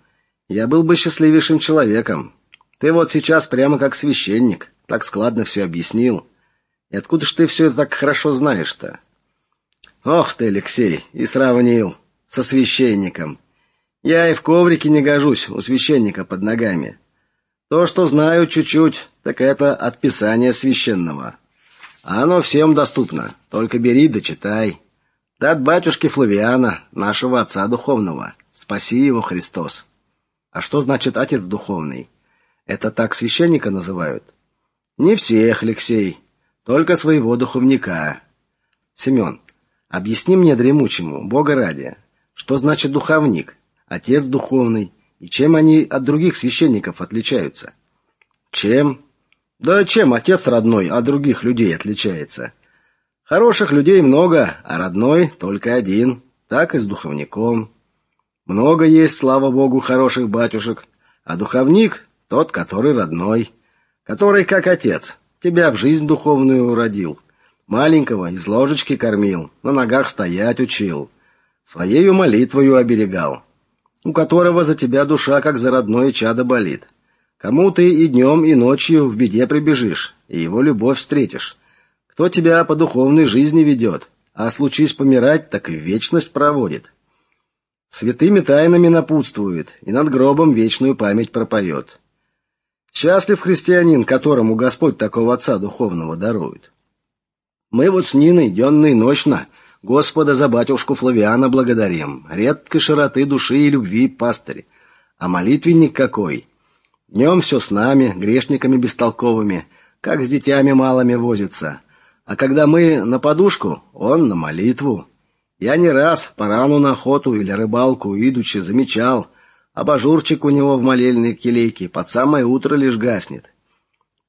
Я был бы счастливейшим человеком. Ты вот сейчас прямо как священник, так складно все объяснил. И откуда ж ты все это так хорошо знаешь-то? Ох ты, Алексей, и сравнил со священником. Я и в коврике не гожусь у священника под ногами. То, что знаю чуть-чуть, так это от Писания священного. А оно всем доступно, только бери да читай. Да от батюшки Флавиана, нашего отца духовного. Спаси его Христос. А что значит отец духовный? Это так священника называют? Не всех, Алексей, только своего духовника. Семен, объясни мне дремучему, Бога ради, что значит духовник? Отец духовный, и чем они от других священников отличаются? Чем? Да чем отец родной от других людей отличается? Хороших людей много, а родной только один. Так и с духовником. Много есть, слава богу, хороших батюшек, а духовник тот, который родной, который как отец, тебя в жизнь духовную родил, маленького из ложечки кормил, на ногах стоять учил, своею молитвою оберегал у которого за тебя душа как за родное чадо болит. Кому ты и днем, и ночью в беде прибежишь, и его любовь встретишь. Кто тебя по духовной жизни ведет, а случись помирать, так и вечность проводит. Святыми тайнами напутствует и над гробом вечную память пропоет. Счастлив христианин, которому Господь такого отца духовного дарует. Мы вот с Ниной денно и ночно Господа за батюшку Флавиана благодарим, редкой широты души и любви пастырь. А молитвенник какой! Днем все с нами, грешниками бестолковыми, как с детьми малыми возится. А когда мы на подушку, он на молитву. Я не раз по рану на охоту или рыбалку идучи замечал, абажурчик у него в молельной келейке под самое утро лишь гаснет.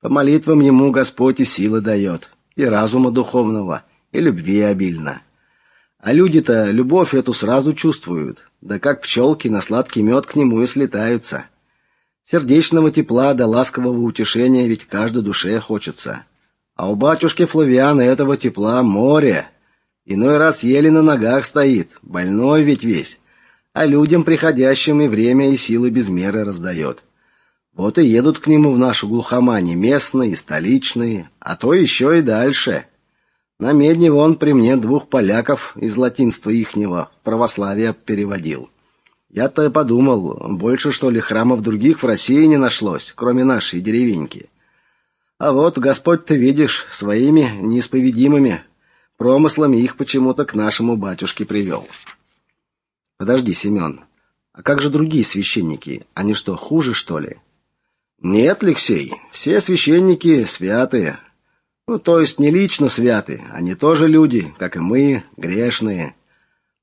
По молитвам ему Господь и силы дает, и разума духовного, и любви обильно. А люди-то любовь эту сразу чувствуют, да как пчелки на сладкий мед к нему и слетаются. Сердечного тепла да ласкового утешения ведь каждой душе хочется. А у батюшки Флавиана этого тепла море. Иной раз еле на ногах стоит, больной ведь весь, а людям приходящим и время, и силы без меры раздает. Вот и едут к нему в нашу глухомань местные, и столичные, а то еще и дальше. На медне вон при мне двух поляков из латинства ихнего в православие переводил. Я-то подумал, больше что ли храмов других в России не нашлось, кроме нашей деревеньки. А вот Господь ты видишь, своими неисповедимыми промыслами их почему-то к нашему батюшке привел. Подожди, Семен, а как же другие священники? Они что, хуже, что ли? Нет, Алексей, все священники святые. Ну, то есть не лично святы, они тоже люди, как и мы, грешные.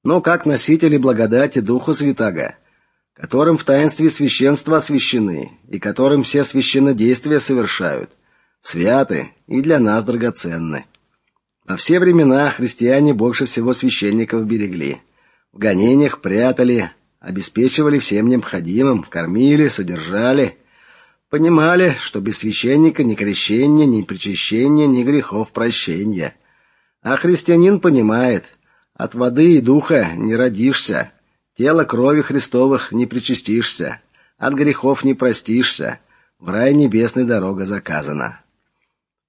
Но как носители благодати Духа Святаго, которым в таинстве священства освящены и которым все священнодействия совершают, святы и для нас драгоценны. Во все времена христиане больше всего священников берегли. В гонениях прятали, обеспечивали всем необходимым, кормили, содержали, понимали, что без священника ни крещения, ни причащения, ни грехов прощения. А христианин понимает, от воды и духа не родишься, тело крови Христовых не причастишься, от грехов не простишься, в рай небесный дорога заказана.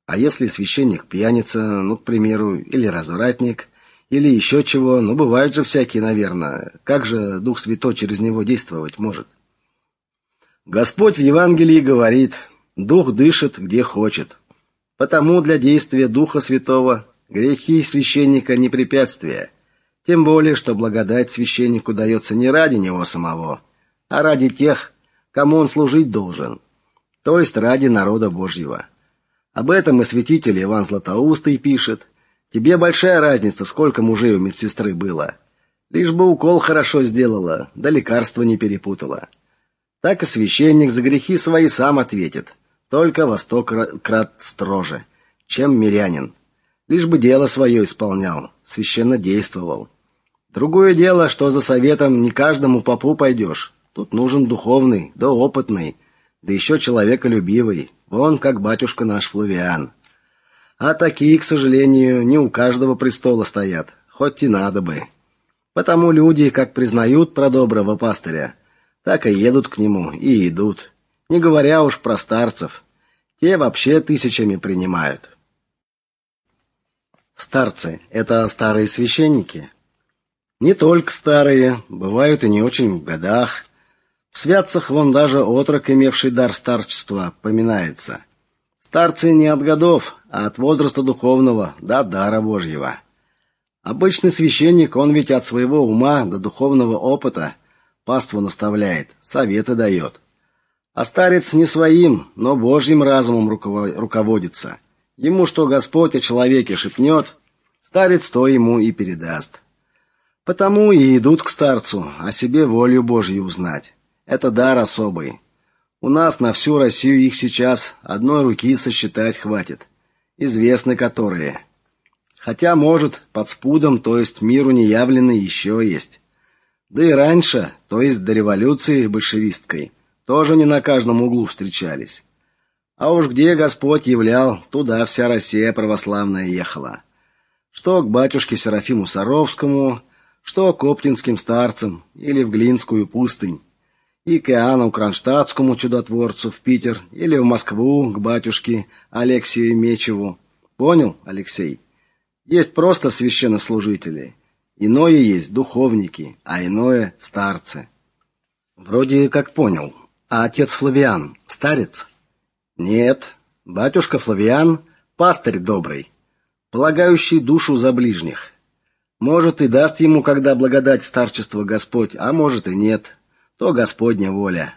А если священник пьяница, ну, к примеру, или развратник, или еще чего, ну, бывают же всякие, наверное. Как же Дух Святой через него действовать может? Господь в Евангелии говорит: "Дух дышит где хочет". Потому для действия Духа Святого грехи священника не препятствие. Тем более, что благодать священнику дается не ради него самого, а ради тех, кому он служить должен, то есть ради народа Божьего. Об этом и святитель Иван Златоустый пишет: "Тебе большая разница, сколько мужей у медсестры было, лишь бы укол хорошо сделала, да лекарство не перепутала". Так и священник за грехи свои сам ответит, только во сто крат строже, чем мирянин. Лишь бы дело свое исполнял, священно действовал. Другое дело, что за советом не каждому попу пойдешь. Тут нужен духовный, да опытный, да еще человеколюбивый, Вон как батюшка наш Флавиан. А такие, к сожалению, не у каждого престола стоят, хоть и надо бы. Потому люди, как признают про доброго пастыря, так и едут к нему и идут. Не говоря уж про старцев. Те вообще тысячами принимают. Старцы это старые священники. Не только старые, бывают и не очень в годах. В святцах вон даже отрок, имевший дар старчества, поминается. Старцы не от годов, а от возраста духовного, да дара Божьего. Обычный священник, он ведь от своего ума до духовного опыта паству наставляет, советы дает. А старец не своим, но Божьим разумом руководится. Ему что Господь о человеке шепнет, старец то ему и передаст. Потому и идут к старцу, о себе волю Божью узнать. Это дар особый. У нас на всю Россию их сейчас одной руки сосчитать хватит. Известны которые. Хотя, может, под спудом, то есть миру неявленный еще есть. Да и раньше, то есть до революции большевистской, тоже не на каждом углу встречались. А уж где Господь являл, туда вся Россия православная ехала. Что к батюшке Серафиму Саровскому, что к оптинским старцам или в Глинскую пустынь и к Иоанну Кронштадтскому чудотворцу в Питер или в Москву к батюшке Алексею Мечеву. Понял, Алексей? Есть просто священнослужители, иное есть духовники, а иное старцы. Вроде как понял. А отец Флавиан старец? Нет, батюшка Флавиан пастырь добрый, полагающий душу за ближних. Может и даст ему когда благодать старчества Господь, а может и нет. То Господня воля.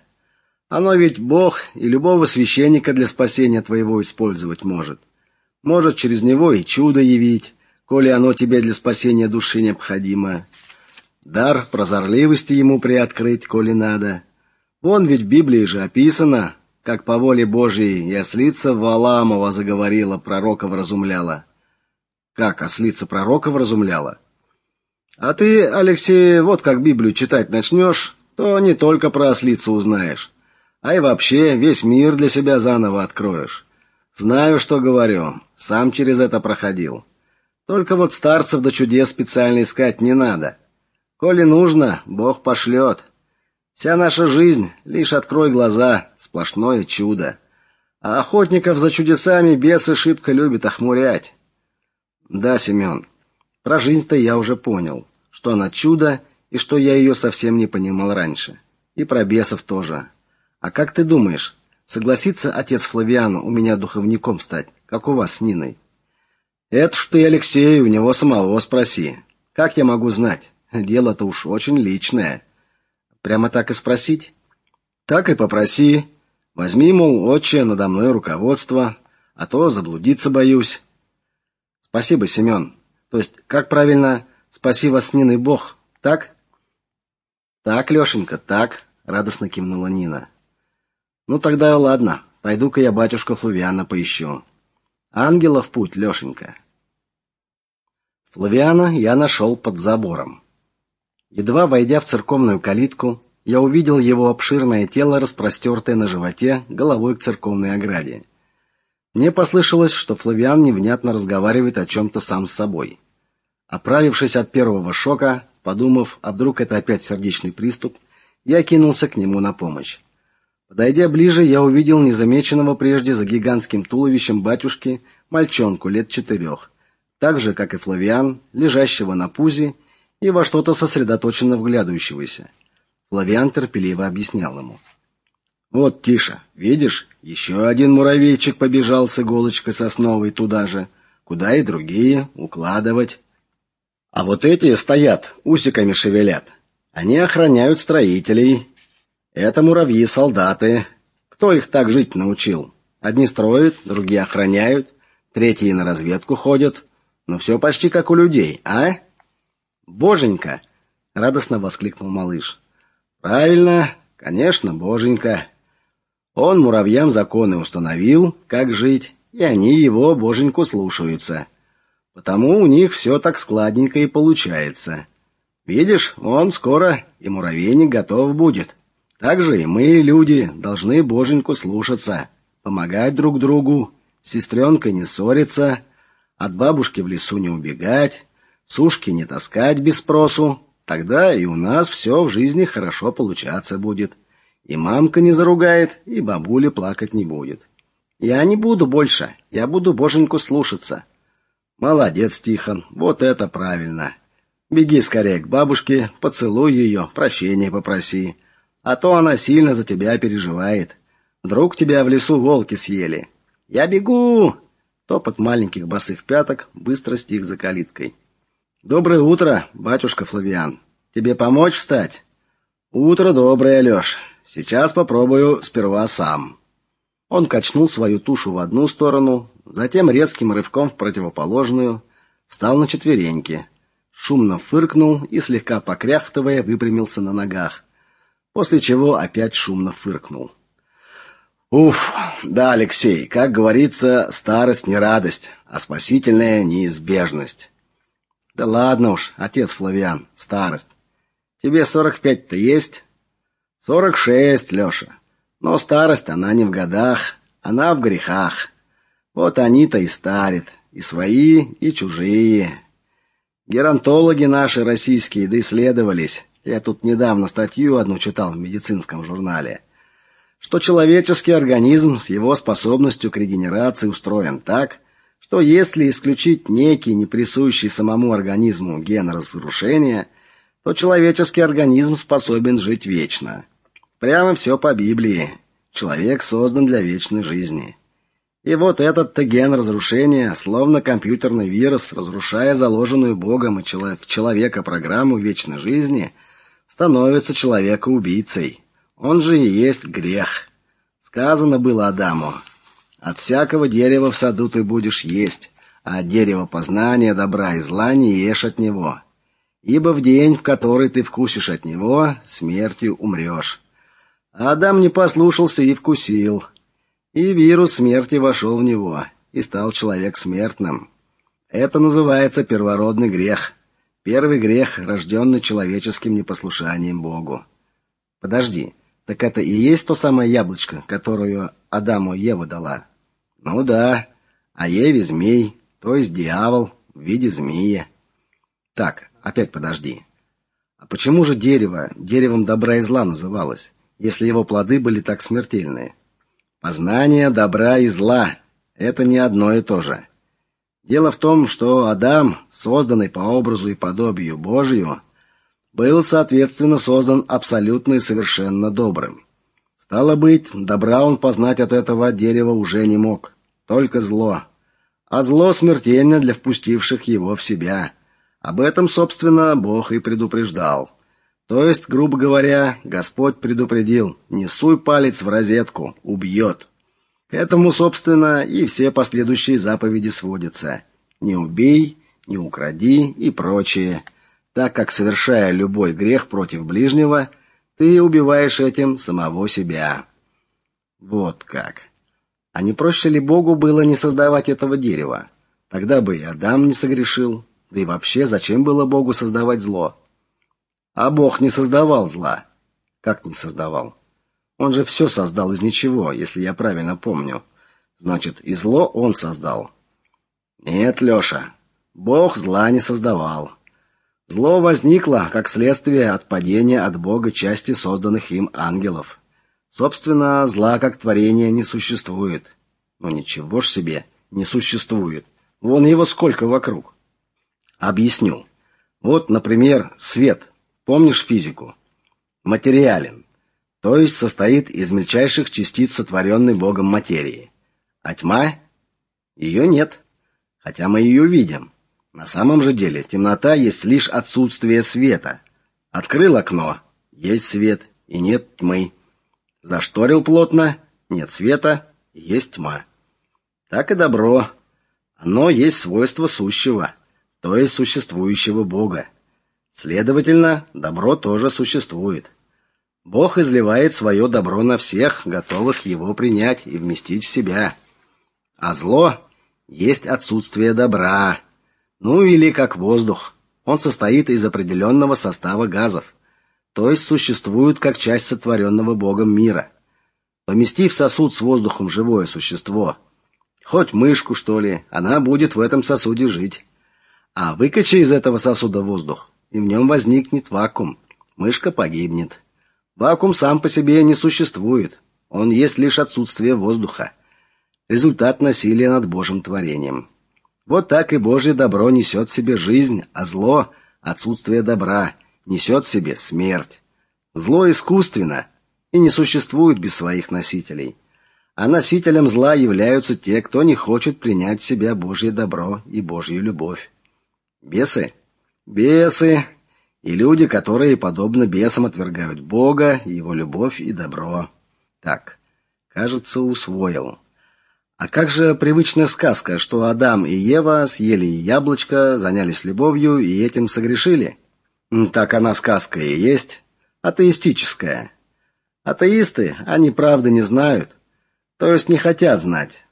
Оно ведь Бог и любого священника для спасения твоего использовать может. Может через него и чудо явить, коли оно тебе для спасения души необходимо. Дар прозорливости ему приоткрыть, коли надо. Вон ведь в Библии же описано, как по воле Божией и ослица Валаамова заговорила, пророка вразумляла. Как ослица пророка вразумляла? А ты, Алексей, вот как Библию читать начнешь, то не только про ослицу узнаешь, а и вообще весь мир для себя заново откроешь. Знаю, что говорю, сам через это проходил. Только вот старцев до чудес специально искать не надо. Коли нужно, Бог пошлет. Вся наша жизнь лишь открой глаза, сплошное чудо. А охотников за чудесами бесы шибко любят охмурять. Да, Семен, про жизнь-то я уже понял, что она чудо и что я ее совсем не понимал раньше. И про бесов тоже. А как ты думаешь, согласится отец Флавиану у меня духовником стать, как у вас с Ниной? Это ж ты, Алексей, у него самого спроси. Как я могу знать? Дело-то уж очень личное. Прямо так и спросить? Так и попроси. Возьми, мол, отче, надо мной руководство, а то заблудиться боюсь. Спасибо, Семен. То есть, как правильно, спаси вас, Нина Бог, так? Так, Лешенька, так, радостно кивнула Нина. Ну тогда ладно, пойду-ка я батюшку Флавиана поищу. Ангела в путь, Лешенька. Флавиана я нашел под забором. Едва войдя в церковную калитку, я увидел его обширное тело, распростертое на животе, головой к церковной ограде. Мне послышалось, что Флавиан невнятно разговаривает о чем то сам с собой. Оправившись от первого шока, подумав, а вдруг это опять сердечный приступ, я кинулся к нему на помощь. Подойдя ближе, я увидел незамеченного прежде за гигантским туловищем батюшки мальчонку лет четырех, так же как и Флавиан, лежащего на пузе и во что-то сосредоточенно вглядывающегося. Флавиан терпеливо объяснял ему: вот, Тиша, видишь, еще один муравейчик побежал с иголочкой сосновой туда же, куда и другие укладывать. А вот эти стоят, усиками шевелят. Они охраняют строителей. Это муравьи-солдаты. Кто их так жить научил? Одни строят, другие охраняют, третьи на разведку ходят. Но все почти как у людей, а? Боженька, радостно воскликнул малыш. Правильно, конечно, боженька. Он муравьям законы установил, как жить, и они его, боженьку, слушаются. Потому у них все так складненько и получается. Видишь, он скоро и муравейник готов будет. Так же и мы, люди, должны боженьку слушаться, помогать друг другу, с сестренкой не ссориться, от бабушки в лесу не убегать, сушки не таскать без спросу. Тогда и у нас все в жизни хорошо получаться будет. И мамка не заругает, и бабуля плакать не будет. Я не буду больше, я буду боженьку слушаться. Молодец, Тихон, вот это правильно. Беги скорее к бабушке, поцелуй ее, прощения попроси, а то она сильно за тебя переживает. Вдруг тебя в лесу волки съели. Я бегу. Топот маленьких босых пяток быстро стих за калиткой. Доброе утро, батюшка Флавиан. Тебе помочь встать? Утро доброе, Лёш. Сейчас попробую сперва сам. Он качнул свою тушу в одну сторону, затем резким рывком в противоположную, встал на четвереньки, шумно фыркнул и слегка покряхтывая выпрямился на ногах, после чего опять шумно фыркнул. Уф, да, Алексей, как говорится, старость не радость, а спасительная неизбежность. Да ладно уж, отец Флавиан, старость. Тебе сорок пять-то есть? Сорок шесть, Лёша. Но старость она не в годах, она в грехах. Вот они-то и старят, и свои, и чужие. Геронтологи наши российские доисследовались. Я тут недавно статью одну читал в медицинском журнале, что человеческий организм с его способностью к регенерации устроен так, что если исключить некий неприсущий самому организму ген разрушения, то человеческий организм способен жить вечно. Прямо все по Библии. Человек создан для вечной жизни. И вот этот-то ген разрушения, словно компьютерный вирус, разрушая заложенную Богом и в человека программу вечной жизни, становится человека-убийцей. Он же и есть грех. Сказано было Адаму: от всякого дерева в саду ты будешь есть, а от дерева познания добра и зла не ешь от него. Ибо в день, в который ты вкусишь от него, смертью умрешь. Адам не послушался и вкусил, и вирус смерти вошел в него, и стал человек смертным. Это называется первородный грех. Первый грех, рожденный человеческим непослушанием Богу. Подожди, так это и есть то самое яблочко, которое Адаму Ева дала? Ну да, а Еве змей, то есть дьявол в виде змеи. Так, опять подожди. А почему же дерево деревом добра и зла называлось, если его плоды были так смертельные? Познание добра и зла это не одно и то же. Дело в том, что Адам, созданный по образу и подобию Божию, был, соответственно, создан абсолютно и совершенно добрым. Стало быть, добра он познать от этого дерева уже не мог, только зло. А зло смертельно для впустивших его в себя. Об этом, собственно, Бог и предупреждал. То есть, грубо говоря, Господь предупредил: "Не суй палец в розетку, убьет». К этому, собственно, и все последующие заповеди сводятся: не убей, не укради и прочее так как совершая любой грех против ближнего, ты убиваешь этим самого себя. Вот как. А не проще ли Богу было не создавать этого дерева? Тогда бы и Адам не согрешил. Да и вообще, зачем было Богу создавать зло? А Бог не создавал зла. Как не создавал? Он же все создал из ничего, если я правильно помню. Значит, и зло он создал. Нет, Лёша, Бог зла не создавал. Зло возникло как следствие от падения от Бога части созданных им ангелов. Собственно, зла как творения не существует. Но ничего ж себе, не существует. Вон его сколько вокруг. Объясню. Вот, например, свет. Помнишь физику? Материален, то есть состоит из мельчайших частиц сотворенной Богом материи. А тьма ее нет, хотя мы ее видим. На самом же деле темнота есть лишь отсутствие света. Открыл окно есть свет и нет тьмы. Зашторил плотно нет света, есть тьма. Так и добро. Оно есть свойство сущего, то есть существующего Бога. Следовательно, добро тоже существует. Бог изливает свое добро на всех, готовых его принять и вместить в себя. А зло есть отсутствие добра ну или как воздух. Он состоит из определенного состава газов, то есть существует как часть сотворенного Богом мира. Помести в сосуд с воздухом живое существо, хоть мышку, что ли, она будет в этом сосуде жить. А выкачай из этого сосуда воздух, и в нем возникнет вакуум. Мышка погибнет. Вакуум сам по себе не существует. Он есть лишь отсутствие воздуха. Результат насилия над Божьим творением. Вот так и Божье добро несет в себе жизнь, а зло отсутствие добра несет в себе смерть. Зло искусственно и не существует без своих носителей. А носителем зла являются те, кто не хочет принять в себя Божье добро и Божью любовь. Бесы, бесы и люди, которые подобно бесам отвергают Бога, его любовь и добро. Так, кажется, усвоил. А как же привычная сказка, что Адам и Ева съели яблочко, занялись любовью и этим согрешили? Так она сказка и есть, атеистическая. Атеисты, они правды не знают, то есть не хотят знать.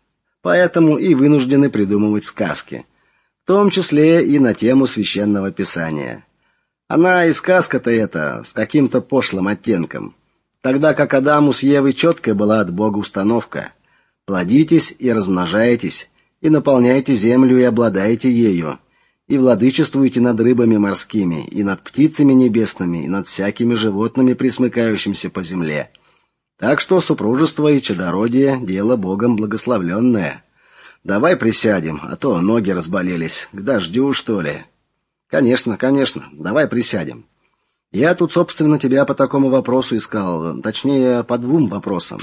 Поэтому и вынуждены придумывать сказки, в том числе и на тему священного писания. Она и сказка-то эта с каким-то пошлым оттенком, тогда как Адаму с Евой четкая была от Бога установка – Плодитесь и размножайтесь, и наполняйте землю и обладайте ею, и владычествуйте над рыбами морскими, и над птицами небесными, и над всякими животными, присмыкающимися по земле. Так что супружество и чадородие дело Богом благословленное. Давай присядем, а то ноги разболелись. К дождю, что ли? Конечно, конечно. Давай присядем. Я тут, собственно, тебя по такому вопросу искал, точнее, по двум вопросам.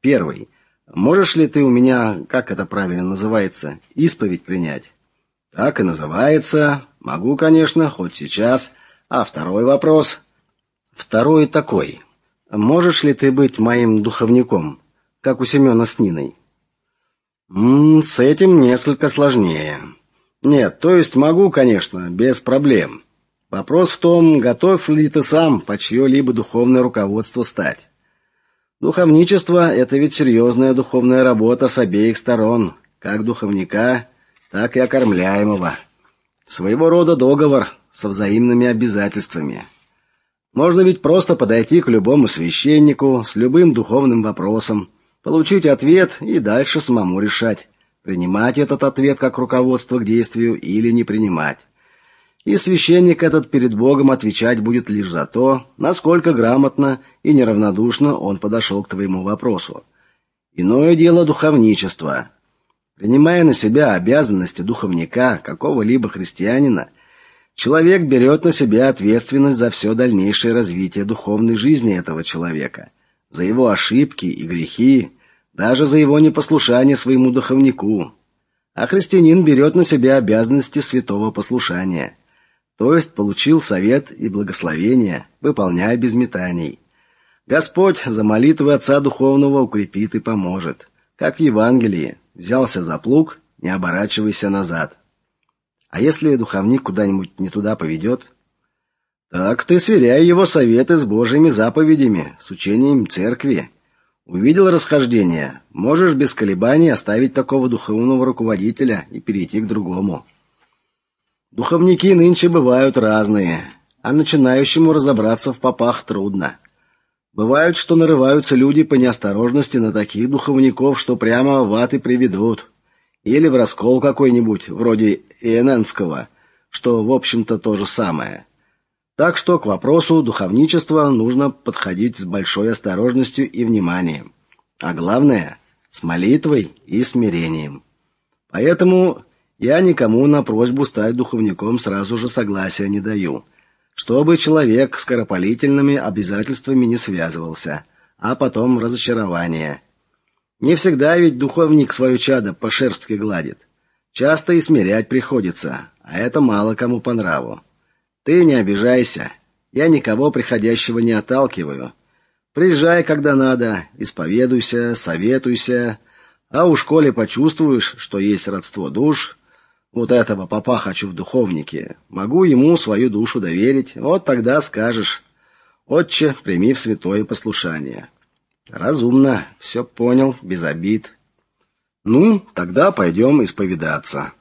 Первый. Можешь ли ты у меня, как это правильно называется, исповедь принять? Так и называется. Могу, конечно, хоть сейчас. А второй вопрос. Второй такой. Можешь ли ты быть моим духовником, как у Семена с Ниной? М -м, с этим несколько сложнее. Нет, то есть могу, конечно, без проблем. Вопрос в том, готов ли ты сам по чье-либо духовное руководство стать. Духовничество это ведь серьезная духовная работа с обеих сторон, как духовника, так и окормляемого. Своего рода договор со взаимными обязательствами. Можно ведь просто подойти к любому священнику с любым духовным вопросом, получить ответ и дальше самому решать, принимать этот ответ как руководство к действию или не принимать. И священник этот перед Богом отвечать будет лишь за то, насколько грамотно и неравнодушно он подошел к твоему вопросу. Иное дело духовничество. Принимая на себя обязанности духовника какого-либо христианина, Человек берет на себя ответственность за все дальнейшее развитие духовной жизни этого человека, за его ошибки и грехи, даже за его непослушание своему духовнику. А христианин берет на себя обязанности святого послушания, то есть получил совет и благословение, выполняя без метаний. Господь за молитвы отца духовного укрепит и поможет. Как в Евангелии: взялся за плуг, не оборачивайся назад. А если духовник куда-нибудь не туда поведет? Так ты сверяй его советы с Божьими заповедями, с учением церкви. Увидел расхождение, можешь без колебаний оставить такого духовного руководителя и перейти к другому. Духовники нынче бывают разные, а начинающему разобраться в попах трудно. Бывает, что нарываются люди по неосторожности на таких духовников, что прямо в ад и приведут или в раскол какой-нибудь, вроде Иененского, что, в общем-то, то же самое. Так что к вопросу духовничества нужно подходить с большой осторожностью и вниманием, а главное с молитвой и смирением. Поэтому я никому на просьбу стать духовником сразу же согласия не даю, чтобы человек с скоропалительными обязательствами не связывался, а потом разочарование не всегда ведь духовник свое чадо по-шерстке гладит. Часто и смирять приходится, а это мало кому по нраву. Ты не обижайся. Я никого приходящего не отталкиваю. Приезжай, когда надо, исповедуйся, советуйся. А у школе почувствуешь, что есть родство душ, вот этого папа хочу в духовнике. Могу ему свою душу доверить. Вот тогда скажешь: "Отче, прими в святое послушание". Разумно, все понял, без обид. Ну, тогда пойдем исповедаться.